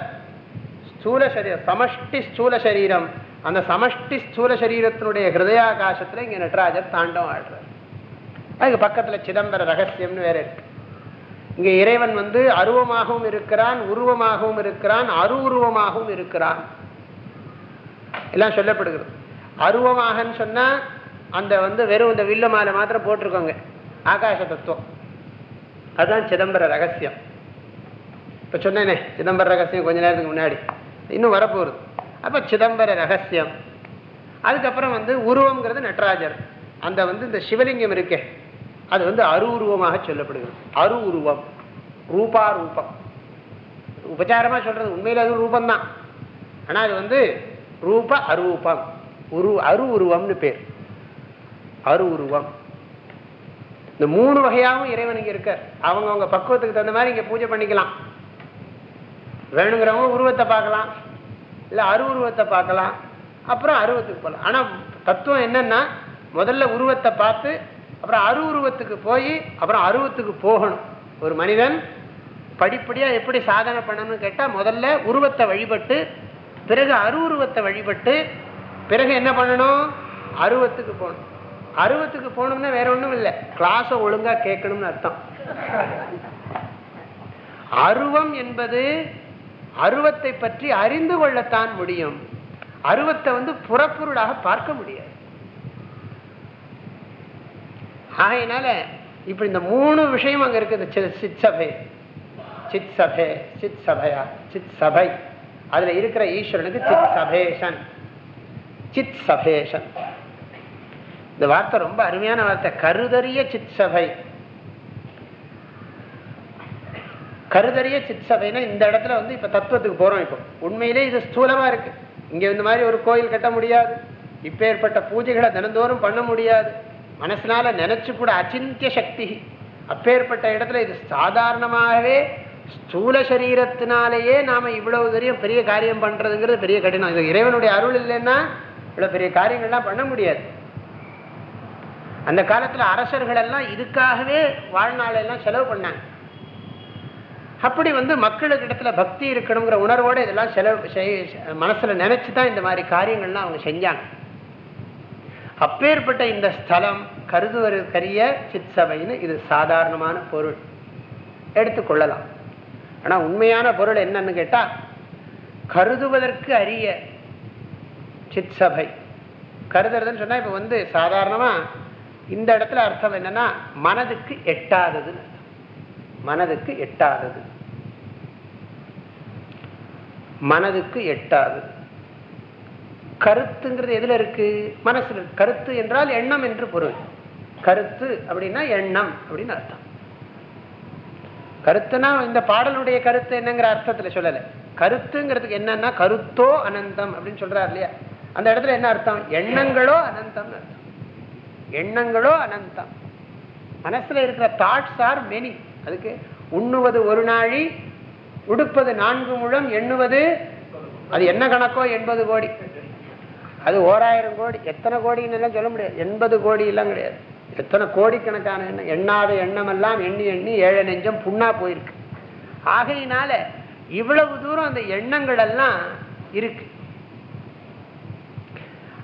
ஸ்தூல சரீரம் சமஷ்டி ஸ்தூல சரீரம். அந்த சமஷ்டி ஸ்தூல சரீரத்தினுடைய ஹிருதயாகாசத்தில் இங்கே நடராஜர் தாண்டவம் ஆடுறார். அதுக்கு பக்கத்துல சிதம்பர ரகசியம்னு வேற இருக்கு. இங்கே இறைவன் வந்து அருவமாகவும் இருக்கிறான் உருவமாகவும் இருக்கிறான் அரு உருவமாகவும் இருக்கிறான். எல்லாம் சொல்லப்படுகிறது. அருவமாகன்னு சொன்னா அந்த வந்து வெறும் இந்த வில்ல மாலை மாத்திரம் போட்டிருக்கோங்க. ஆகாச தத்துவம் அதுதான் சிதம்பர ரகசியம். இப்போ சொன்னேனே சிதம்பர ரகசியம் கொஞ்ச நேரத்துக்கு முன்னாடி. இன்னும் வரப்போகுது. அப்போ சிதம்பர ரகசியம். அதுக்கப்புறம் வந்து உருவங்கிறது நடராஜர். அந்த வந்து இந்த சிவலிங்கம் இருக்கே அது வந்து அரு உருவமாக சொல்லப்படுகிறது. அரு உருவம். ரூபா ரூபம் உபச்சாரமாக சொல்கிறது உண்மையில் அது ரூபம்தான். ஆனால் அது வந்து ரூப அரூபம். உரு அரு உருவம்னு பேர். அரு உருவம். இந்த மூணு வகையாகவும் இறைவன் இருக்கார். அவங்கவுங்க பக்குவத்துக்கு தகுந்த மாதிரி இங்க பூஜை பண்ணிக்கலாம். வேணுங்கிறவங்க உருவத்தை பார்க்கலாம். இல்ல அரு உருவத்தை பார்க்கலாம். அப்புறம் அருவத்துக்கு போகலாம் ஆனா தத்துவம் என்னன்னா முதல்ல உருவத்தை பார்த்து அப்புறம் அரு உருவத்துக்கு போய் அப்புறம் அருவத்துக்கு போகணும். ஒரு மனிதன் படிப்படியா எப்படி சாதனை பண்ணணும்னு கேட்டால் முதல்ல உருவத்தை வழிபட்டு பிறகு அரு உருவத்தை வழிபட்டு பிறகு என்ன பண்ணணும்? அருவத்துக்கு போகணும். அருவத்துக்கு போகணும்னா வேற ஒண்ணும் இல்லை. கிளாஸை ஒழுங்கா கேட்கணும்னு அர்த்தம். அருவம் என்பது அருவத்தை பற்றி அறிந்து கொள்ளத்தான் முடியும். அருவத்தை வந்து புறப்பொருளாக பார்க்க முடியாது. ஆகையினால இப்ப இந்த மூணு விஷயம் அங்க இருக்குது. சித் சபை. சித் சபை சித் சபையா? சித் சபை. அதுல இருக்கிற ஈஸ்வரனுக்கு சித் சபேஷன். சித் சபேஷன். இந்த வார்த்தை ரொம்ப அருமையான வார்த்தை. கருதறிய சித் சபை கருதறிய சித் சபைனா இந்த இடத்துல வந்து இப்போ தத்துவத்துக்கு போகிறோம் இப்போ. உண்மையிலே இது ஸ்தூலமாக இருக்கு. இங்கே இந்த மாதிரி ஒரு கோயில் கட்ட முடியாது. இப்பேற்பட்ட பூஜைகளை தினந்தோறும் பண்ண முடியாது. மனசினால நினைச்சு கூட அச்சிந்திய சக்தி. அப்பேற்பட்ட இடத்துல இது சாதாரணமாகவே ஸ்தூல சரீரத்தினாலேயே நாம இவ்வளவு பெரிய பெரிய காரியம் பண்றதுங்கிறது பெரிய கடினம். இது இறைவனுடைய அருள் இல்லைன்னா இவ்வளவு பெரிய காரியங்கள்லாம் பண்ண முடியாது. அந்த காலத்துல அரசர்கள் எல்லாம் இதுக்காகவே வாழ்நாள் எல்லாம் செலவு பண்ணாங்க. அப்படி வந்து மக்களுக்கு இடத்துல பக்தி இருக்கணுங்கிற உணர்வோட இதெல்லாம் செலவு செய்- மனசுல நினைச்சு தான் இந்த மாதிரி காரியங்கள்லாம் அவங்க செஞ்சாங்க. அப்பேற்பட்ட இந்த ஸ்தலம் கருதுவதற்கரிய சித் சபைன்னு இது சாதாரணமான பொருள். எடுத்துக்கொள்ளலாம் ஆனா உண்மையான பொருள் என்னன்னு கேட்டா கருதுவதற்கு அரிய சித் சபை கருதுறதுன்னு சொன்னா இப்போ வந்து சாதாரணமா இந்த இடத்துல அர்த்தம் என்னன்னா மனதுக்கு எட்டாதது. மனதுக்கு எட்டாதது. மனதுக்கு எட்டாது. கருத்துங்கிறது எதுல இருக்கு? மனசுல இருக்கு. கருத்து என்றால் எண்ணம் என்று பொருள். கருத்து அப்படின்னா எண்ணம் அப்படின்னு அர்த்தம். கருத்துனா இந்த பாடலுடைய கருத்து என்னங்கிற அர்த்தத்துல சொல்லல. கருத்துங்கிறதுக்கு என்னன்னா கருத்தோ அனந்தம் அப்படின்னு சொல்றாரு இல்லையா? அந்த இடத்துல என்ன அர்த்தம்? எண்ணங்களோ அனந்தம் அர்த்தம். எண்ணங்களோ அனந்தம். மனசுல இருக்கிற தாட்ஸ் ஆர் மெனி அதுக்கு உண்ணுவது ஒரு நாழி உடுப்பது நான்கு முழம் எண்ணுவது அது என்ன கணக்கோ? எண்பது கோடி. அது ஓராயிரம் கோடி. எத்தனை கோடின்னு எல்லாம் சொல்ல முடியாது. எண்பது கோடி எல்லாம் கிடையாது. எத்தனை கோடிக்கணக்கான எண்ணம். எண்ணாத எண்ணம் எல்லாம் எண்ணி எண்ணி ஏழை நெஞ்சம் புண்ணா போயிருக்கு. ஆகையினால இவ்வளவு தூரம் அந்த எண்ணங்கள் எல்லாம் இருக்கு.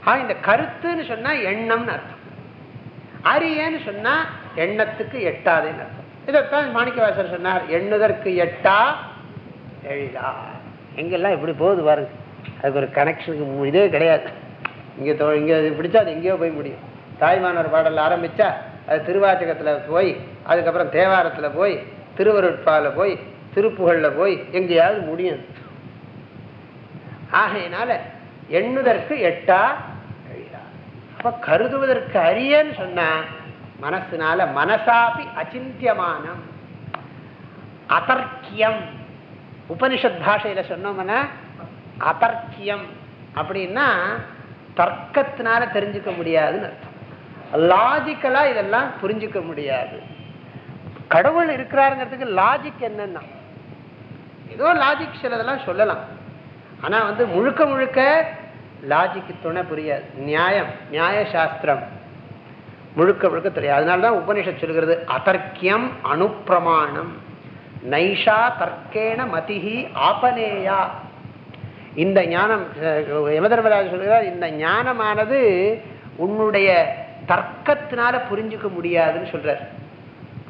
ஆக இந்த கருத்துன்னு சொன்னா எண்ணம்னு அர்த்தம். அரியன்னு சொன்னா எண்ணத்துக்கு எட்டாதுன்னு அர்த்தம். இதைத்தான் மாணிக்கவாசர் சொன்னார் எண்ணுதற்கு எட்டா எழிலா. எங்கெல்லாம் இப்படி போகுது பாருங்க. அதுக்கு ஒரு கனெக்ஷனுக்கு இதே கிடையாது. இங்கே தொ இங்கே பிடிச்சா அது எங்கேயோ போய் முடியும். தாய்மானவர் பாடல் ஆரம்பிச்சா அது திருவாச்சகத்தில் போய் அதுக்கப்புறம் தேவாரத்தில் போய் திருவருட்பாவில் போய் திருப்புகழில் போய் எங்கேயாவது முடியும். ஆகையினால எண்ணுதற்கு எட்டா அப்ப கருதுவதற்கு அரியன்னு சொன்னா மனசுனால மனசாபி அச்சிந்தியமானம். அதர்க்கியம் உபனிஷத் பாஷையில சொன்னோம்னா அதர்க்கியம் அப்படின்னா தர்க்கத்தினால தெரிஞ்சுக்க முடியாதுன்னு அர்த்தம். லாஜிக்கலா இதெல்லாம் புரிஞ்சுக்க முடியாது. கடவுள் இருக்கிறாருங்கிறதுக்கு லாஜிக் என்னன்னா ஏதோ லாஜிக் சிலதெல்லாம் சொல்லலாம். ஆனா வந்து முழுக்க முழுக்க லாஜிக்கு துணை புரியாது நியாயம் நியாய சாஸ்திரம் முழுக்க முழுக்க தெரியாது. அதனாலதான் உபனிஷத் சொல்கிறது அதர்க்கியம் அனுப்பிரமாணம். நைஷா தர்க்கேன மதிஹி ஆபனேயா. இந்த ஞானம் யமதர்மராஜ் சொல்கிறார் இந்த ஞானமானது உன்னுடைய தர்க்கத்தினால புரிஞ்சுக்க முடியாதுன்னு சொல்றார்.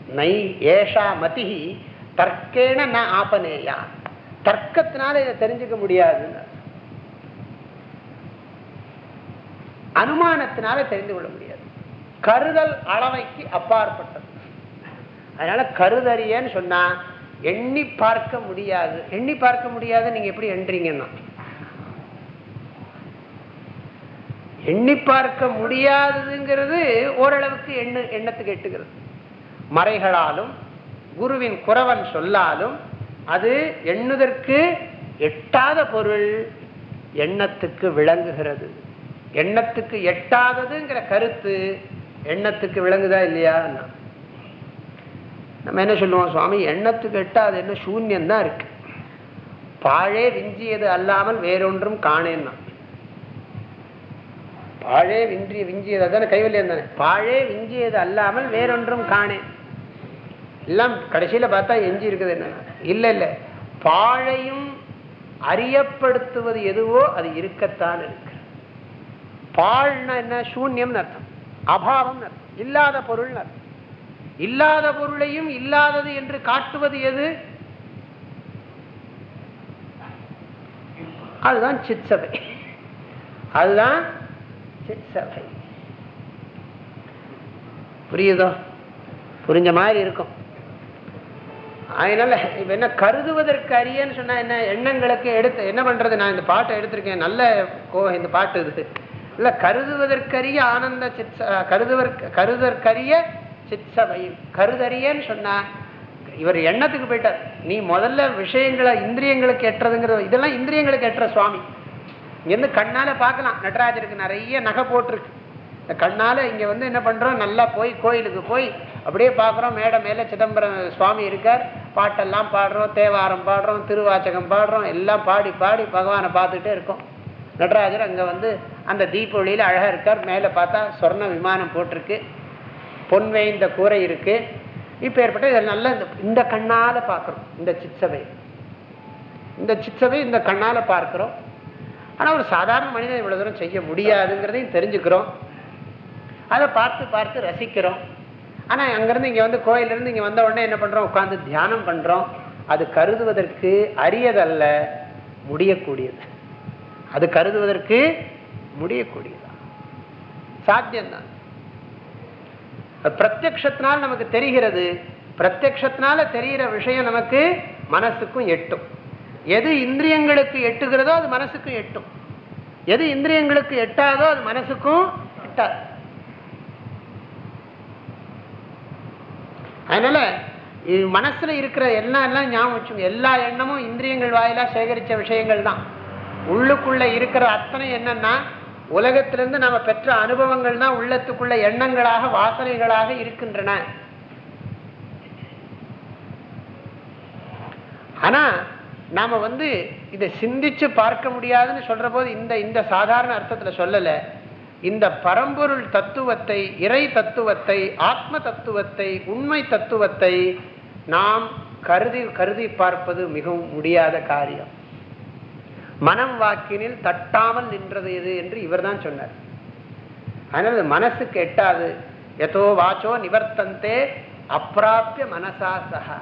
நை ஏஷா மதிஹி தர்க்கேன ந ஆபனேயா. தர்க்கத்தினால இதை தெரிஞ்சுக்க முடியாதுன்னு. அனுமானத்தினால தெரிந்து கொள்ள முடியாது. கருதல் அளவைக்கு அப்பாற்பட்டது. அதனால கருதறியன்னு சொன்னா எண்ணி பார்க்க முடியாது. எண்ணி பார்க்க முடியாது நீங்க எப்படி எண்றீங்கன்னா எண்ணி பார்க்க முடியாததுங்கிறது ஓரளவுக்கு எண்ணு எண்ணத்துக்கு எட்டுகிறது. மறைகளாலும் குருவின் குறவன் சொல்லாலும் அது எண்ணுதற்கு எட்டாத பொருள் எண்ணத்துக்கு விளங்குகிறது. எண்ணத்துக்கு எட்டாததுங்கிற கருத்து எண்ணத்துக்கு விளங்குதா இல்லையா? நம்ம என்ன சொல்லுவோம் சுவாமி? எண்ணத்துக்கு எட்டாது என்ன? சூன்யந்தான் இருக்கு. பாழே விஞ்சியது அல்லாமல் வேறொன்றும் காணேன்னா பாழே விஞ்சி விஞ்சியது அதானே கைவல்யம் தானே? பாழே விஞ்சியது அல்லாமல் வேறொன்றும் காணேன். எல்லாம் கடைசியில பார்த்தா எஞ்சி இருக்குது என்ன? இல்ல இல்ல. பாழையும் அறியப்படுத்துவது எதுவோ அது இருக்கத்தான் இருக்கு. பால்னா என்ன? சூன்யம்னு அர்த்தம். அபாவம் அர்த்தம். இல்லாத பொருள் அர்த்தம். இல்லாத பொருளையும் இல்லாதது என்று காட்டுவது எது? அதுதான் சிற்சபை அதுதான் சிற்சபை புரியுதோ? புரிஞ்ச மாதிரி இருக்கும். அதனால இப்ப என்ன கருதுவதற்கு அரியன்னு சொன்னா என்ன எண்ணங்களுக்கு எடுத்து என்ன பண்றது? நான் இந்த பாட்டை எடுத்திருக்கேன். நல்ல கோ இந்த பாட்டு இது. இல்ல கருதுவதற்கரிய ஆனந்த சித் கருதுவர் கருதற்கரிய சிற்சபை கருதறியன்னு சொன்னா இவர் எண்ணத்துக்கு போயிட்டார். நீ முதல்ல விஷயங்களை இந்திரியங்களுக்கு எட்டுறதுங்கிறது இதெல்லாம் இந்திரியங்களுக்கு எட்டுற சுவாமி. இங்கேருந்து கண்ணால பார்க்கலாம். நடராஜருக்கு நிறைய நகை போட்டிருக்கு. இந்த கண்ணால இங்க வந்து என்ன பண்றோம்? நல்லா போய் கோயிலுக்கு போய் அப்படியே பார்க்குறோம். மேடை மேல சிதம்பரம் சுவாமி இருக்கார். பாட்டெல்லாம் பாடுறோம். தேவாரம் பாடுறோம். திருவாச்சகம் பாடுறோம். எல்லாம் பாடி பாடி பகவானை பார்த்துட்டே இருக்கோம். நடராஜர் அங்கே வந்து அந்த தீபாவளியில் அழகாக இருக்கார். மேலே பார்த்தா சொர்ண விமானம் போட்டிருக்கு. பொன்வேய்ந்த கூரை இருக்குது இப்போ ஏற்பட்ட இதில் நல்ல இந்த இந்த பார்க்குறோம். இந்த சிற்சபை இந்த சிற்சபை இந்த கண்ணால் பார்க்குறோம். ஆனால் ஒரு சாதாரண மனிதன் இவ்வளோ தூரம் செய்ய முடியாதுங்கிறதையும் தெரிஞ்சுக்கிறோம். அதை பார்த்து பார்த்து ரசிக்கிறோம். ஆனால் அங்கேருந்து இங்கே வந்து கோயிலேருந்து இங்கே வந்த உடனே என்ன பண்ணுறோம் உட்காந்து தியானம் பண்ணுறோம் அது கருதுவதற்கு அரியதல்ல முடியக்கூடியது. அது கருதுவதற்கு முடியக்கூடியதான் சாத்தியம்தான். பிரத்யக்ஷத்தினால் நமக்கு தெரிகிறது. பிரத்யக்ஷத்தினால தெரிகிற விஷயம் நமக்கு மனசுக்கும் எட்டும். எது இந்திரியங்களுக்கு எட்டுகிறதோ அது மனசுக்கும் எட்டும். எது இந்திரியங்களுக்கு எட்டாதோ அது மனசுக்கும் எட்டாது. அதனால மனசுல இருக்கிற எண்ணம் எல்லாம் ஞாபகம் எல்லா எண்ணமும் இந்திரியங்கள் வாயிலா சேகரிச்ச விஷயங்கள் தான் உள்ளுக்குள்ள இருக்கிற அத்தனை என்னன்னா உலகத்திலிருந்து நாம பெற்ற அனுபவங்கள் தான் உள்ளத்துக்குள்ள எண்ணங்களாக வாசனைகளாக இருக்கின்றன. ஆனா நாம வந்து இதை சிந்திச்சு பார்க்க முடியாதுன்னு சொல்ற போது இந்த இந்த சாதாரண அர்த்தத்துல சொல்லல. இந்த பரம்பொருள் தத்துவத்தை இறை தத்துவத்தை ஆத்ம தத்துவத்தை உண்மை தத்துவத்தை நாம் கருதி கருதி பார்ப்பது மிகவும் முடியாத காரியம். மனம் வாக்கினில் தட்டாமல் நின்றது எது என்று இவர் தான் சொன்னார். அதனால மனசுக்கு எட்டாது எதோ வாச்சோ நிவர்த்தந்தே அப்பிராப்பிய மனசா சகா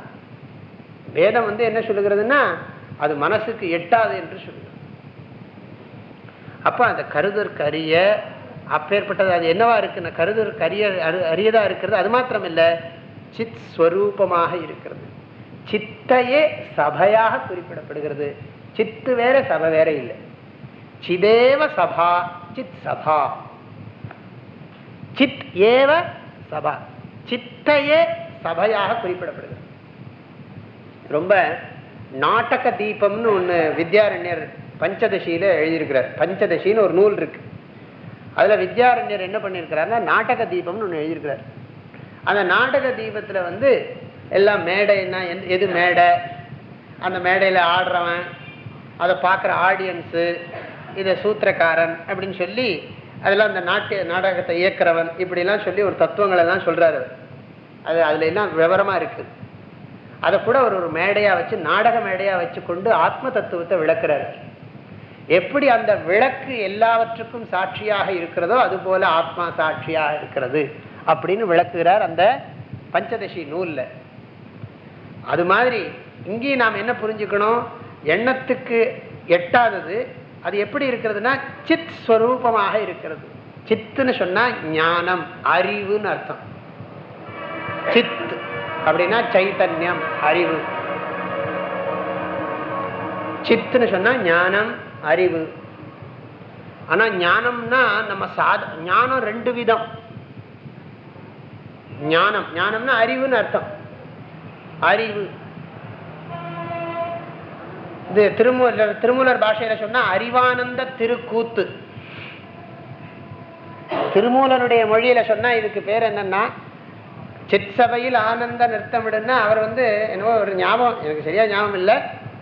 வேதம் வந்து என்ன சொல்லுகிறதுன்னா அது மனசுக்கு எட்டாது என்று சொல்லுகிறது அப்ப அந்த கருதற்கு அரிய அப்பேற்பட்டது அது என்னவா இருக்குன்னு கருதற்கு அரு அரியதா இருக்கிறது அது மாத்திரம் இல்லை சித் ஸ்வரூபமாக இருக்கிறது. சித்தையே சபையாக குறிப்பிடப்படுகிறது. சித்து வேற சபை வேற இல்லை. சிதேவ சபா சித் சபா. சித் ஏவ சபா. சித்தையே சபையாக குறிப்பிடப்படுகிறது. ரொம்ப நாடக தீபம்னு ஒன்று வித்யாரண்யர் பஞ்சதசியில எழுதியிருக்கிறார். பஞ்சதசின்னு ஒரு நூல் இருக்கு. அதுல வித்யாரண்யர் என்ன பண்ணியிருக்கிறாருன்னா நாடக தீபம்னு ஒன்று எழுதியிருக்கிறார். அந்த நாடக தீபத்துல வந்து எல்லாம் மேடைன்னா எது மேடை? அந்த மேடையில் ஆடுறவன் அதை பார்க்குற ஆடியன்ஸு இதை சூத்திரக்காரன் அப்படின்னு சொல்லி அதெல்லாம் அந்த நாட்டிய நாடகத்தை இயக்கிறவன் இப்படிலாம் சொல்லி ஒரு தத்துவங்கள் எல்லாம் சொல்கிறாரு அது அதுல எல்லாம் விவரமாக இருக்குது அதை கூட அவர் ஒரு மேடையாக வச்சு நாடக மேடையாக வச்சு கொண்டு ஆத்ம தத்துவத்தை விளக்குறாரு. எப்படி அந்த விளக்கு எல்லாவற்றுக்கும் சாட்சியாக இருக்கிறதோ அதுபோல ஆத்மா சாட்சியாக இருக்கிறது அப்படின்னு விளக்குகிறார் அந்த பஞ்சதசி நூலில். அது மாதிரி இங்கேயும் நாம் என்ன புரிஞ்சுக்கணும்? எண்ணத்துக்கு எட்டாதது அது எப்படி இருக்கிறதுனா சித் ஸ்வரூபமாக இருக்கிறது. சித்துன்னு சொன்னா ஞானம் அறிவுன்னு அர்த்தம். சித் அப்படின்னா சைத்தன்யம் அறிவு. சித்துன்னு சொன்னா ஞானம் அறிவு. ஆனா ஞானம்னா நம்ம சாத ஞானம் ரெண்டு விதம். ஞானம் ஞானம்னா அறிவுன்னு அர்த்தம். அறிவு. இது திருமூலர் திருமூலர் பாஷையில சொன்னா அறிவானந்த திருக்கூத்து. திருமூலனுடைய மொழியில சொன்னா இதுக்கு பேர் என்னன்னா சிற்சபையில் ஆனந்த நிறுத்தமிடுன்னா அவர் வந்து என்னவோ ஒரு ஞாபகம் எனக்கு சரியா ஞாபகம் இல்லை.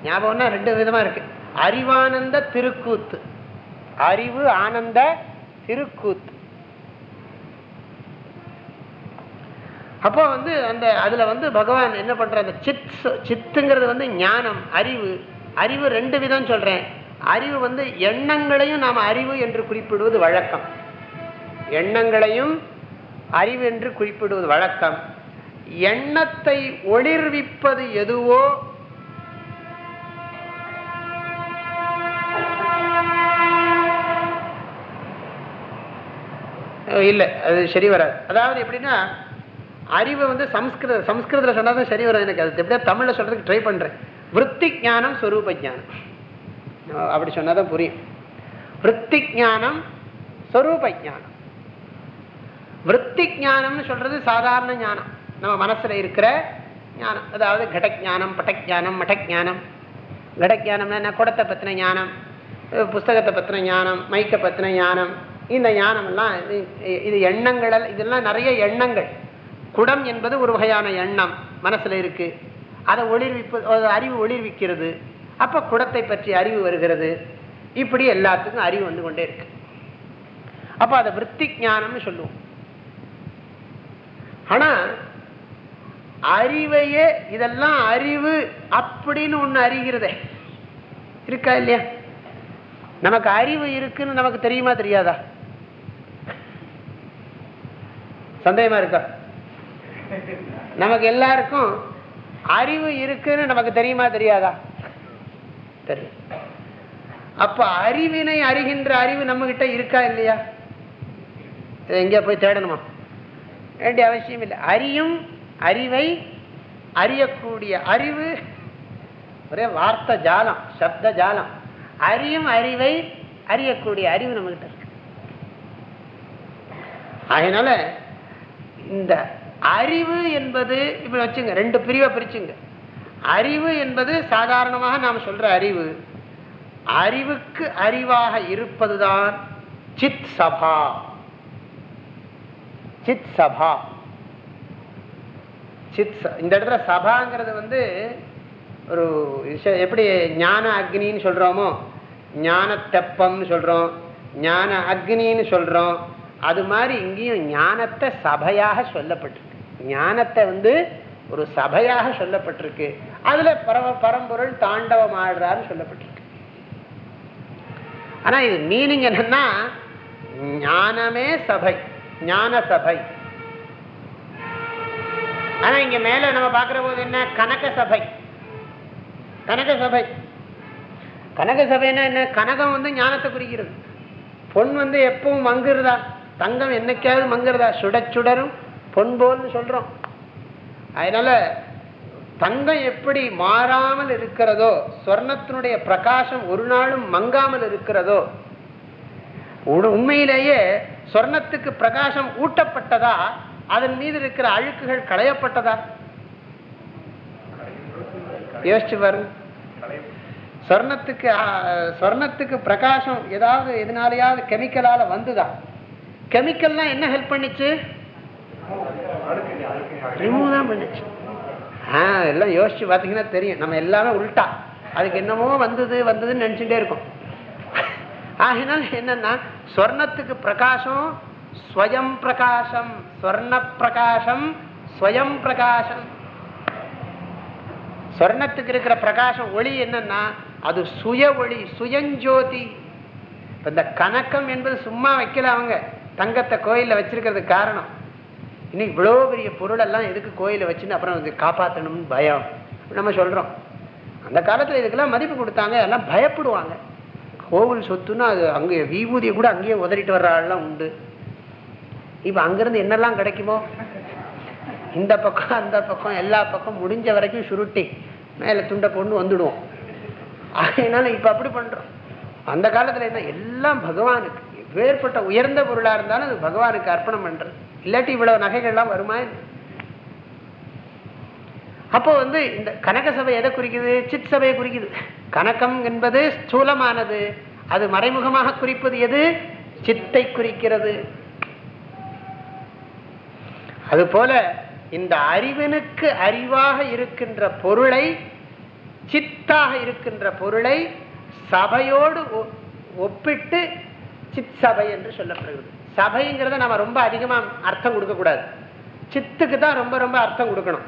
ஞாபகம்னா ரெண்டு விதமா இருக்கு. அறிவானந்த திருக்கூத்து. அறிவு ஆனந்த திருக்கூத்து. அப்போ வந்து அந்த அதுல வந்து பகவான் என்ன பண்ற அந்த சித் சித்துங்கிறது வந்து ஞானம் அறிவு. அறிவு ரெண்டு விதம் சொல்றேன். அறிவு வந்து எண்ணங்களையும் நாம் அறிவு என்று குறிப்பிடுவது வழக்கம். எண்ணங்களையும் அறிவு என்று குறிப்பிடுவது வழக்கம். எண்ணத்தை ஒளிர்விப்பது எதுவோ இல்லை அது சரி வராது. அதாவது எப்படின்னா அறிவை வந்து சம்ஸ்கிருத சம்ஸ்கிருதத்தில் சொன்னால் தான் சரி வராது எனக்கு. அது எப்படியா தமிழில் சொல்றதுக்கு ட்ரை பண்ணுறேன் விற்பி ஜானம் ஸ்வரூப ஜானம் அப்படி சொன்னதான் புரியும். விற்பி ஜானம் ஸ்வரூப ஜானம் விற்பி ஜானம்னு சொல்றது சாதாரண ஞானம். நம்ம மனசுல இருக்கிற ஞானம். அதாவது கடஜானம் பட்டஜானம் மட்டஜானம். கடஜானம்னா என்ன? குடத்தை பற்றின ஞானம் புஸ்தகத்தை பற்றின ஞானம் மைக்கை பற்றின ஞானம். இந்த ஞானம் எல்லாம் இது எண்ணங்கள் இதெல்லாம் நிறைய எண்ணங்கள். குடம் என்பது ஒரு வகையான எண்ணம் மனசுல இருக்கு. அதை ஒளிர்விப்பது அறிவு ஒளிர்விக்கிறது. அப்ப குடத்தை பற்றி அறிவு வருகிறது. இப்படி எல்லாத்துக்கும் அறிவு வந்து கொண்டே இருக்கு. அப்ப அதை விற்பி ஞானம்னு சொல்லுவோம். ஆனால் அறிவையே இதெல்லாம் அறிவு அப்படின்னு ஒண்ணு அறிகிறதே. இருக்கா இல்லையா? நமக்கு அறிவு இருக்குன்னு நமக்கு தெரியுமா தெரியாதா? சந்தேகமா இருக்கா? நமக்கு எல்லாருக்கும் அறிவு இருக்குன்னு நமக்கு தெரியுமா தெரியாதா? தெரியும். அப்ப அறிவினை அறிகின்ற அறிவு நம்ம கிட்ட இருக்கா இல்லையா? எங்கே போய் தேடணுமா? வேண்டிய அவசியம் இல்லை. அறியும் அறிவை அறியக்கூடிய அறிவு ஒரே வார்த்தை ஜாலம் சப்த ஜாலம். அறியும் அறிவை அறியக்கூடிய அறிவு நம்மகிட்ட இருக்கு. அதனால இந்த அறிவு என்பது இப்படி வச்சுங்க ரெண்டு பிரிவை பிரிச்சுங்க. அறிவு என்பது சாதாரணமாக நாம் சொல்ற அறிவு. அறிவுக்கு அறிவாக இருப்பதுதான் சித் சபா சித் சபா சித் இந்த இடத்துல சபாங்கிறது வந்து ஒரு எப்படி ஞான அக்னின்னு சொல்றோமோ ஞான தெப்பம்னு சொல்றோம் ஞான அக்னின்னு சொல்றோம் அது மாதிரி இங்கேயும் ஞானத்தை சபையாக சொல்லப்பட்டிருக்கு. ஞானத்தை வந்து ஒரு சபையாக சொல்லப்பட்டிருக்கு. அதுல பரம பரம்பொருள் தாண்டவம் ஆடுறாருன்னு சொல்லப்பட்டிருக்கு. ஆனா இது மீனிங் என்னன்னா ஞானமே சபை ஞான சபை. ஆனா இங்க மேல நம்ம பாக்குற போது என்ன? கனக சபை. கனக சபை. கனக சபைன்னா என்ன? கனகம் வந்து ஞானத்தை குறிக்கிறது. பொன் வந்து எப்பவும் மங்குறதா? தங்கம் என்னைக்காவது மங்குறதா? சுட சுடரும் பொன்போல்னு சொல்றோம். அதனால தங்கம் எப்படி மாறாமல் இருக்கிறதோ ஸ்வர்ணத்தினுடைய பிரகாசம் ஒரு நாளும் மங்காமல் இருக்கிறதோ உண்மையிலேயே சொர்ணத்துக்கு பிரகாசம் ஊட்டப்பட்டதா அதன் மீது இருக்கிற அழுக்குகள் களையப்பட்டதா? யோசிச்சு பாருங்க. சொர்ணத்துக்கு சொர்ணத்துக்கு பிரகாசம் ஏதாவது எதனாலையாவது கெமிக்கலால வந்துதா? கெமிக்கல்லாம் என்ன ஹெல்ப் பண்ணிச்சு? ரிமூவ் தான் பண்ணுச்சு. எல்லாம் யோசிச்சு பார்த்தீங்கன்னா தெரியும். நம்ம எல்லாமே உள்டா. அதுக்கு என்னமோ வந்தது வந்ததுன்னு நினைச்சுட்டே இருக்கும். ஆகினால் என்னன்னா ஸ்வர்ணத்துக்கு பிரகாசம் ஸ்வயம் பிரகாசம் ஸ்வர்ண பிரகாசம் ஸ்வயம் பிரகாசம். ஸ்வர்ணத்துக்கு இருக்கிற பிரகாசம் ஒளி என்னன்னா அது சுய ஒளி சுயஞ்சோதி. இந்த கணக்கம் என்பது சும்மா வைக்கல அவங்க. தங்கத்தை கோயிலில் வச்சிருக்கிறதுக்கு காரணம். இன்னும் இவ்வளோ பெரிய பொருளெல்லாம் எதுக்கு கோயிலை வச்சுன்னு அப்புறம் அது காப்பாற்றணும்னு பயம். நம்ம சொல்கிறோம் அந்த காலத்தில் இதுக்கெல்லாம் மதிப்பு கொடுத்தாங்க எல்லாம் பயப்படுவாங்க. கோவில் சொத்துன்னா அது அங்கே விபூதியை கூட அங்கேயே உதறிட்டு வர்ற ஆள்லாம் உண்டு. இப்போ அங்கேருந்து என்னெல்லாம் கிடைக்குமோ? இந்த பக்கம் அந்த பக்கம் எல்லா பக்கம் முடிஞ்ச வரைக்கும் சுருட்டி மேலே துண்டை கொண்டு வந்துடுவோம். அதனால இப்போ அப்படி பண்ணுறோம் அந்த காலத்தில் என்ன எல்லாம் பகவானுக்கு வேறுபட்ட உயர்ந்த பொருளாக இருந்தாலும் அது பகவானுக்கு அர்ப்பணம் பண்ணுறது இல்லாட்டி இவ்வளவு நகைகள்லாம் வருமா அப்போ வந்து இந்த கனக சபை எதை குறிக்குது? சித் சபையை குறிக்குது. கணக்கம் என்பது ஸ்தூலமானது. அது மறைமுகமாக குறிப்பது எது? சித்தை குறிக்கிறது. அதுபோல இந்த அறிவனுக்கு அறிவாக இருக்கின்ற பொருளை சித்தாக இருக்கின்ற பொருளை சபையோடு ஒப்பிட்டு சித் சபை என்று சொல்லப்படுகிறது. சபைங்கிறத நம்ம ரொம்ப அதிகமா அர்த்தம் கொடுக்கக்கூடாது. சித்துக்கு தான் ரொம்ப ரொம்ப அர்த்தம் கொடுக்கணும்.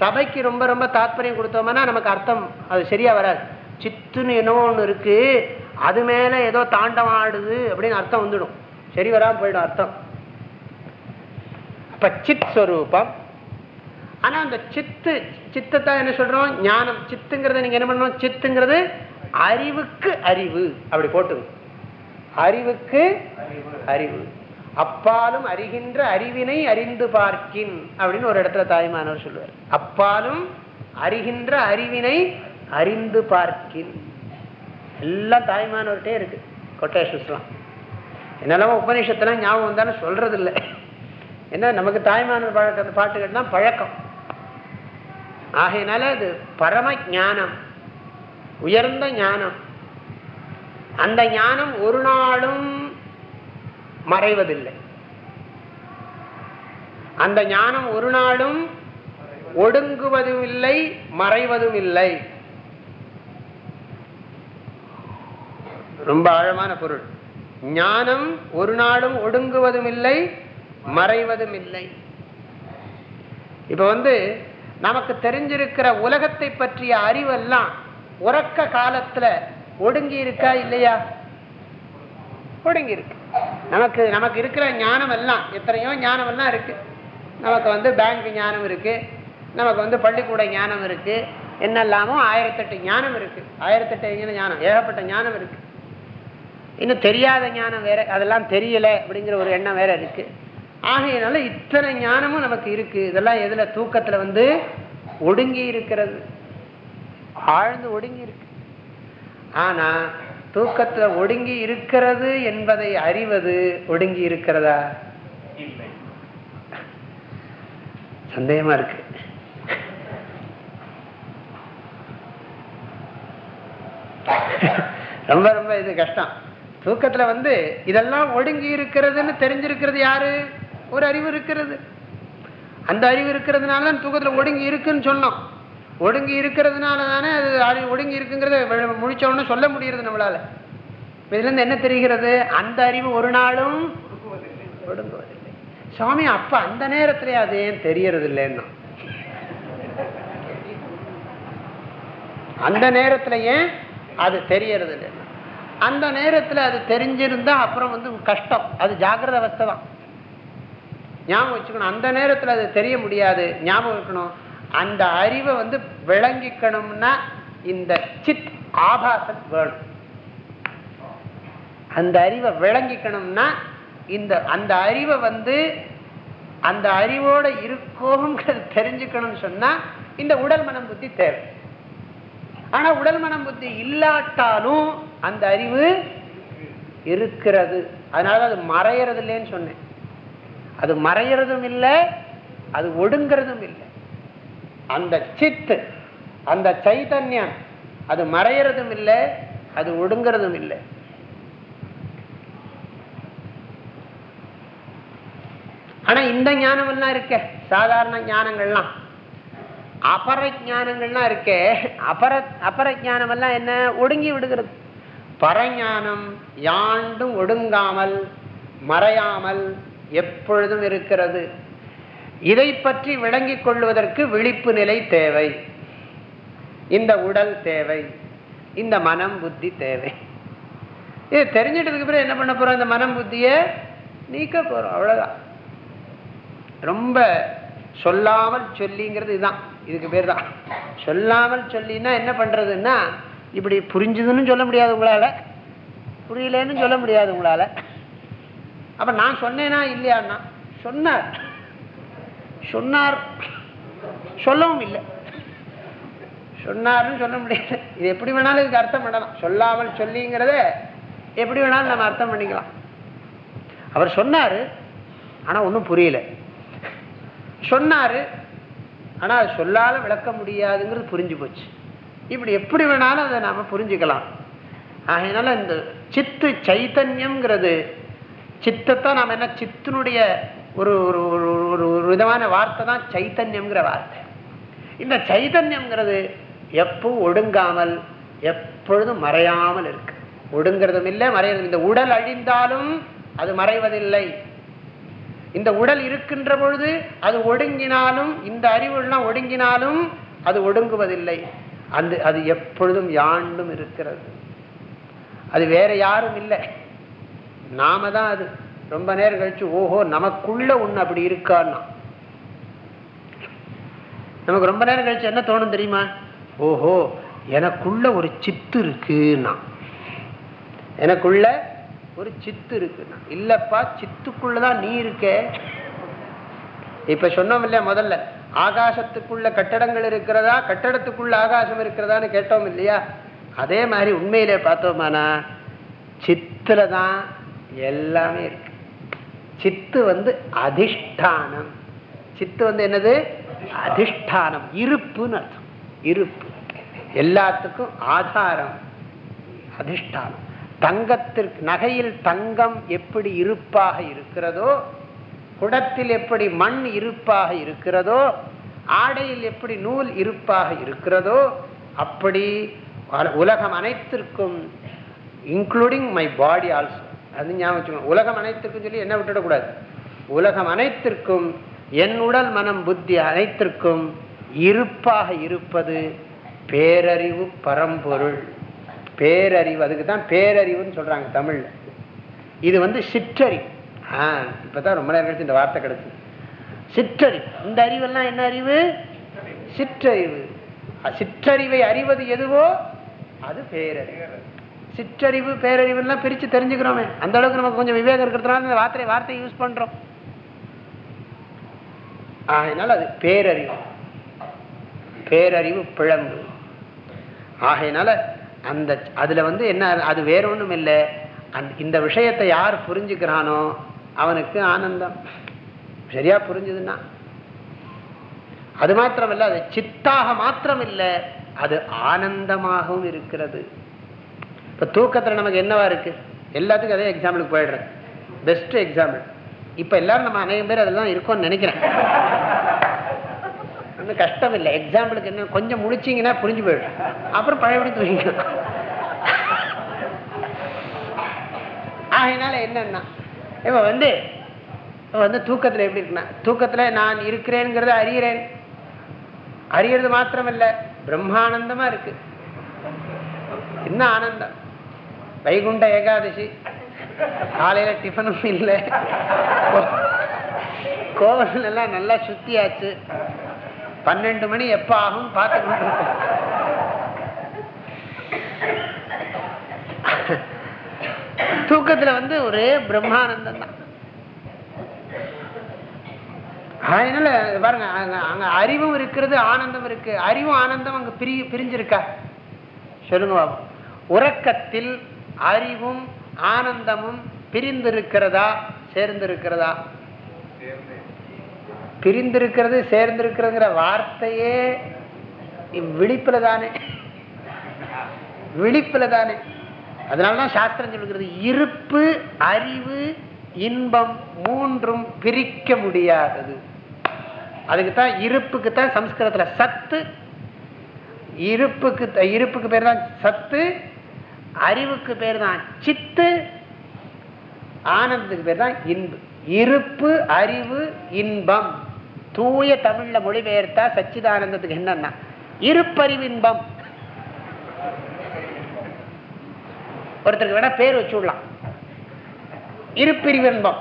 சபைக்கு ரொம்ப ரொம்ப தாத்பரியம் கொடுத்தோம்னா நமக்கு அர்த்தம் அது சரியா வராது. சித்துன்னு என்னவோ ஒன்று இருக்கு அது மேல ஏதோ தாண்டம் ஆடுது அப்படின்னு அர்த்தம் வந்துடும். சரி வராமல் போயிடும் அர்த்தம். அப்ப சித் ஸ்வரூபம். ஆனா அந்த சித்து சித்தத்தான் என்ன சொல்றோம்? ஞானம். சித்துங்கிறத நீங்க என்ன பண்ணணும்? சித்துங்கிறது அறிவுக்கு அறிவு. அப்படி போட்டு அறிவுக்கு அறிவு. அப்பாலும் அறிகின்ற அறிவினை அறிந்து பார்க்கின் அப்படின்னு ஒரு இடத்துல தாய்மானவர் சொல்லுவார். அப்பாலும் அறிகின்ற அறிவினை அறிந்து பார்க்கின். எல்லாம் தாய்மானவர்கிட்டே இருக்கு கொட்டேஷன்ஸ்லாம் என்னெல்லாம் உபநிஷத்தெல்லாம் ஞாபகம் வந்தாலும் சொல்றது இல்லை என்ன நமக்கு தாய்மானவர் பாட்டு பாட்டுகள் தான் பழக்கம். ஆகையினால அது பரம ஞானம் உயர்ந்த ஞானம். அந்த ஞானம் ஒரு நாளும் மறைவதில்லை. அந்த ஞானம் ஒரு நாளும் ஒடுங்குவதும் இல்லை மறைவதும் இல்லை ரொம்ப ஆழமான பொருள். ஞானம் ஒரு நாளும் ஒடுங்குவதும் இல்லை மறைவதும் இல்லை இப்ப வந்து நமக்கு தெரிஞ்சிருக்கிற உலகத்தை பற்றிய அறிவெல்லாம் உறக்க காலத்துல ஒடுங்கி இருக்கா இல்லையா? ஒடுங்கி இருக்கு நமக்கு நமக்கு இருக்கிற ஞானம் எல்லாம் எத்தனையோ ஞானம் எல்லாம் இருக்கு. நமக்கு வந்து பேங்க் ஞானம் இருக்கு. நமக்கு வந்து பள்ளிக்கூட ஞானம் இருக்கு. என்னெல்லாமோ ஆயிரத்தெட்டு ஞானம் இருக்கு. ஆயிரத்தெட்டு ஞானம்? ஏகப்பட்ட ஞானம் இருக்கு. இன்னும் தெரியாத ஞானம் வேற அதெல்லாம் தெரியல அப்படிங்கிற ஒரு எண்ணம் வேற இருக்கு. ஆகையினால இத்தனை ஞானமும் நமக்கு இருக்கு. இதெல்லாம் எதுல? தூக்கத்துல வந்து ஒடுங்கி இருக்கிறது ஆழ்ந்து ஒடுங்கி இருக்கு ஆனா தூக்கத்துல ஒடுங்கி இருக்கிறது என்பதை அறிவது ஒடுங்கி இருக்கிறதா? சந்தேகமா இருக்கு. ரொம்ப ரொம்ப இது கஷ்டம். தூக்கத்துல வந்து இதெல்லாம் ஒடுங்கி இருக்கிறதுன்னு தெரிஞ்சிருக்கிறது யாரு? ஒரு அறிவு இருக்கிறது. அந்த அறிவு இருக்கிறதுனால தான் தூக்கத்துல ஒடுங்கி இருக்குன்னு சொன்னோம். ஒடுங்கி இருக்கிறதுனால தானே அது அறிவு ஒடுங்கி இருக்குங்கிறத வெ- உடனே சொல்ல முடியுது நம்மளால. இதுல இருந்து என்ன தெரிகிறது? அந்த அறிவு ஒரு நாளும் ஒடுங்குவதில்லை. சுவாமி அப்ப அந்த நேரத்திலே அது ஏன் தெரியறது இல்லைன்னா அந்த நேரத்துல ஏன் அது தெரியறது இல்லை அந்த நேரத்துல அது தெரிஞ்சிருந்தா அப்புறம் வந்து கஷ்டம். அது ஜாகிரத அவஸ்தை தான். ஞாபகம் வச்சுக்கணும். அந்த நேரத்துல அது தெரிய முடியாது. ஞாபகம் இருக்கணும். அந்த அறிவை வந்து விளங்கிக்கணும்னா இந்த சித் ஆபாசம் வேணும். அந்த அறிவை விளங்கிக்கணும்னா இந்த அந்த அறிவை வந்து அந்த அறிவோட இருக்கோங்கிறது தெரிஞ்சுக்கணும்னு சொன்னா இந்த உடல் மனம் புத்தி தேவை. ஆனா உடல் மனம் புத்தி இல்லாட்டாலும் அந்த அறிவு இருக்கிறது. அதனால அது மறையறது இல்லைன்னு சொன்னேன். அது மறையறதும் இல்லை அது ஒடுங்கிறதும் இல்லை. அந்த சித்து அந்த சைதன்யம் அது மறையறதும் இல்லை அது ஒடுங்கிறதும் இல்லை. ஆனா இந்த ஞானம் எல்லாம் இருக்க சாதாரண ஞானங்கள்லாம். அபர ஜானங்கள்லாம் இருக்கே அபர அபர ஞானம் எல்லாம் என்ன? ஒடுங்கி விடுகிறது. பரஞானம் யாண்டும் ஒடுங்காமல் மறையாமல் எப்பொழுதும் இருக்கிறது. இதை பற்றி விளங்கிக் கொள்வதற்கு விழிப்பு நிலை தேவை. இந்த உடல் தேவை. இந்த மனம் புத்தி தேவை. இது தெரிஞ்சிட்டதுக்கு பிறகு என்ன பண்ண போறோம்? இந்த மனம் புத்தியை நீக்க போறோம். அவ்வளவுதான். ரொம்ப சொல்லாமல் சொல்லிங்கிறது இதுதான். இதுக்கு பேர் தான். சொல்லாமல் சொல்லினா என்ன பண்றதுன்னா இப்படி புரிஞ்சுதுன்னு சொல்ல முடியாது உங்களால. புரியலன்னு சொல்ல முடியாது உங்களால. அப்ப நான் சொன்னேனா இல்லையான்னா சொன்னார். சொன்னார். சொல்லவும் இல்லை. சொன்னார்னு சொல்ல முடியாது. இது எப்படி வேணாலும் இதுக்கு அர்த்தம் பண்ணலாம். சொல்லாமல் சொல்லிங்கிறத எப்படி வேணாலும் நம்ம அர்த்தம் பண்ணிக்கலாம். அவர் சொன்னாரு ஆனா ஒன்றும் புரியல. சொன்னாரு ஆனா அது சொல்லால் விளக்க முடியாதுங்கிறது புரிஞ்சு போச்சு. இப்படி எப்படி வேணாலும் அதை நாம புரிஞ்சுக்கலாம். ஆகையினால இந்த சித்து சைத்தன்யம்ங்கிறது சித்தத்தான் நாம என்ன சித்தினுடைய ஒரு ஒரு ஒரு ஒரு ஒரு விதமான வார்த்தை தான் சைத்தன்யம்ங்கிற வார்த்தை. இந்த சைதன்யம்ங்கிறது எப்பவும் ஒடுங்காமல் எப்பொழுதும் மறையாமல் இருக்கு. ஒடுங்கிறதும் இல்லை மறையறதும் இந்த உடல் அழிந்தாலும் அது மறைவதில்லை. இந்த உடல் இருக்கின்ற பொழுது அது ஒடுங்கினாலும் இந்த அறிவுலாம் ஒடுங்கினாலும் அது ஒடுங்குவதில்லை. அந்த அது எப்பொழுதும் யாண்டும் இருக்கிறது. அது வேற யாரும் இல்லை. நாம தான் அது. ரொம்ப நேரம் கழிச்சு ஓஹோ நமக்குள்ள ஒண்ணு அப்படி இருக்கான்னா? நமக்கு ரொம்ப நேரம் கழிச்சு என்ன தோணும் தெரியுமா? ஓஹோ எனக்குள்ள ஒரு சித்து இருக்குன்னா. எனக்குள்ள ஒரு சித்து இருக்குன்னா. இல்லப்பா சித்துக்குள்ளதான் நீ இருக்க? இப்ப சொன்னோம் இல்லையா முதல்ல ஆகாசத்துக்குள்ள கட்டடங்கள் இருக்கிறதா? கட்டடத்துக்குள்ள ஆகாசம் இருக்கிறதான்னு கேட்டோம் இல்லையா? அதே மாதிரி உண்மையிலே பார்த்தோமானா சித்துல தான் எல்லாமே இருக்கு. சித்து வந்து அதிஷ்டானம். சித்து வந்து என்னது? அதிஷ்டானம். இருப்புன்னு அர்த்தம். இருப்பு. எல்லாத்துக்கும் ஆதாரம். அதிஷ்டானம். தங்கத்திற்கு நகையில் தங்கம் எப்படி இருப்பாக இருக்கிறதோ குடத்தில் எப்படி மண் இருப்பாக இருக்கிறதோ ஆடையில் எப்படி நூல் இருப்பாக இருக்கிறதோ அப்படி உலகம் அனைத்திற்கும் இன்க்ளூடிங் மை பாடி ஆல்சோ அது ஞாபகம் வச்சுக்கணும். உலகம் அனைத்திற்கும் சொல்லி என்ன விட்டுடக்கூடாது? உலகம் அனைத்திற்கும் என் உடல் மனம் புத்தி அனைத்திற்கும் இருப்பாக இருப்பது பேரறிவு பரம்பொருள். பேரறிவு அதுக்கு தான் பேரறிவுன்னு சொல்கிறாங்க தமிழில். இது வந்து சிற்றறிவு. ஆ இப்போ தான் ரொம்ப நேரம் கழிச்சு இந்த வார்த்தை கிடச்சி. சிற்றறிவு. இந்த அறிவெல்லாம் என்ன அறிவு? சிற்றறிவு. சிற்றறிவை அறிவது எதுவோ? அது பேரறிவு. சிற்றறிவு பேரறிவு எல்லாம் பிரிச்சு தெரிஞ்சுக்கிறோமே. அந்த அளவுக்கு நமக்கு கொஞ்சம் விவேகம் இருக்கிறதுனால இந்த வார்த்தை வார்த்தையை யூஸ் பண்றோம். ஆகையினால் அது பேரறிவு. பேரறிவு பிழம்பு. ஆகையினால அந்த அதுல வந்து என்ன அது வேற ஒண்ணும் இல்லை. அந் இந்த விஷயத்தை யார் புரிஞ்சுக்கிறானோ அவனுக்கு ஆனந்தம். சரியா புரிஞ்சுதுன்னா. அது மாத்திரமில்லை அது சித்தாக மாத்திரம் இல்லை அது ஆனந்தமாகவும் இருக்கிறது. இப்ப தூக்கத்துல நமக்கு என்னவா இருக்கு? எல்லாத்துக்கும் அதே எக்ஸாம்பிளுக்கு போயிடுறேன். பெஸ்ட் எக்ஸாம்பிள் இப்ப எல்லாரும் நம்ம அநேகம் பேர் அதெல்லாம் இருக்கோம்னு நினைக்கிறேன். ஒன்றும் கஷ்டம் இல்லை. எக்ஸாம்பிளுக்கு என்ன கொஞ்சம் முடிச்சிங்கன்னா புரிஞ்சு போயிடும். அப்புறம் பழையபடி தூங்கிங்க ஆகையினால என்னன்னா இப்போ வந்து வந்து தூக்கத்துல எப்படி இருக்குன்னா தூக்கத்துல நான் இருக்கிறேங்கிறத அறிகிறேன் அறியறது மாத்திரம் இல்ல பிரம்மானந்தமா இருக்கு. என்ன ஆனந்தம். வைகுண்ட ஏகாதசி. காலையில டிஃபனும் இல்லை. கோவில் எல்லாம் நல்லா சுத்தியாச்சு. பன்னெண்டு மணி எப்ப ஆகும் பார்த்துக்கிட்டு இருக்கோம். தூக்கத்துல வந்து ஒரே பிரம்மானந்தம் தான். அதனால பாருங்க அங்க அறிவும் இருக்கிறது ஆனந்தம் இருக்கு. அறிவும் ஆனந்தம் அங்க பிரி பிரிஞ்சிருக்கா? சொல்லுங்க பாபு. உறக்கத்தில் அறிவும் ஆனந்தமும் பிரிந்திருக்கிறதா சேர்ந்திருக்கிறதா? பிரிந்திருக்கிறது சேர்ந்திருக்கிறதுங்கிற வார்த்தையே விழிப்புல தானே. விழிப்புல தானே. அதனாலதான் சாஸ்திரம் சொல்லுகிறது இருப்பு அறிவு இன்பம் மூன்றும் பிரிக்க முடியாதது. அதுக்குத்தான் இருப்புக்குத்தான் இருப்புக்கு தான் சம்ஸ்கிருதத்துல சத்து. இருப்புக்கு இருப்புக்கு பேர் தான் சத்து அறிவுக்கு பேர் தான் சித்து ஆனந்தத்துக்கு பேர் தான் இன்பு. இருப்பு அறிவு இன்பம். தூய தமிழ்ல மொழிபெயர்த்தா சச்சிதானந்தத்துக்கு என்னன்னா இருப்பறிவு இன்பம். ஒருத்தருக்கு வேணா பேர் வச்சு விடலாம். இருப்பிரிவு இன்பம்.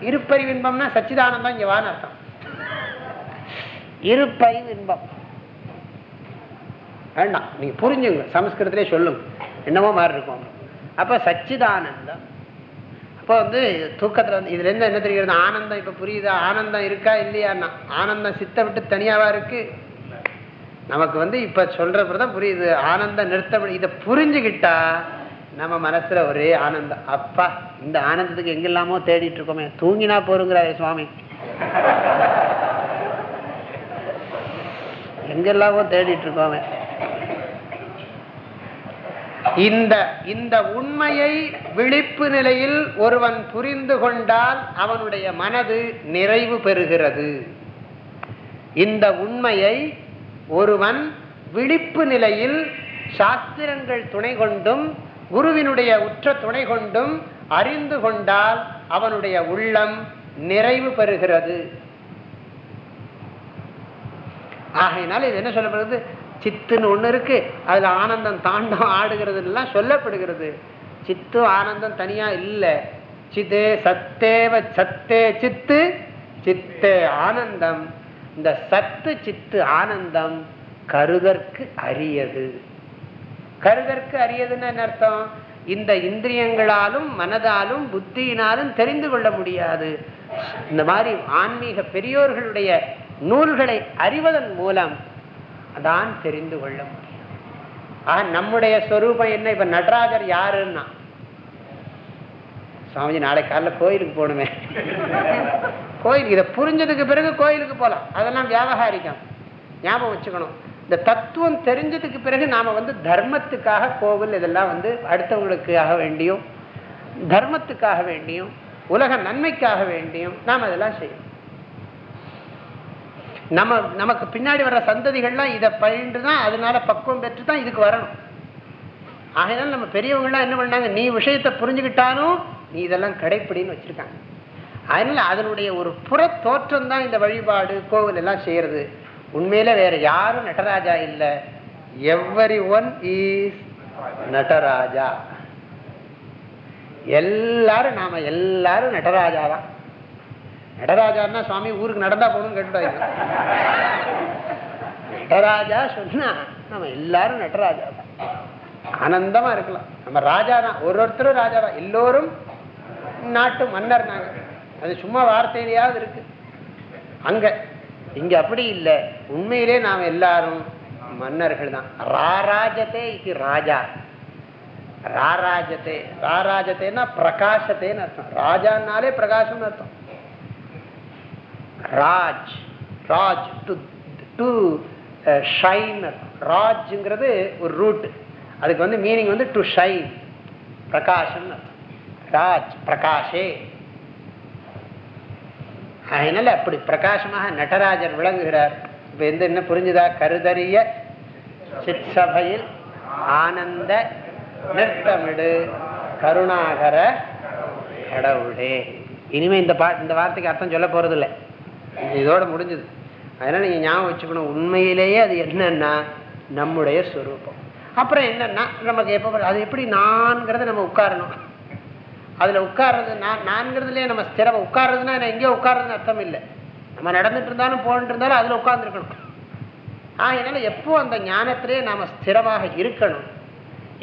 இருப்பறிவு இன்பம்னா சச்சிதானந்தம் இங்க வான அர்த்தம். இருப்பறிவு இன்பம். வேண்டாம் நீங்க புரிஞ்சுங்க சமஸ்கிருதத்திலே சொல்லுங்க. என்னமோ மாதிரி இருக்கும். அப்போ சச்சிதானந்தம். அப்போ வந்து தூக்கத்தில் வந்து இதுல இருந்து என்ன தெரிகிறது? ஆனந்தம் இப்போ புரியுதா? ஆனந்தம் இருக்கா இல்லையான்னா? ஆனந்தம் சித்த விட்டு தனியாவா இருக்கு? நமக்கு வந்து இப்போ சொல்றப்பதான் புரியுது. ஆனந்தம் நிறுத்த இதை புரிஞ்சுக்கிட்டா நம்ம மனசுல ஒரே ஆனந்தம். அப்பா இந்த ஆனந்தத்துக்கு எங்கெல்லாமோ தேடிட்டு இருக்கோமே. தூங்கினா போருங்கிறாரே சுவாமி. எங்கெல்லாமோ தேடிட்டு இருக்கோமே. இந்த இந்த உண்மையை விழிப்பு நிலையில் ஒருவன் புரிந்து கொண்டால் அவனுடைய மனது நிறைவு பெறுகிறது. இந்த உண்மையை ஒருவன் விழிப்பு நிலையில் சாஸ்திரங்கள் துணை கொண்டும் குருவினுடைய உற்ற துணை கொண்டும் அறிந்து கொண்டால் அவனுடைய உள்ளம் நிறைவு பெறுகிறது. ஆகையினால் இது என்ன சொல்லப்படுறது சித்துன்னு ஒன்று இருக்கு. அதில் ஆனந்தம் தாண்டம் ஆடுகிறதுலாம் சொல்லப்படுகிறது. சித்து ஆனந்தம் தனியாக இல்லை. சிதே சத்தேவ சத்தே சித்து சித்தே ஆனந்தம். இந்த சத்து சித்து ஆனந்தம் கருதற்கு அரியது. கருதற்கு அரியதுன்னு என்ன அர்த்தம்? இந்த இந்திரியங்களாலும் மனதாலும் புத்தியினாலும் தெரிந்து கொள்ள முடியாது. இந்த மாதிரி ஆன்மீக பெரியோர்களுடைய நூல்களை அறிவதன் மூலம் தான் தெரிந்து கொள்ள முடியும். ஆக நம்முடைய ஸ்வரூபம் என்ன? இப்ப நடராஜர் யாருன்னா? சுவாமிஜி நாளை காலைல கோயிலுக்கு போகணுமே. கோயில் இதை புரிஞ்சதுக்கு பிறகு கோயிலுக்கு போகலாம். அதெல்லாம் வியாபகாரிக்கம். ஞாபகம் வச்சுக்கணும். இந்த தத்துவம் தெரிஞ்சதுக்கு பிறகு நாம வந்து தர்மத்துக்காக கோவில் இதெல்லாம் வந்து அடுத்தவங்களுக்காக வேண்டியும் தர்மத்துக்காக வேண்டியும் உலக நன்மைக்காக வேண்டியும் நாம் அதெல்லாம் செய்யணும். நம்ம நமக்கு பின்னாடி வர்ற சந்ததிகள்லாம் இதை பயின்று தான் அதனால பக்குவம் பெற்று தான் இதுக்கு வரணும். ஆகையால் நம்ம பெரியவங்களாம் என்ன பண்ணாங்க நீ விஷயத்தை புரிஞ்சுக்கிட்டாலும் நீ இதெல்லாம் கடைப்பிடின்னு வச்சிருக்காங்க. அதனால அதனுடைய ஒரு புற தோற்றம் தான் இந்த வழிபாடு கோவில் எல்லாம் செய்யறது. உண்மையில வேற யாரும் நடராஜா இல்லை. Everyone is Nataraja. எல்லாரும் நாம எல்லாரும் நடராஜா தான் நடராஜான்னா சுவாமி ஊருக்கு நடந்தா போகணும்னு கேட்டுட்டாங்க. நடராஜா சொன்னா நம்ம எல்லாரும் நடராஜா. தான் ஆனந்தமா இருக்கலாம். நம்ம ராஜா தான் ஒரு ஒருத்தரும் ராஜா தான் எல்லோரும் நாட்டு மன்னர் நாங்க. அது சும்மா வார்த்தையிலேயாவது இருக்கு. அங்க இங்க அப்படி இல்லை. உண்மையிலே நாம் எல்லாரும் மன்னர்கள் தான் ராராஜதே இது ராஜா. ராராஜதே. ராராஜத்தேன்னா பிரகாசத்தேன்னு அர்த்தம். ராஜான்னாலே பிரகாசம்னு அர்த்தம். Raj Raj to to shine ராஜ்ங்கிறது ஒரு ரூட் அதுக்கு வந்து மீனிங் வந்து டு ஷைன் பிரகாஷம் ராஜ் பிரகாஷே. அதனால அப்படி பிரகாசமாக நடராஜர் விளங்குகிறார். இப்ப எந்த என்ன புரிஞ்சுதா? கருதறிய சிற்சபையில் ஆனந்த நிறுத்தமிடு. கருணாகர கடவுளே. இனிமே இந்த பா இந்த வார்த்தைக்கு அர்த்தம் சொல்ல போறது இதோட முடிஞ்சது. அதனால நீங்க ஞாபகம் வச்சுக்கணும் உண்மையிலேயே அது என்னன்னா நம்முடைய ஸ்வரூபம் அப்புறம் என்னன்னா நமக்கு எப்போ அது எப்படி நான்கிறத நம்ம உட்காரணும். அதுல உட்கார்றது நான் நான்கிறதுலேயே நம்ம ஸ்திரம் உட்கார்றதுன்னா நான் எங்கேயோ உட்கார்றதுன்னு அர்த்தம் இல்லை. நம்ம நடந்துட்டு இருந்தாலும் போன்ட்டு இருந்தாலும் அதுல உட்கார்ந்துருக்கணும். அதனால் எப்போ அந்த ஞானத்திலே நாம ஸ்திரமாக இருக்கணும்.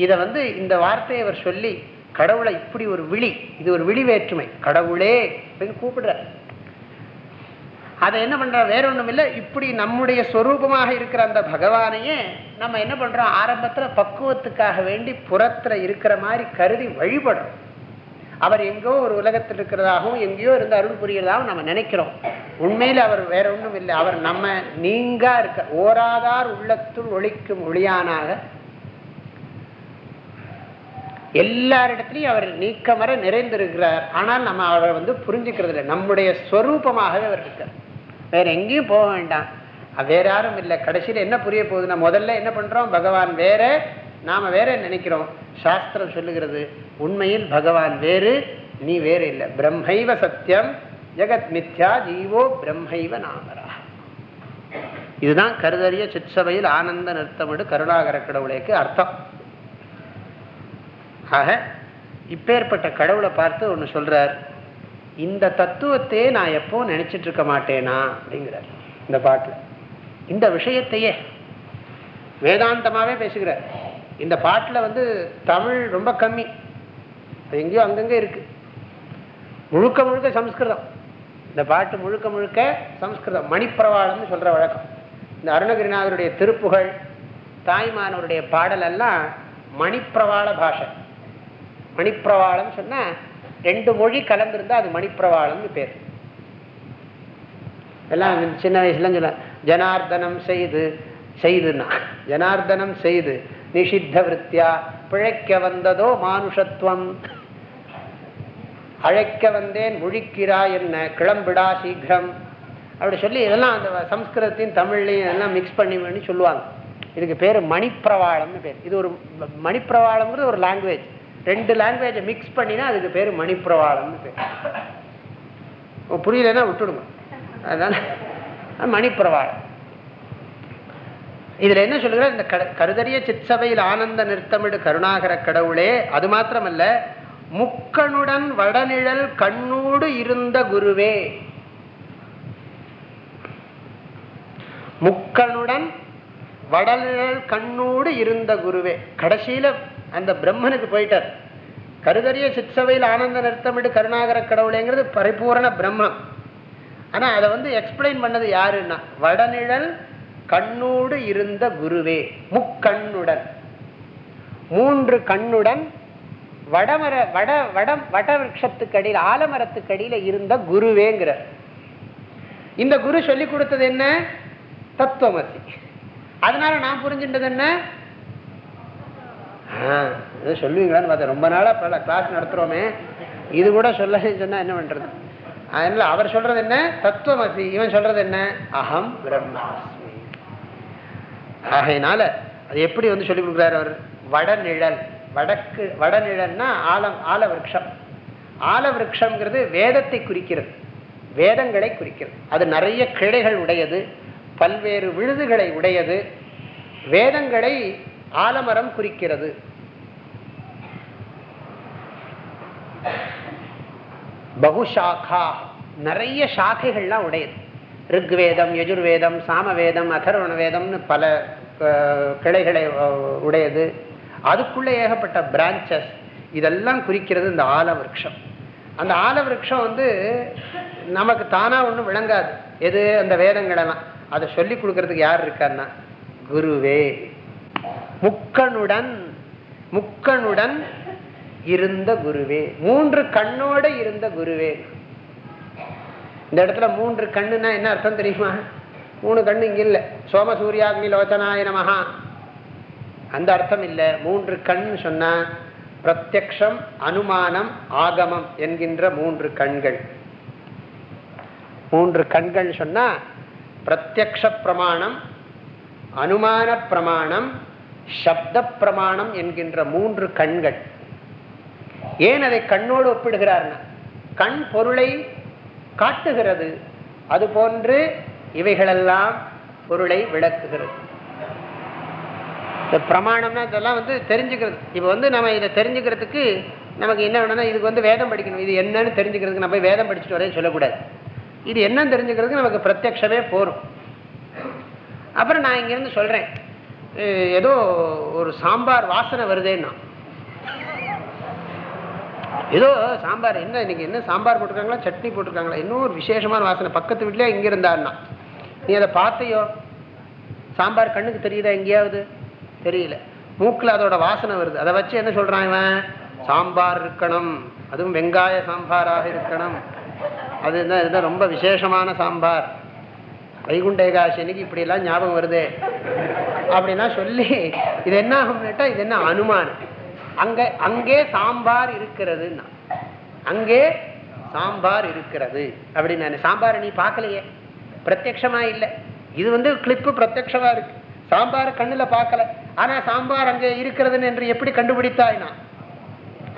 இதை வந்து இந்த வார்த்தையை அவர் சொல்லி கடவுளை இப்படி ஒரு விழி இது ஒரு விழி வேற்றுமை கடவுளே அப்படின்னு கூப்பிடுறார். அதை என்ன பண்ணுறோம் வேற ஒண்ணும் இல்லை. இப்படி நம்முடைய சொரூபமாக இருக்கிற அந்த பகவானையே நம்ம என்ன பண்றோம்? ஆரம்பத்துல பக்குவத்துக்காக வேண்டி புறத்துல இருக்கிற மாதிரி கருதி வழிபடுறோம். அவர் எங்கோ ஒரு உலகத்தில் இருக்கிறதாகவும் எங்கேயோ இருந்து அருள் புரியறதாகவும் நம்ம நினைக்கிறோம். உண்மையில் அவர் வேற ஒன்றும் இல்லை. அவர் நம்ம நீங்கா இருக்க ஓராதார் உள்ளத்துள் ஒழிக்கும் ஒளியானாக எல்லாரிடத்திலையும் அவர் நீக்கமர நிறைந்திருக்கிறார். ஆனால் நம்ம அவரை வந்து புரிஞ்சுக்கிறது இல்லை நம்முடைய ஸ்வரூபமாகவே அவர் இருக்கார். வேற எங்கேயும் போக வேண்டாம். வேற யாரும் இல்லை. கடைசியில் என்ன புரிய போகுதுன்னா முதல்ல என்ன பண்றோம்? பகவான் வேற நாம வேற நினைக்கிறோம்? சாஸ்திரம் சொல்லுகிறது உண்மையில் பகவான் வேறு நீ வேறு இல்லை. பிரம்மைவ சத்தியம் ஜெகத் மித்யா ஜீவோ பிரம்மைவ நாமரா. இதுதான் கருதறிய சிற்சபையில் ஆனந்த நிறுத்தமிடு கருணாகர கடவுளைக்கு அர்த்தம். ஆக இப்பேற்பட்ட கடவுளை பார்த்து ஒன்று சொல்கிறார் இந்த தத்துவத்தையே நான் எப்போ நினைச்சிட்டு இருக்க மாட்டேனா? அப்படிங்கிறார். இந்த பாட்டில் இந்த விஷயத்தையே வேதாந்தமாகவே பேசுகிறார். இந்த பாட்டில் வந்து தமிழ் ரொம்ப கம்மி. அது எங்கேயோ அங்கங்கே இருக்கு. முழுக்க முழுக்க சம்ஸ்கிருதம். இந்த பாட்டு முழுக்க முழுக்க சம்ஸ்கிருதம். மணிப்பிரவாளம்னு சொல்ற வழக்கம். இந்த அருணகிரிநாதருடைய திருப்புகழ் தாய்மானவருடைய பாடலெல்லாம் மணிப்பிரவாள பாஷை. மணிப்பிரவாளம் சொன்னால் ரெண்டு மொழி கலந்துருந்தா அது மணிப்பிரவாளம்னு பேர். எல்லாம் சின்ன வயசுல சொல்ல ஜனார்தனம் செய்து செய்துன்னா ஜனார்தனம் செய்து நிஷித்த விருத்தியா பிழைக்க வந்ததோ மானுஷத்துவம். அழைக்க வந்தேன் முழிக்கிறா என்ன கிளம்பிடா சீக்கிரம். அப்படி சொல்லி இதெல்லாம் அந்த சம்ஸ்கிருதத்தையும் தமிழ்லையும் எல்லாம் மிக்ஸ் பண்ணி பண்ணி சொல்லுவாங்க. இதுக்கு பேர் மணிப்பிரவாளம்னு பேர். இது ஒரு மணிப்பிரவாளம்ங்கிறது ஒரு லாங்குவேஜ் ரெண்டு லாங்குவேஜை மிக்ஸ் பண்ணினா அதுக்கு பேர் மணிப்பிரவாளம்னு பேர். புரியலன்னா விட்டுடுங்க. அதனால மணிப்பிரவாளம். இதுல என்ன சொல்லுகிறார் இந்த கருதறிய சிற்சபையில் ஆனந்த நிறுத்தமிடு கருணாகர கடவுளே அது மாத்திரமல்ல முக்கணுடன் வடநிழல் கண்ணோடு இருந்த குருவே. முக்கணுடன் வடநிழல் கண்ணோடு இருந்த குருவே. கடைசியில அந்த பிரம்மனுக்கு போயிட்டார். கருதறிய சிற்சபையில் ஆனந்த நிறுத்தமிடு கருணாகர கடவுளேங்கிறது பரிபூரண பிரம்மம். ஆனா அதை வந்து எக்ஸ்பிளைன் பண்ணது யாருன்னா வடநிழல் கண்ணோடு இருந்த குருவே முக்கண்ணுடன். மூன்று கண்ணுடன் வடமர வட வட வட விரக்ஷத்துக்கு அடியில் ஆலமரத்துக்கு அடியில இருந்த குருவேங்கிறார். இந்த குரு சொல்லி கொடுத்தது என்ன? தத்துவமசி. அதனால நான் புரிஞ்சுட்டது என்ன? சொல்லுவீங்களான்னு பார்த்தேன். ரொம்ப நாளாக பல கிளாஸ் நடத்துகிறோமே இது கூட சொல்ல சொன்னால் என்ன பண்ணுறது அதனால் அவர் சொல்கிறது என்ன? தத்துவமசி. இவன் சொல்கிறது என்ன? அகம் பிரம்மாஸ்மி. ஆகையினால அது எப்படி வந்து சொல்லி கொடுக்குறாரு அவர்? வடநிழல். வடக்கு வடநிழல்னா ஆலம் ஆல விரக்ஷம் ஆல விரக்ஷங்கிறது வேதத்தை குறிக்கிறது. வேதங்களை குறிக்கிறது. அது நிறைய கிளைகள் உடையது. பல்வேறு விழுதுகளை உடையது. வேதங்களை ஆலமரம் குறிக்கிறது. பகுஷாக்கா நிறைய சாக்கைகள்லாம் உடையது. ரிக்வேதம் யஜுர்வேதம் சாமவேதம் அதர்வண வேதம்னு பல கிளைகளை உடையது. அதுக்குள்ளே ஏகப்பட்ட பிரான்ச்சஸ் இதெல்லாம் குறிக்கிறது இந்த ஆல விரக்ஷம் அந்த ஆல விரக்ஷம் வந்து நமக்கு தானா ஒன்றும் விளங்காது. எது அந்த வேதங்களெல்லாம். அதை சொல்லி கொடுக்கறதுக்கு யார் இருக்காருன்னா குருவே. முக்கனுடன் முக்கனுடன் இருந்த குருவே. மூன்று கண்ணோட இருந்த குருவே. இந்த இடத்துல மூன்று கண்ணுன்னா என்ன அர்த்தம் தெரியுமா? மூணு கண்ணு இங்க இல்ல. சோம சூர்யாக்னி லோச்சனாய அந்த அர்த்தம் இல்லை. மூன்று கண் சொன்னா பிரத்யக்ஷம் அனுமானம் ஆகமம் என்கின்ற மூன்று கண்கள். மூன்று கண்கள் சொன்னா பிரத்யக்ஷ பிரமாணம் அனுமான பிரமாணம் சப்த பிரமாணம் என்கின்ற மூன்று கண்கள். ஏன் அதை கண்ணோடு ஒப்பிடுகிறார்னா கண் பொருளை காட்டுகிறது. அது போன்று இவைகளெல்லாம் பொருளை விளக்குகிறது. இந்த பிரமாணம்னா இதெல்லாம் வந்து தெரிஞ்சுக்கிறது. இப்போ வந்து நம்ம இதை தெரிஞ்சுக்கிறதுக்கு நமக்கு என்ன வேணும்னா இதுக்கு வந்து வேதம் படிக்கணும். இது என்னன்னு தெரிஞ்சுக்கிறதுக்கு நம்ம போய் வேதம் படிச்சுட்டு வரேன்னு சொல்லக்கூடாது. இது என்னன்னு தெரிஞ்சுக்கிறதுக்கு நமக்கு பிரத்யக்ஷமே போரும். அப்புறம் நான் இங்கேருந்து சொல்கிறேன் ஏதோ ஒரு சாம்பார் வாசனை வருதேன்னா. ஏதோ சாம்பார் என்ன இன்னைக்கு என்ன சாம்பார் போட்டிருக்காங்களா? சட்னி போட்டிருக்காங்களா? இன்னும் ஒரு விசேஷமான வாசனை. பக்கத்து வீட்டிலே இங்கே இருந்தாருன்னா நீ அதை பார்த்தையோ? சாம்பார் கண்ணுக்கு தெரியுதா எங்கேயாவது? தெரியல. மூக்கில் அதோட வாசனை வருது. அதை வச்சு என்ன சொல்கிறான் இவன்? சாம்பார் இருக்கணும். அதுவும் வெங்காய சாம்பாராக இருக்கணும். அது என்ன இதுதான் ரொம்ப விசேஷமான சாம்பார். வைகுண்ட ஏகாசி இன்னைக்கு இப்படியெல்லாம் ஞாபகம் வருதே. அப்படின்னா சொல்லி இது என்ன ஆகும்னுட்டா இது என்ன அனுமானம். அங்க அங்கே சாம்பார் இருக்கிறதுன்னா அங்கே சாம்பார் இருக்கிறது. அப்படின்னு நான் சாம்பார் நீ பார்க்கலையே? பிரத்யமா இல்லை. இது வந்து கிளிப்பு பிரத்யமா இருக்கு. சாம்பார் கண்ணுல பார்க்கல. ஆனா சாம்பார் அங்கே இருக்கிறதுன்னு என்று எப்படி கண்டுபிடித்தாய்னா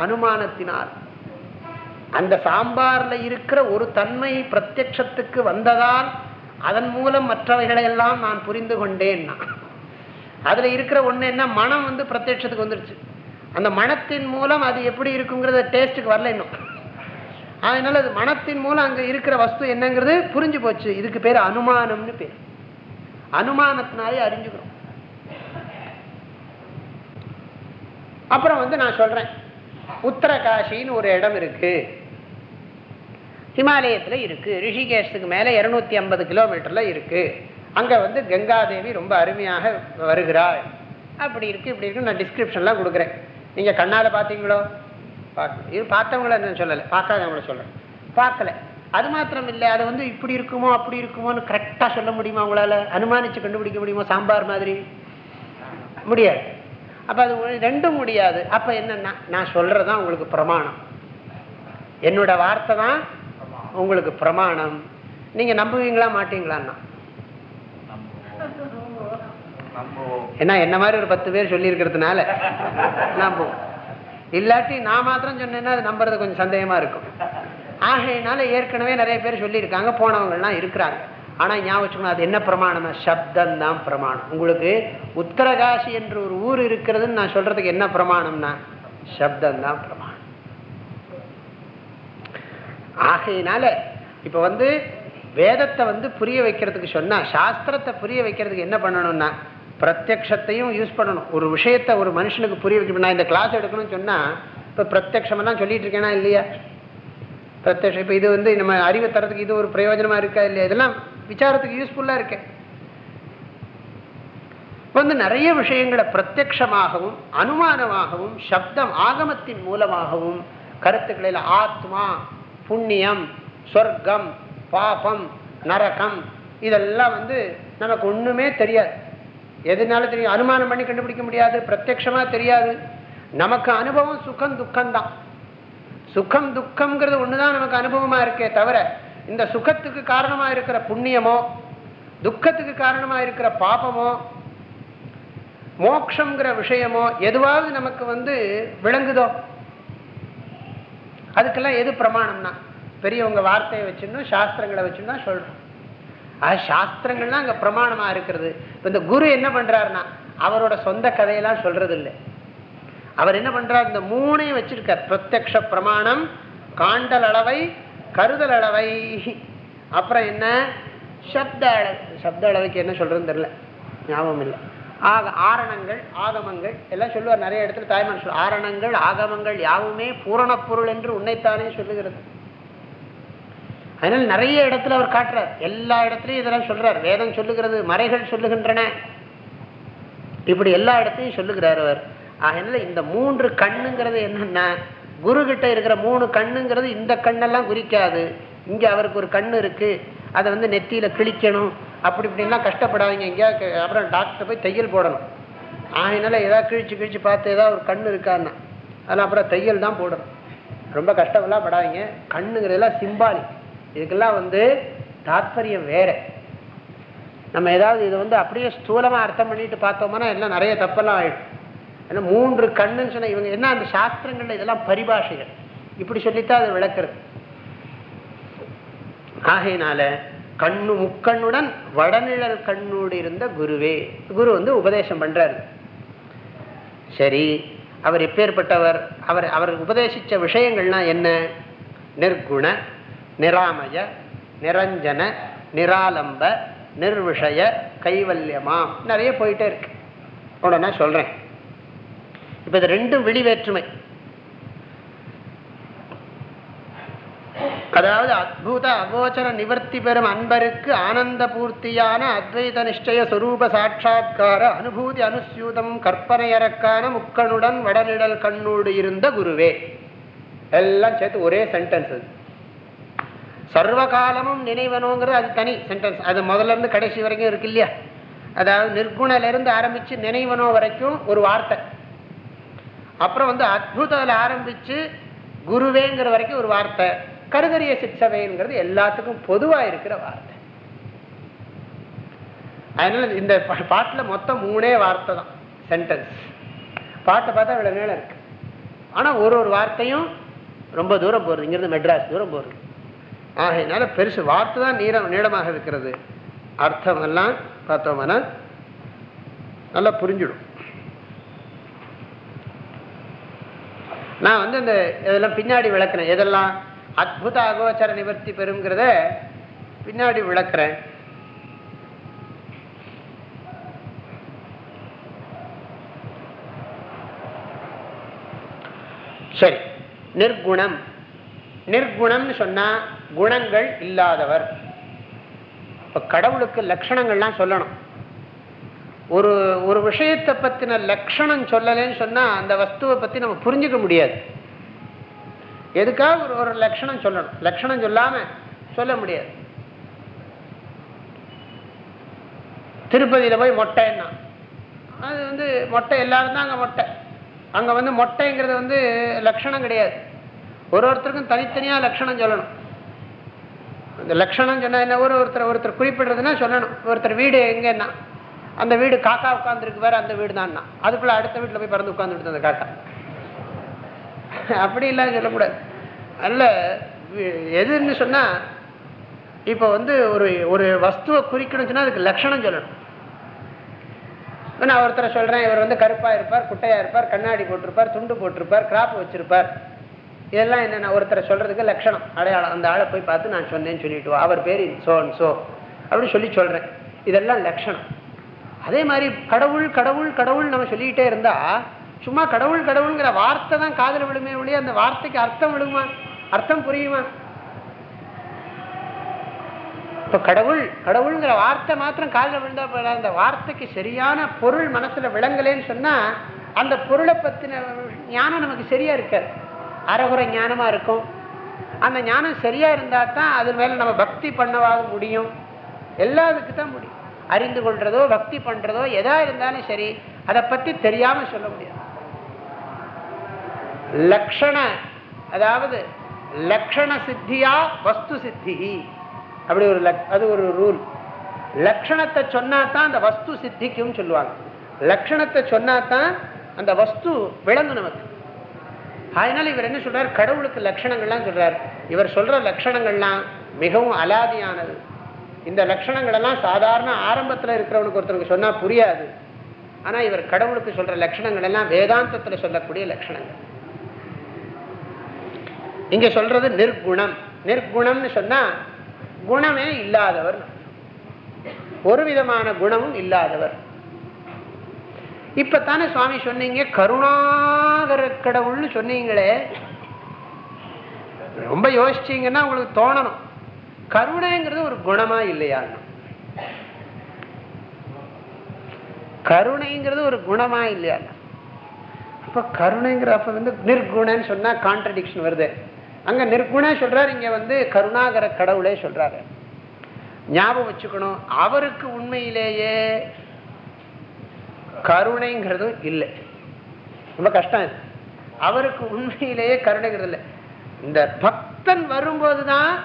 அனுமானத்தினால். அந்த சாம்பார்ல இருக்கிற ஒரு தன்மை பிரத்யத்துக்கு வந்ததால் அதன் மூலம் மற்றவைகளை எல்லாம் நான் புரிந்து கொண்டேன் நான். அதுல இருக்கிற ஒண்ணு என்ன? மனம் வந்து பிரத்யட்சத்துக்கு வந்துடுச்சு அந்த மனத்தின் மூலம் அது எப்படி இருக்குங்கிறத டேஸ்ட்டுக்கு வரல இன்னும். அதனால அது மனத்தின் மூலம் அங்க இருக்கிற வஸ்து என்னங்கிறது புரிஞ்சு போச்சு. இதுக்கு பேர் அனுமானம்னு பேர். அனுமானத்தினாலே அறிஞ்சுக்கிறோம். அப்புறம் வந்து நான் சொல்றேன். உத்தரகாஷின்னு ஒரு இடம் இருக்கு. ஹிமாலயத்துல இருக்கு. ரிஷிகேஷத்துக்கு மேல இருநூத்தி ஐம்பது கிலோமீட்டர்ல இருக்கு. அங்கே வந்து கங்காதேவி ரொம்ப அருமையாக வருகிறாள். அப்படி இருக்கு இப்படி இருக்கு நான் டிஸ்கிரிப்ஷன்லாம் கொடுக்குறேன். நீங்கள் கண்ணால் பார்த்தீங்களோ? பார்க்க இது பார்த்தவங்கள நான் சொல்லலை பார்க்காதவங்கள சொல்கிறேன் பார்க்கல. அது மாத்திரம் இல்லை அது வந்து இப்படி இருக்குமோ அப்படி இருக்குமோன்னு கரெக்டாக சொல்ல முடியுமா உங்களால்? அனுமானித்து கண்டுபிடிக்க முடியுமா? சாம்பார் மாதிரி? முடியாது. அப்போ அது ஒரு- ரெண்டும் முடியாது. அப்போ என்னன்னா நான் சொல்கிறது தான் உங்களுக்கு பிரமாணம். என்னோட வார்த்தை தான் உங்களுக்கு பிரமாணம். நீங்கள் நம்புவீங்களா மாட்டீங்களான்னா? ஏன்னா என்ன மாதிரி ஒரு பத்து பேர் சொல்லியிருக்கிறதுனால நம்புவோம் இல்லாட்டி நான் மாத்திரம் சொன்னேன்னா அது நம்புறது கொஞ்சம் சந்தேகமா இருக்கும். ஆகையினால ஏற்கனவே நிறைய பேர் சொல்லியிருக்காங்க போனவங்கள்லாம் இருக்கிறாங்க. ஆனா ஞாபகம் அது என்ன பிரமாணம் சப்தம் தான் பிரமாணம். உங்களுக்கு உத்தரகாசி என்ற ஒரு ஊர் இருக்கிறதுன்னு நான் சொல்றதுக்கு என்ன பிரமாணம்னா சப்தம் தான் பிரமாணம். ஆகையினால இப்ப வந்து வேதத்தை வந்து புரிய வைக்கிறதுக்கு சொன்னா சாஸ்திரத்தை புரிய வைக்கிறதுக்கு என்ன பண்ணணும்னா பிரத்யத்தையும் யூஸ் பண்ணணும். ஒரு விஷயத்தை ஒரு மனுஷனுக்கு புரிய வைக்க நான் இந்த கிளாஸ் எடுக்கணும்னு சொன்னா இப்ப பிரத்யமெல்லாம் சொல்லிட்டு இருக்கேனா இல்லையா? பிரத்யக்ஷம் இப்ப இது வந்து நம்ம அறிவை தரத்துக்கு இது ஒரு பிரயோஜனமா இருக்கா இல்லையா? இதெல்லாம் விசாரத்துக்கு யூஸ்ஃபுல்லா இருக்கு. வந்து நிறைய விஷயங்களை பிரத்யக்ஷமாகவும் அனுமானமாகவும் சப்தம் ஆகமத்தின் மூலமாகவும் கருத்துக்களில் ஆத்மா புண்ணியம் சொர்க்கம் பாபம் நரகம் இதெல்லாம் வந்து நமக்கு ஒண்ணுமே தெரியாது. எதுனால தெரியும். அனுமானம் பண்ணி கண்டுபிடிக்க முடியாது. பிரத்யக்ஷமா தெரியாது. நமக்கு அனுபவம் சுகம் துக்கம்தான். சுகம் துக்கம்ங்கிறது ஒண்ணுதான் நமக்கு அனுபவமா இருக்கே தவிர இந்த சுகத்துக்கு காரணமா இருக்கிற புண்ணியமோ துக்கத்துக்கு காரணமா இருக்கிற பாபமோ மோக்ஷங்கிற விஷயமோ எதுவாவது நமக்கு வந்து விளங்குதோ? அதுக்கெல்லாம் எது பிரமாணம்னா? பெரியவங்க வார்த்தையை வச்சுருந்தோம் சாஸ்திரங்களை வச்சுருந்தா தான் சொல்றோம். அது சாஸ்திரங்கள் தான் அங்க பிரமாணமா இருக்கிறது. இப்போ இந்த குரு என்ன பண்றாருன்னா அவரோட சொந்த கதையெல்லாம் சொல்கிறது இல்லை அவர் என்ன பண்ணுறார் இந்த மூணையும் வச்சிருக்கார். பிரத்யக்ஷ பிரமாணம் காண்டல் அளவை கருதல் அளவை. அப்புறம் என்ன? சப்த அளவு சப்த அளவுக்கு என்ன சொல்கிறதுன்னு தெரில ஞாபகம் இல்லை. ஆக ஆரணங்கள் ஆகமங்கள் எல்லாம் சொல்லுவார் நிறைய இடத்துல தாய்மான் சொல்லுவார். ஆரணங்கள் ஆகமங்கள் யாவுமே பூரண பொருள் என்று உன்னைத்தானே சொல்லுகிறது. அதனால் நிறைய இடத்துல அவர் காட்டுறார். எல்லா இடத்துலையும் இதெல்லாம் சொல்கிறார் வேதம் சொல்லுகிறது மறைகள் சொல்லுகின்றன. இப்படி எல்லா இடத்தையும் சொல்லுகிறார் அவர். அதனால் இந்த மூன்று கண்ணுங்கிறது என்னென்னா குரு கிட்ட இருக்கிற மூணு கண்ணுங்கிறது இந்த கண்ணெல்லாம் குறிக்காது. இங்கே அவருக்கு ஒரு கண் இருக்கு. அதை வந்து நெத்தியில் கிழிக்கணும். அப்படி இப்படின்லாம் கஷ்டப்படாதீங்க. எங்கேயாவது அப்புறம் டாக்டர் போய் தையல் போடணும். அதனால ஏதாவது கிழிச்சு கிழிச்சு பார்த்து ஏதாவது ஒரு கண் இருக்கான்னா அதெல்லாம் அப்புறம் தையல் தான் போடணும். ரொம்ப கஷ்டமெல்லாம் படாதீங்க. கண்ணுங்கிறதெல்லாம் சிம்பாலி இதுக்கெல்லாம் வந்து தாத்பரியம் வேற. நம்ம ஏதாவது இதை வந்து அப்படியே ஸ்தூலமா அர்த்தம் பண்ணிட்டு பார்த்தோம்னா எல்லாம் நிறைய தப்பெல்லாம் ஆயிடும். ஏன்னா மூன்று கண்ணுன்னு சொன்ன இவங்க என்ன அந்த சாஸ்திரங்கள்ல இதெல்லாம் பரிபாஷைகள்? இப்படி சொல்லித்தான் அதை விளக்குறது. ஆகையினால கண்ணு முக்கண்ணுடன் வடநிழல் கண்ணோடு இருந்த குருவே. குரு வந்து உபதேசம் பண்றாரு. சரி அவர் எப்பேற்பட்டவர்? அவர் அவர் உபதேசிச்ச விஷயங்கள்லாம் என்ன? நிர்குண நிராமய நிரஞ்சன நிராலம்ப நிர்விஷய கைவல்யமாம். நிறைய போயிட்டே இருக்கு. உடனே சொல்றேன். இப்ப இது ரெண்டும் வெளிவேற்றுமை. அதாவது அத்புத அகோச்சர நிவர்த்தி பெறும் அன்பருக்கு ஆனந்த பூர்த்தியான அத்வைத நிஷ்டய சுரூப சாட்சா்கார அனுபூதி அனுசியூதம் கற்பனையறக்கான முக்கனுடன் வடநிழல் கண்ணோடு இருந்த குருவே. எல்லாம் சேர்த்து ஒரே சென்டென்ஸ் அது. சர்வ காலமும் நினைவனுங்கிறது அது தனி சென்டென்ஸ் அது முதல்ல இருந்து கடைசி வரைக்கும் இருக்கு இல்லையா? அதாவது நிர்குணல இருந்து ஆரம்பிச்சு நினைவனோ வரைக்கும் ஒரு வார்த்தை. அப்புறம் வந்து அத்புதத்தில் ஆரம்பிச்சு குருவேங்கிற வரைக்கும் ஒரு வார்த்தை. கருதறிய சிற்சபைங்கிறது எல்லாத்துக்கும் பொதுவா இருக்கிற வார்த்தை. அதனால இந்த பாட்டில் பாட்டுல மொத்தம் மூணே வார்த்தை தான் சென்டென்ஸ் பாட்டை பார்த்தா இவ்வளோ நேரம் இருக்கு. ஆனா ஒரு ஒரு வார்த்தையும் ரொம்ப தூரம் போகிறது இங்கிருந்து மெட்ராஸ் தூரம் போகிறது ஆகையினால பெருசு வார்த்தை தான் நீளம் நீளமாக இருக்கிறது. அர்த்தம் எல்லாம் பார்த்தோம்னா நல்லா புரிஞ்சிடும். நான் வந்து இந்த இதெல்லாம் பின்னாடி விளக்குறேன். எதெல்லாம் அத்புத அகோச்சர நிவர்த்தி பெறுங்கிறத பின்னாடி விளக்குறேன். சரி. நிர்குணம். நிர்குணம்னு சொன்னா குணங்கள் இல்லாதவர். இப்ப கடவுளுக்கு லட்சணங்கள்லாம் சொல்லணும். ஒரு ஒரு விஷயத்தை பத்தின லட்சணம் சொல்லலைன்னு சொன்னா அந்த வஸ்துவை பத்தி நம்ம புரிஞ்சுக்க முடியாது. எதுக்காக ஒரு ஒரு லட்சணம் சொல்லணும்? லட்சணம் சொல்லாம சொல்ல முடியாது. திருப்பதியில போய் மொட்டைன்னா அது வந்து மொட்டை எல்லாரும் தான் அங்க மொட்டை. அங்க வந்து மொட்டைங்கிறது வந்து லட்சணம் கிடையாது. ஒரு ஒருத்தருக்கும் தனித்தனியா லட்சணம் சொல்லணும். இந்த லட்சணம் சொன்னா என்ன? ஒரு ஒருத்தர் ஒருத்தர் குறிப்பிடுறதுன்னா சொல்லணும். ஒருத்தர் வீடு எங்கன்னா அந்த வீடு காக்கா உட்காந்துருக்கு வேற அந்த வீடு தான் அதுக்குள்ள அடுத்த வீட்டில் போய் பறந்து உட்காந்துட்டு அந்த காக்கா. அப்படி எல்லாம் சொல்லக்கூடாது. அல்ல எதுன்னு சொன்னா இப்போ வந்து ஒரு ஒரு வஸ்துவை குறிக்கணும்னு சொன்னால் அதுக்கு லட்சணம் சொல்லணும். நான் ஒருத்தரை சொல்றேன் இவர் வந்து கருப்பா இருப்பார் குட்டையா இருப்பார் கண்ணாடி போட்டிருப்பார் துண்டு போட்டிருப்பார் கிராப் வச்சிருப்பார். இதெல்லாம் என்னென்ன ஒருத்தரை சொல்றதுக்கு லட்சணம் அடையாளம். அந்த ஆளை போய் பார்த்து நான் சொன்னேன்னு சொல்லிட்டு அவர் பேர் சோ சோ அப்படின்னு சொல்லி சொல்றேன். இதெல்லாம் லட்சணம். அதே மாதிரி கடவுள் கடவுள் கடவுள் நம்ம சொல்லிக்கிட்டே இருந்தா சும்மா கடவுள் கடவுள்ங்கிற வார்த்தை தான் காதுல விழுமே ஒழிய அந்த வார்த்தைக்கு அர்த்தம் விழுமா அர்த்தம் புரியுமா? இப்போ கடவுள் கடவுள்ங்கிற வார்த்தை மாத்திரம் காதுல விழுந்தா போல அந்த வார்த்தைக்கு சரியான பொருள் மனசுல விளங்கலைன்னு சொன்னா அந்த பொருளை பத்தின ஞானம் நமக்கு சரியா இருக்காது. அறகுறை ஞானமா இருக்கும். அந்த ஞானம் சரியா இருந்தால் தான் அது மேல நம்ம பக்தி பண்ணவாக முடியும். எல்லாத்துக்கு தான் முடியும். அறிந்து கொள்றதோ பக்தி பண்றதோ எதா இருந்தாலும் சரி அதை பத்தி தெரியாம சொல்ல முடியாது. லக்ஷண அதாவது லக்ஷண சித்தியா வஸ்து சித்தி. அப்படி ஒரு அது ஒரு ரூல். லக்ஷணத்தை சொன்னா தான் அந்த வஸ்து சித்திக்கும் சொல்லுவாங்க. லக்ஷணத்தை சொன்னா தான் அந்த வஸ்து விளங்கும் நமக்கு. அதனால இவர் என்ன சொல்றார்? கடவுளுக்கு லட்சணங்கள்லாம் சொல்றார். இவர் சொல்ற லட்சணங்கள்லாம் மிகவும் அலாதியானது. இந்த லட்சணங்கள் எல்லாம் சாதாரண ஆரம்பத்தில் இருக்கிறவனுக்கு ஒருத்தருக்கு சொன்னா புரியாது. ஆனா இவர் கடவுளுக்கு சொல்ற லட்சணங்கள் எல்லாம் வேதாந்தத்துல சொல்லக்கூடிய லட்சணங்கள். இங்க சொல்றது நிர்குணம். நிர்குணம்னு சொன்னா குணமே இல்லாதவர். ஒரு விதமான குணமும் இல்லாதவர். இப்பத்தானே சுவாமி சொன்னீங்க? கருணாகர கடவுள்னு சொன்னீங்களே. ரொம்ப யோசிச்சீங்கன்னா உங்களுக்கு தோணணும். கருணைங்கிறது ஒரு குணமா இல்லையா கருணைங்கிறது ஒரு குணமா இல்லையா அப்ப கருணைங்கிற அப்ப வந்து நிர்குணன்னு சொன்னா கான்ட்ரடிக்ஷன் வருது. அங்க நிர்குண சொல்றாரு இங்க வந்து கருணாகர கடவுளே சொல்றாரு. ஞாபகம் வச்சுக்கணும் அவருக்கு உண்மையிலேயே கருணைங்கிறதும் இல்லை. ரொம்ப கஷ்டம் இது. அவருக்கு உண்மையிலேயே கருணைங்கிறது இல்லை. இந்த பக்தன் வரும்போது தான்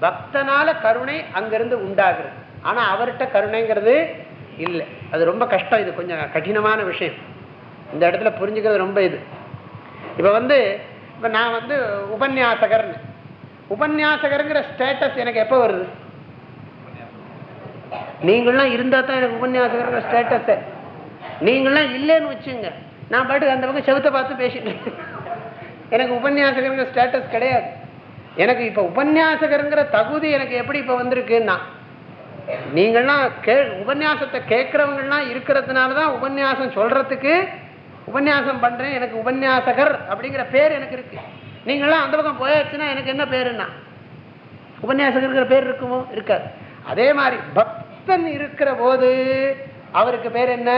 பக்தனால கருணை அங்கிருந்து உண்டாகிறது. ஆனா அவர்கிட்ட கருணைங்கிறது இல்லை. அது ரொம்ப கஷ்டம் இது. கொஞ்சம் கடினமான விஷயம். இந்த இடத்துல புரிஞ்சுக்கிறது ரொம்ப இது. இப்போ வந்து இப்போ நான் வந்து உபன்யாசகர்னு. உபன்யாசகருங்கிற ஸ்டேட்டஸ் எனக்கு எப்போ வருது? நீங்களாம் இருந்தால் தான் எனக்கு உபன்யாசகருங்கிற ஸ்டேட்டஸு நீங்களாம் இல்லைன்னு வச்சுங்க. நான் பாட்டுக்கு அந்த பக்கம் செவத்தை பார்த்து பேசிட்டு எனக்கு உபன்யாசகருங்கிற ஸ்டேட்டஸ் கிடையாது. எனக்கு இப்போ உபன்யாசகருங்கிற தகுதி எனக்கு எப்படி இப்போ வந்திருக்குன்னா நீங்கள்லாம் கே உபன்யாசத்தை கேட்குறவங்கள்லாம் இருக்கிறதுனால தான் உபன்யாசம் சொல்கிறதுக்கு உபன்யாசம் பண்ணுறேன் எனக்கு உபன்யாசகர் அப்படிங்கிற பேர் எனக்கு இருக்குது நீங்களாம் அந்த பக்கம் போயாச்சுன்னா எனக்கு என்ன பேருன்னா? உபன்யாசகருங்கிற பேர் இருக்குமோ? இருக்காது. அதே மாதிரி பக்தன் இருக்கிற போது அவருக்கு பேர் என்ன?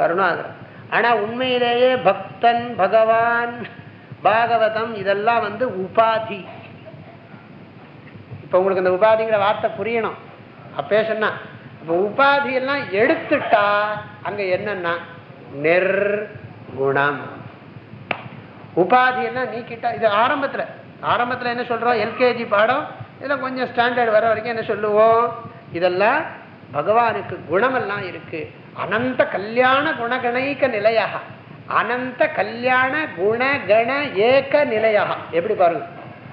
கருணாகர் ஆனா உண்மையிலேயே பக்தன் பகவான் பாகவதம் இதெல்லாம் வந்து உபாதி. இப்ப உங்களுக்கு இந்த உபாதிங்கிற வார்த்தை புரியணும். அப்பே சொன்னா இப்போ உபாதியெல்லாம் எடுத்துட்டா அங்க என்னன்னா நிர்குணம். உபாதியெல்லாம் நீக்கிட்டா இது ஆரம்பத்துல ஆரம்பத்துல என்ன சொல்றோம்? எல்கேஜி பாடம் இதெல்லாம் கொஞ்சம் ஸ்டாண்டர்ட் வர வரைக்கும் என்ன சொல்லுவோம்? இதெல்லாம் பகவானுக்கு குணமெல்லாம் இருக்கு. அனந்த கல்யாண குணகணைக்க நிலையாக. அனந்த கல்யாண குண கண ஏக நிலையாக. எப்படி பாருங்க?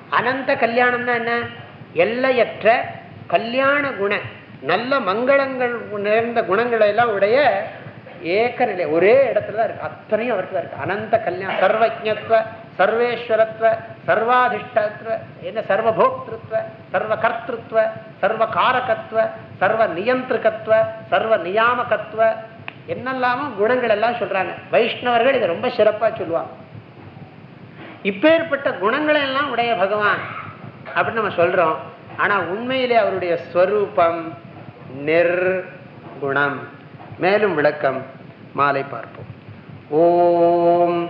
அனந்த கல்யாணம்னா என்ன? எல்லையற்ற கல்யாண குண. நல்ல மங்களங்கள் நிறைந்த குணங்களை எல்லாம் உடைய ஏக்க நிலை. ஒரே இடத்துல தான் இருக்கு. அத்தனையும் அவருக்கு தான் இருக்கு. அனந்த கல்யாண சர்வஜத்வ சர்வேஸ்வரத்துவ சர்வாதிஷ்டத்துவ என்ன சர்வபோக்திருத்துவ சர்வ கர்த்திருவ சர்வ காரகத்துவ சர்வ நியந்திரகத்துவ சர்வ நியாமகத்துவ என்னெல்லாமோ குணங்கள் எல்லாம் சொல்றாங்க. வைஷ்ணவர்கள் இதை ரொம்ப சிறப்பா சொல்லுவாங்க. இப்பேற்பட்ட குணங்களை எல்லாம் உடைய பகவான் அப்படின்னு நம்ம சொல்றோம். ஆனா உண்மையிலே அவருடைய ஸ்வரூபம் நிர்குணம். மேலும் விளக்கம் மாலை பார்ப்போம். ஓம்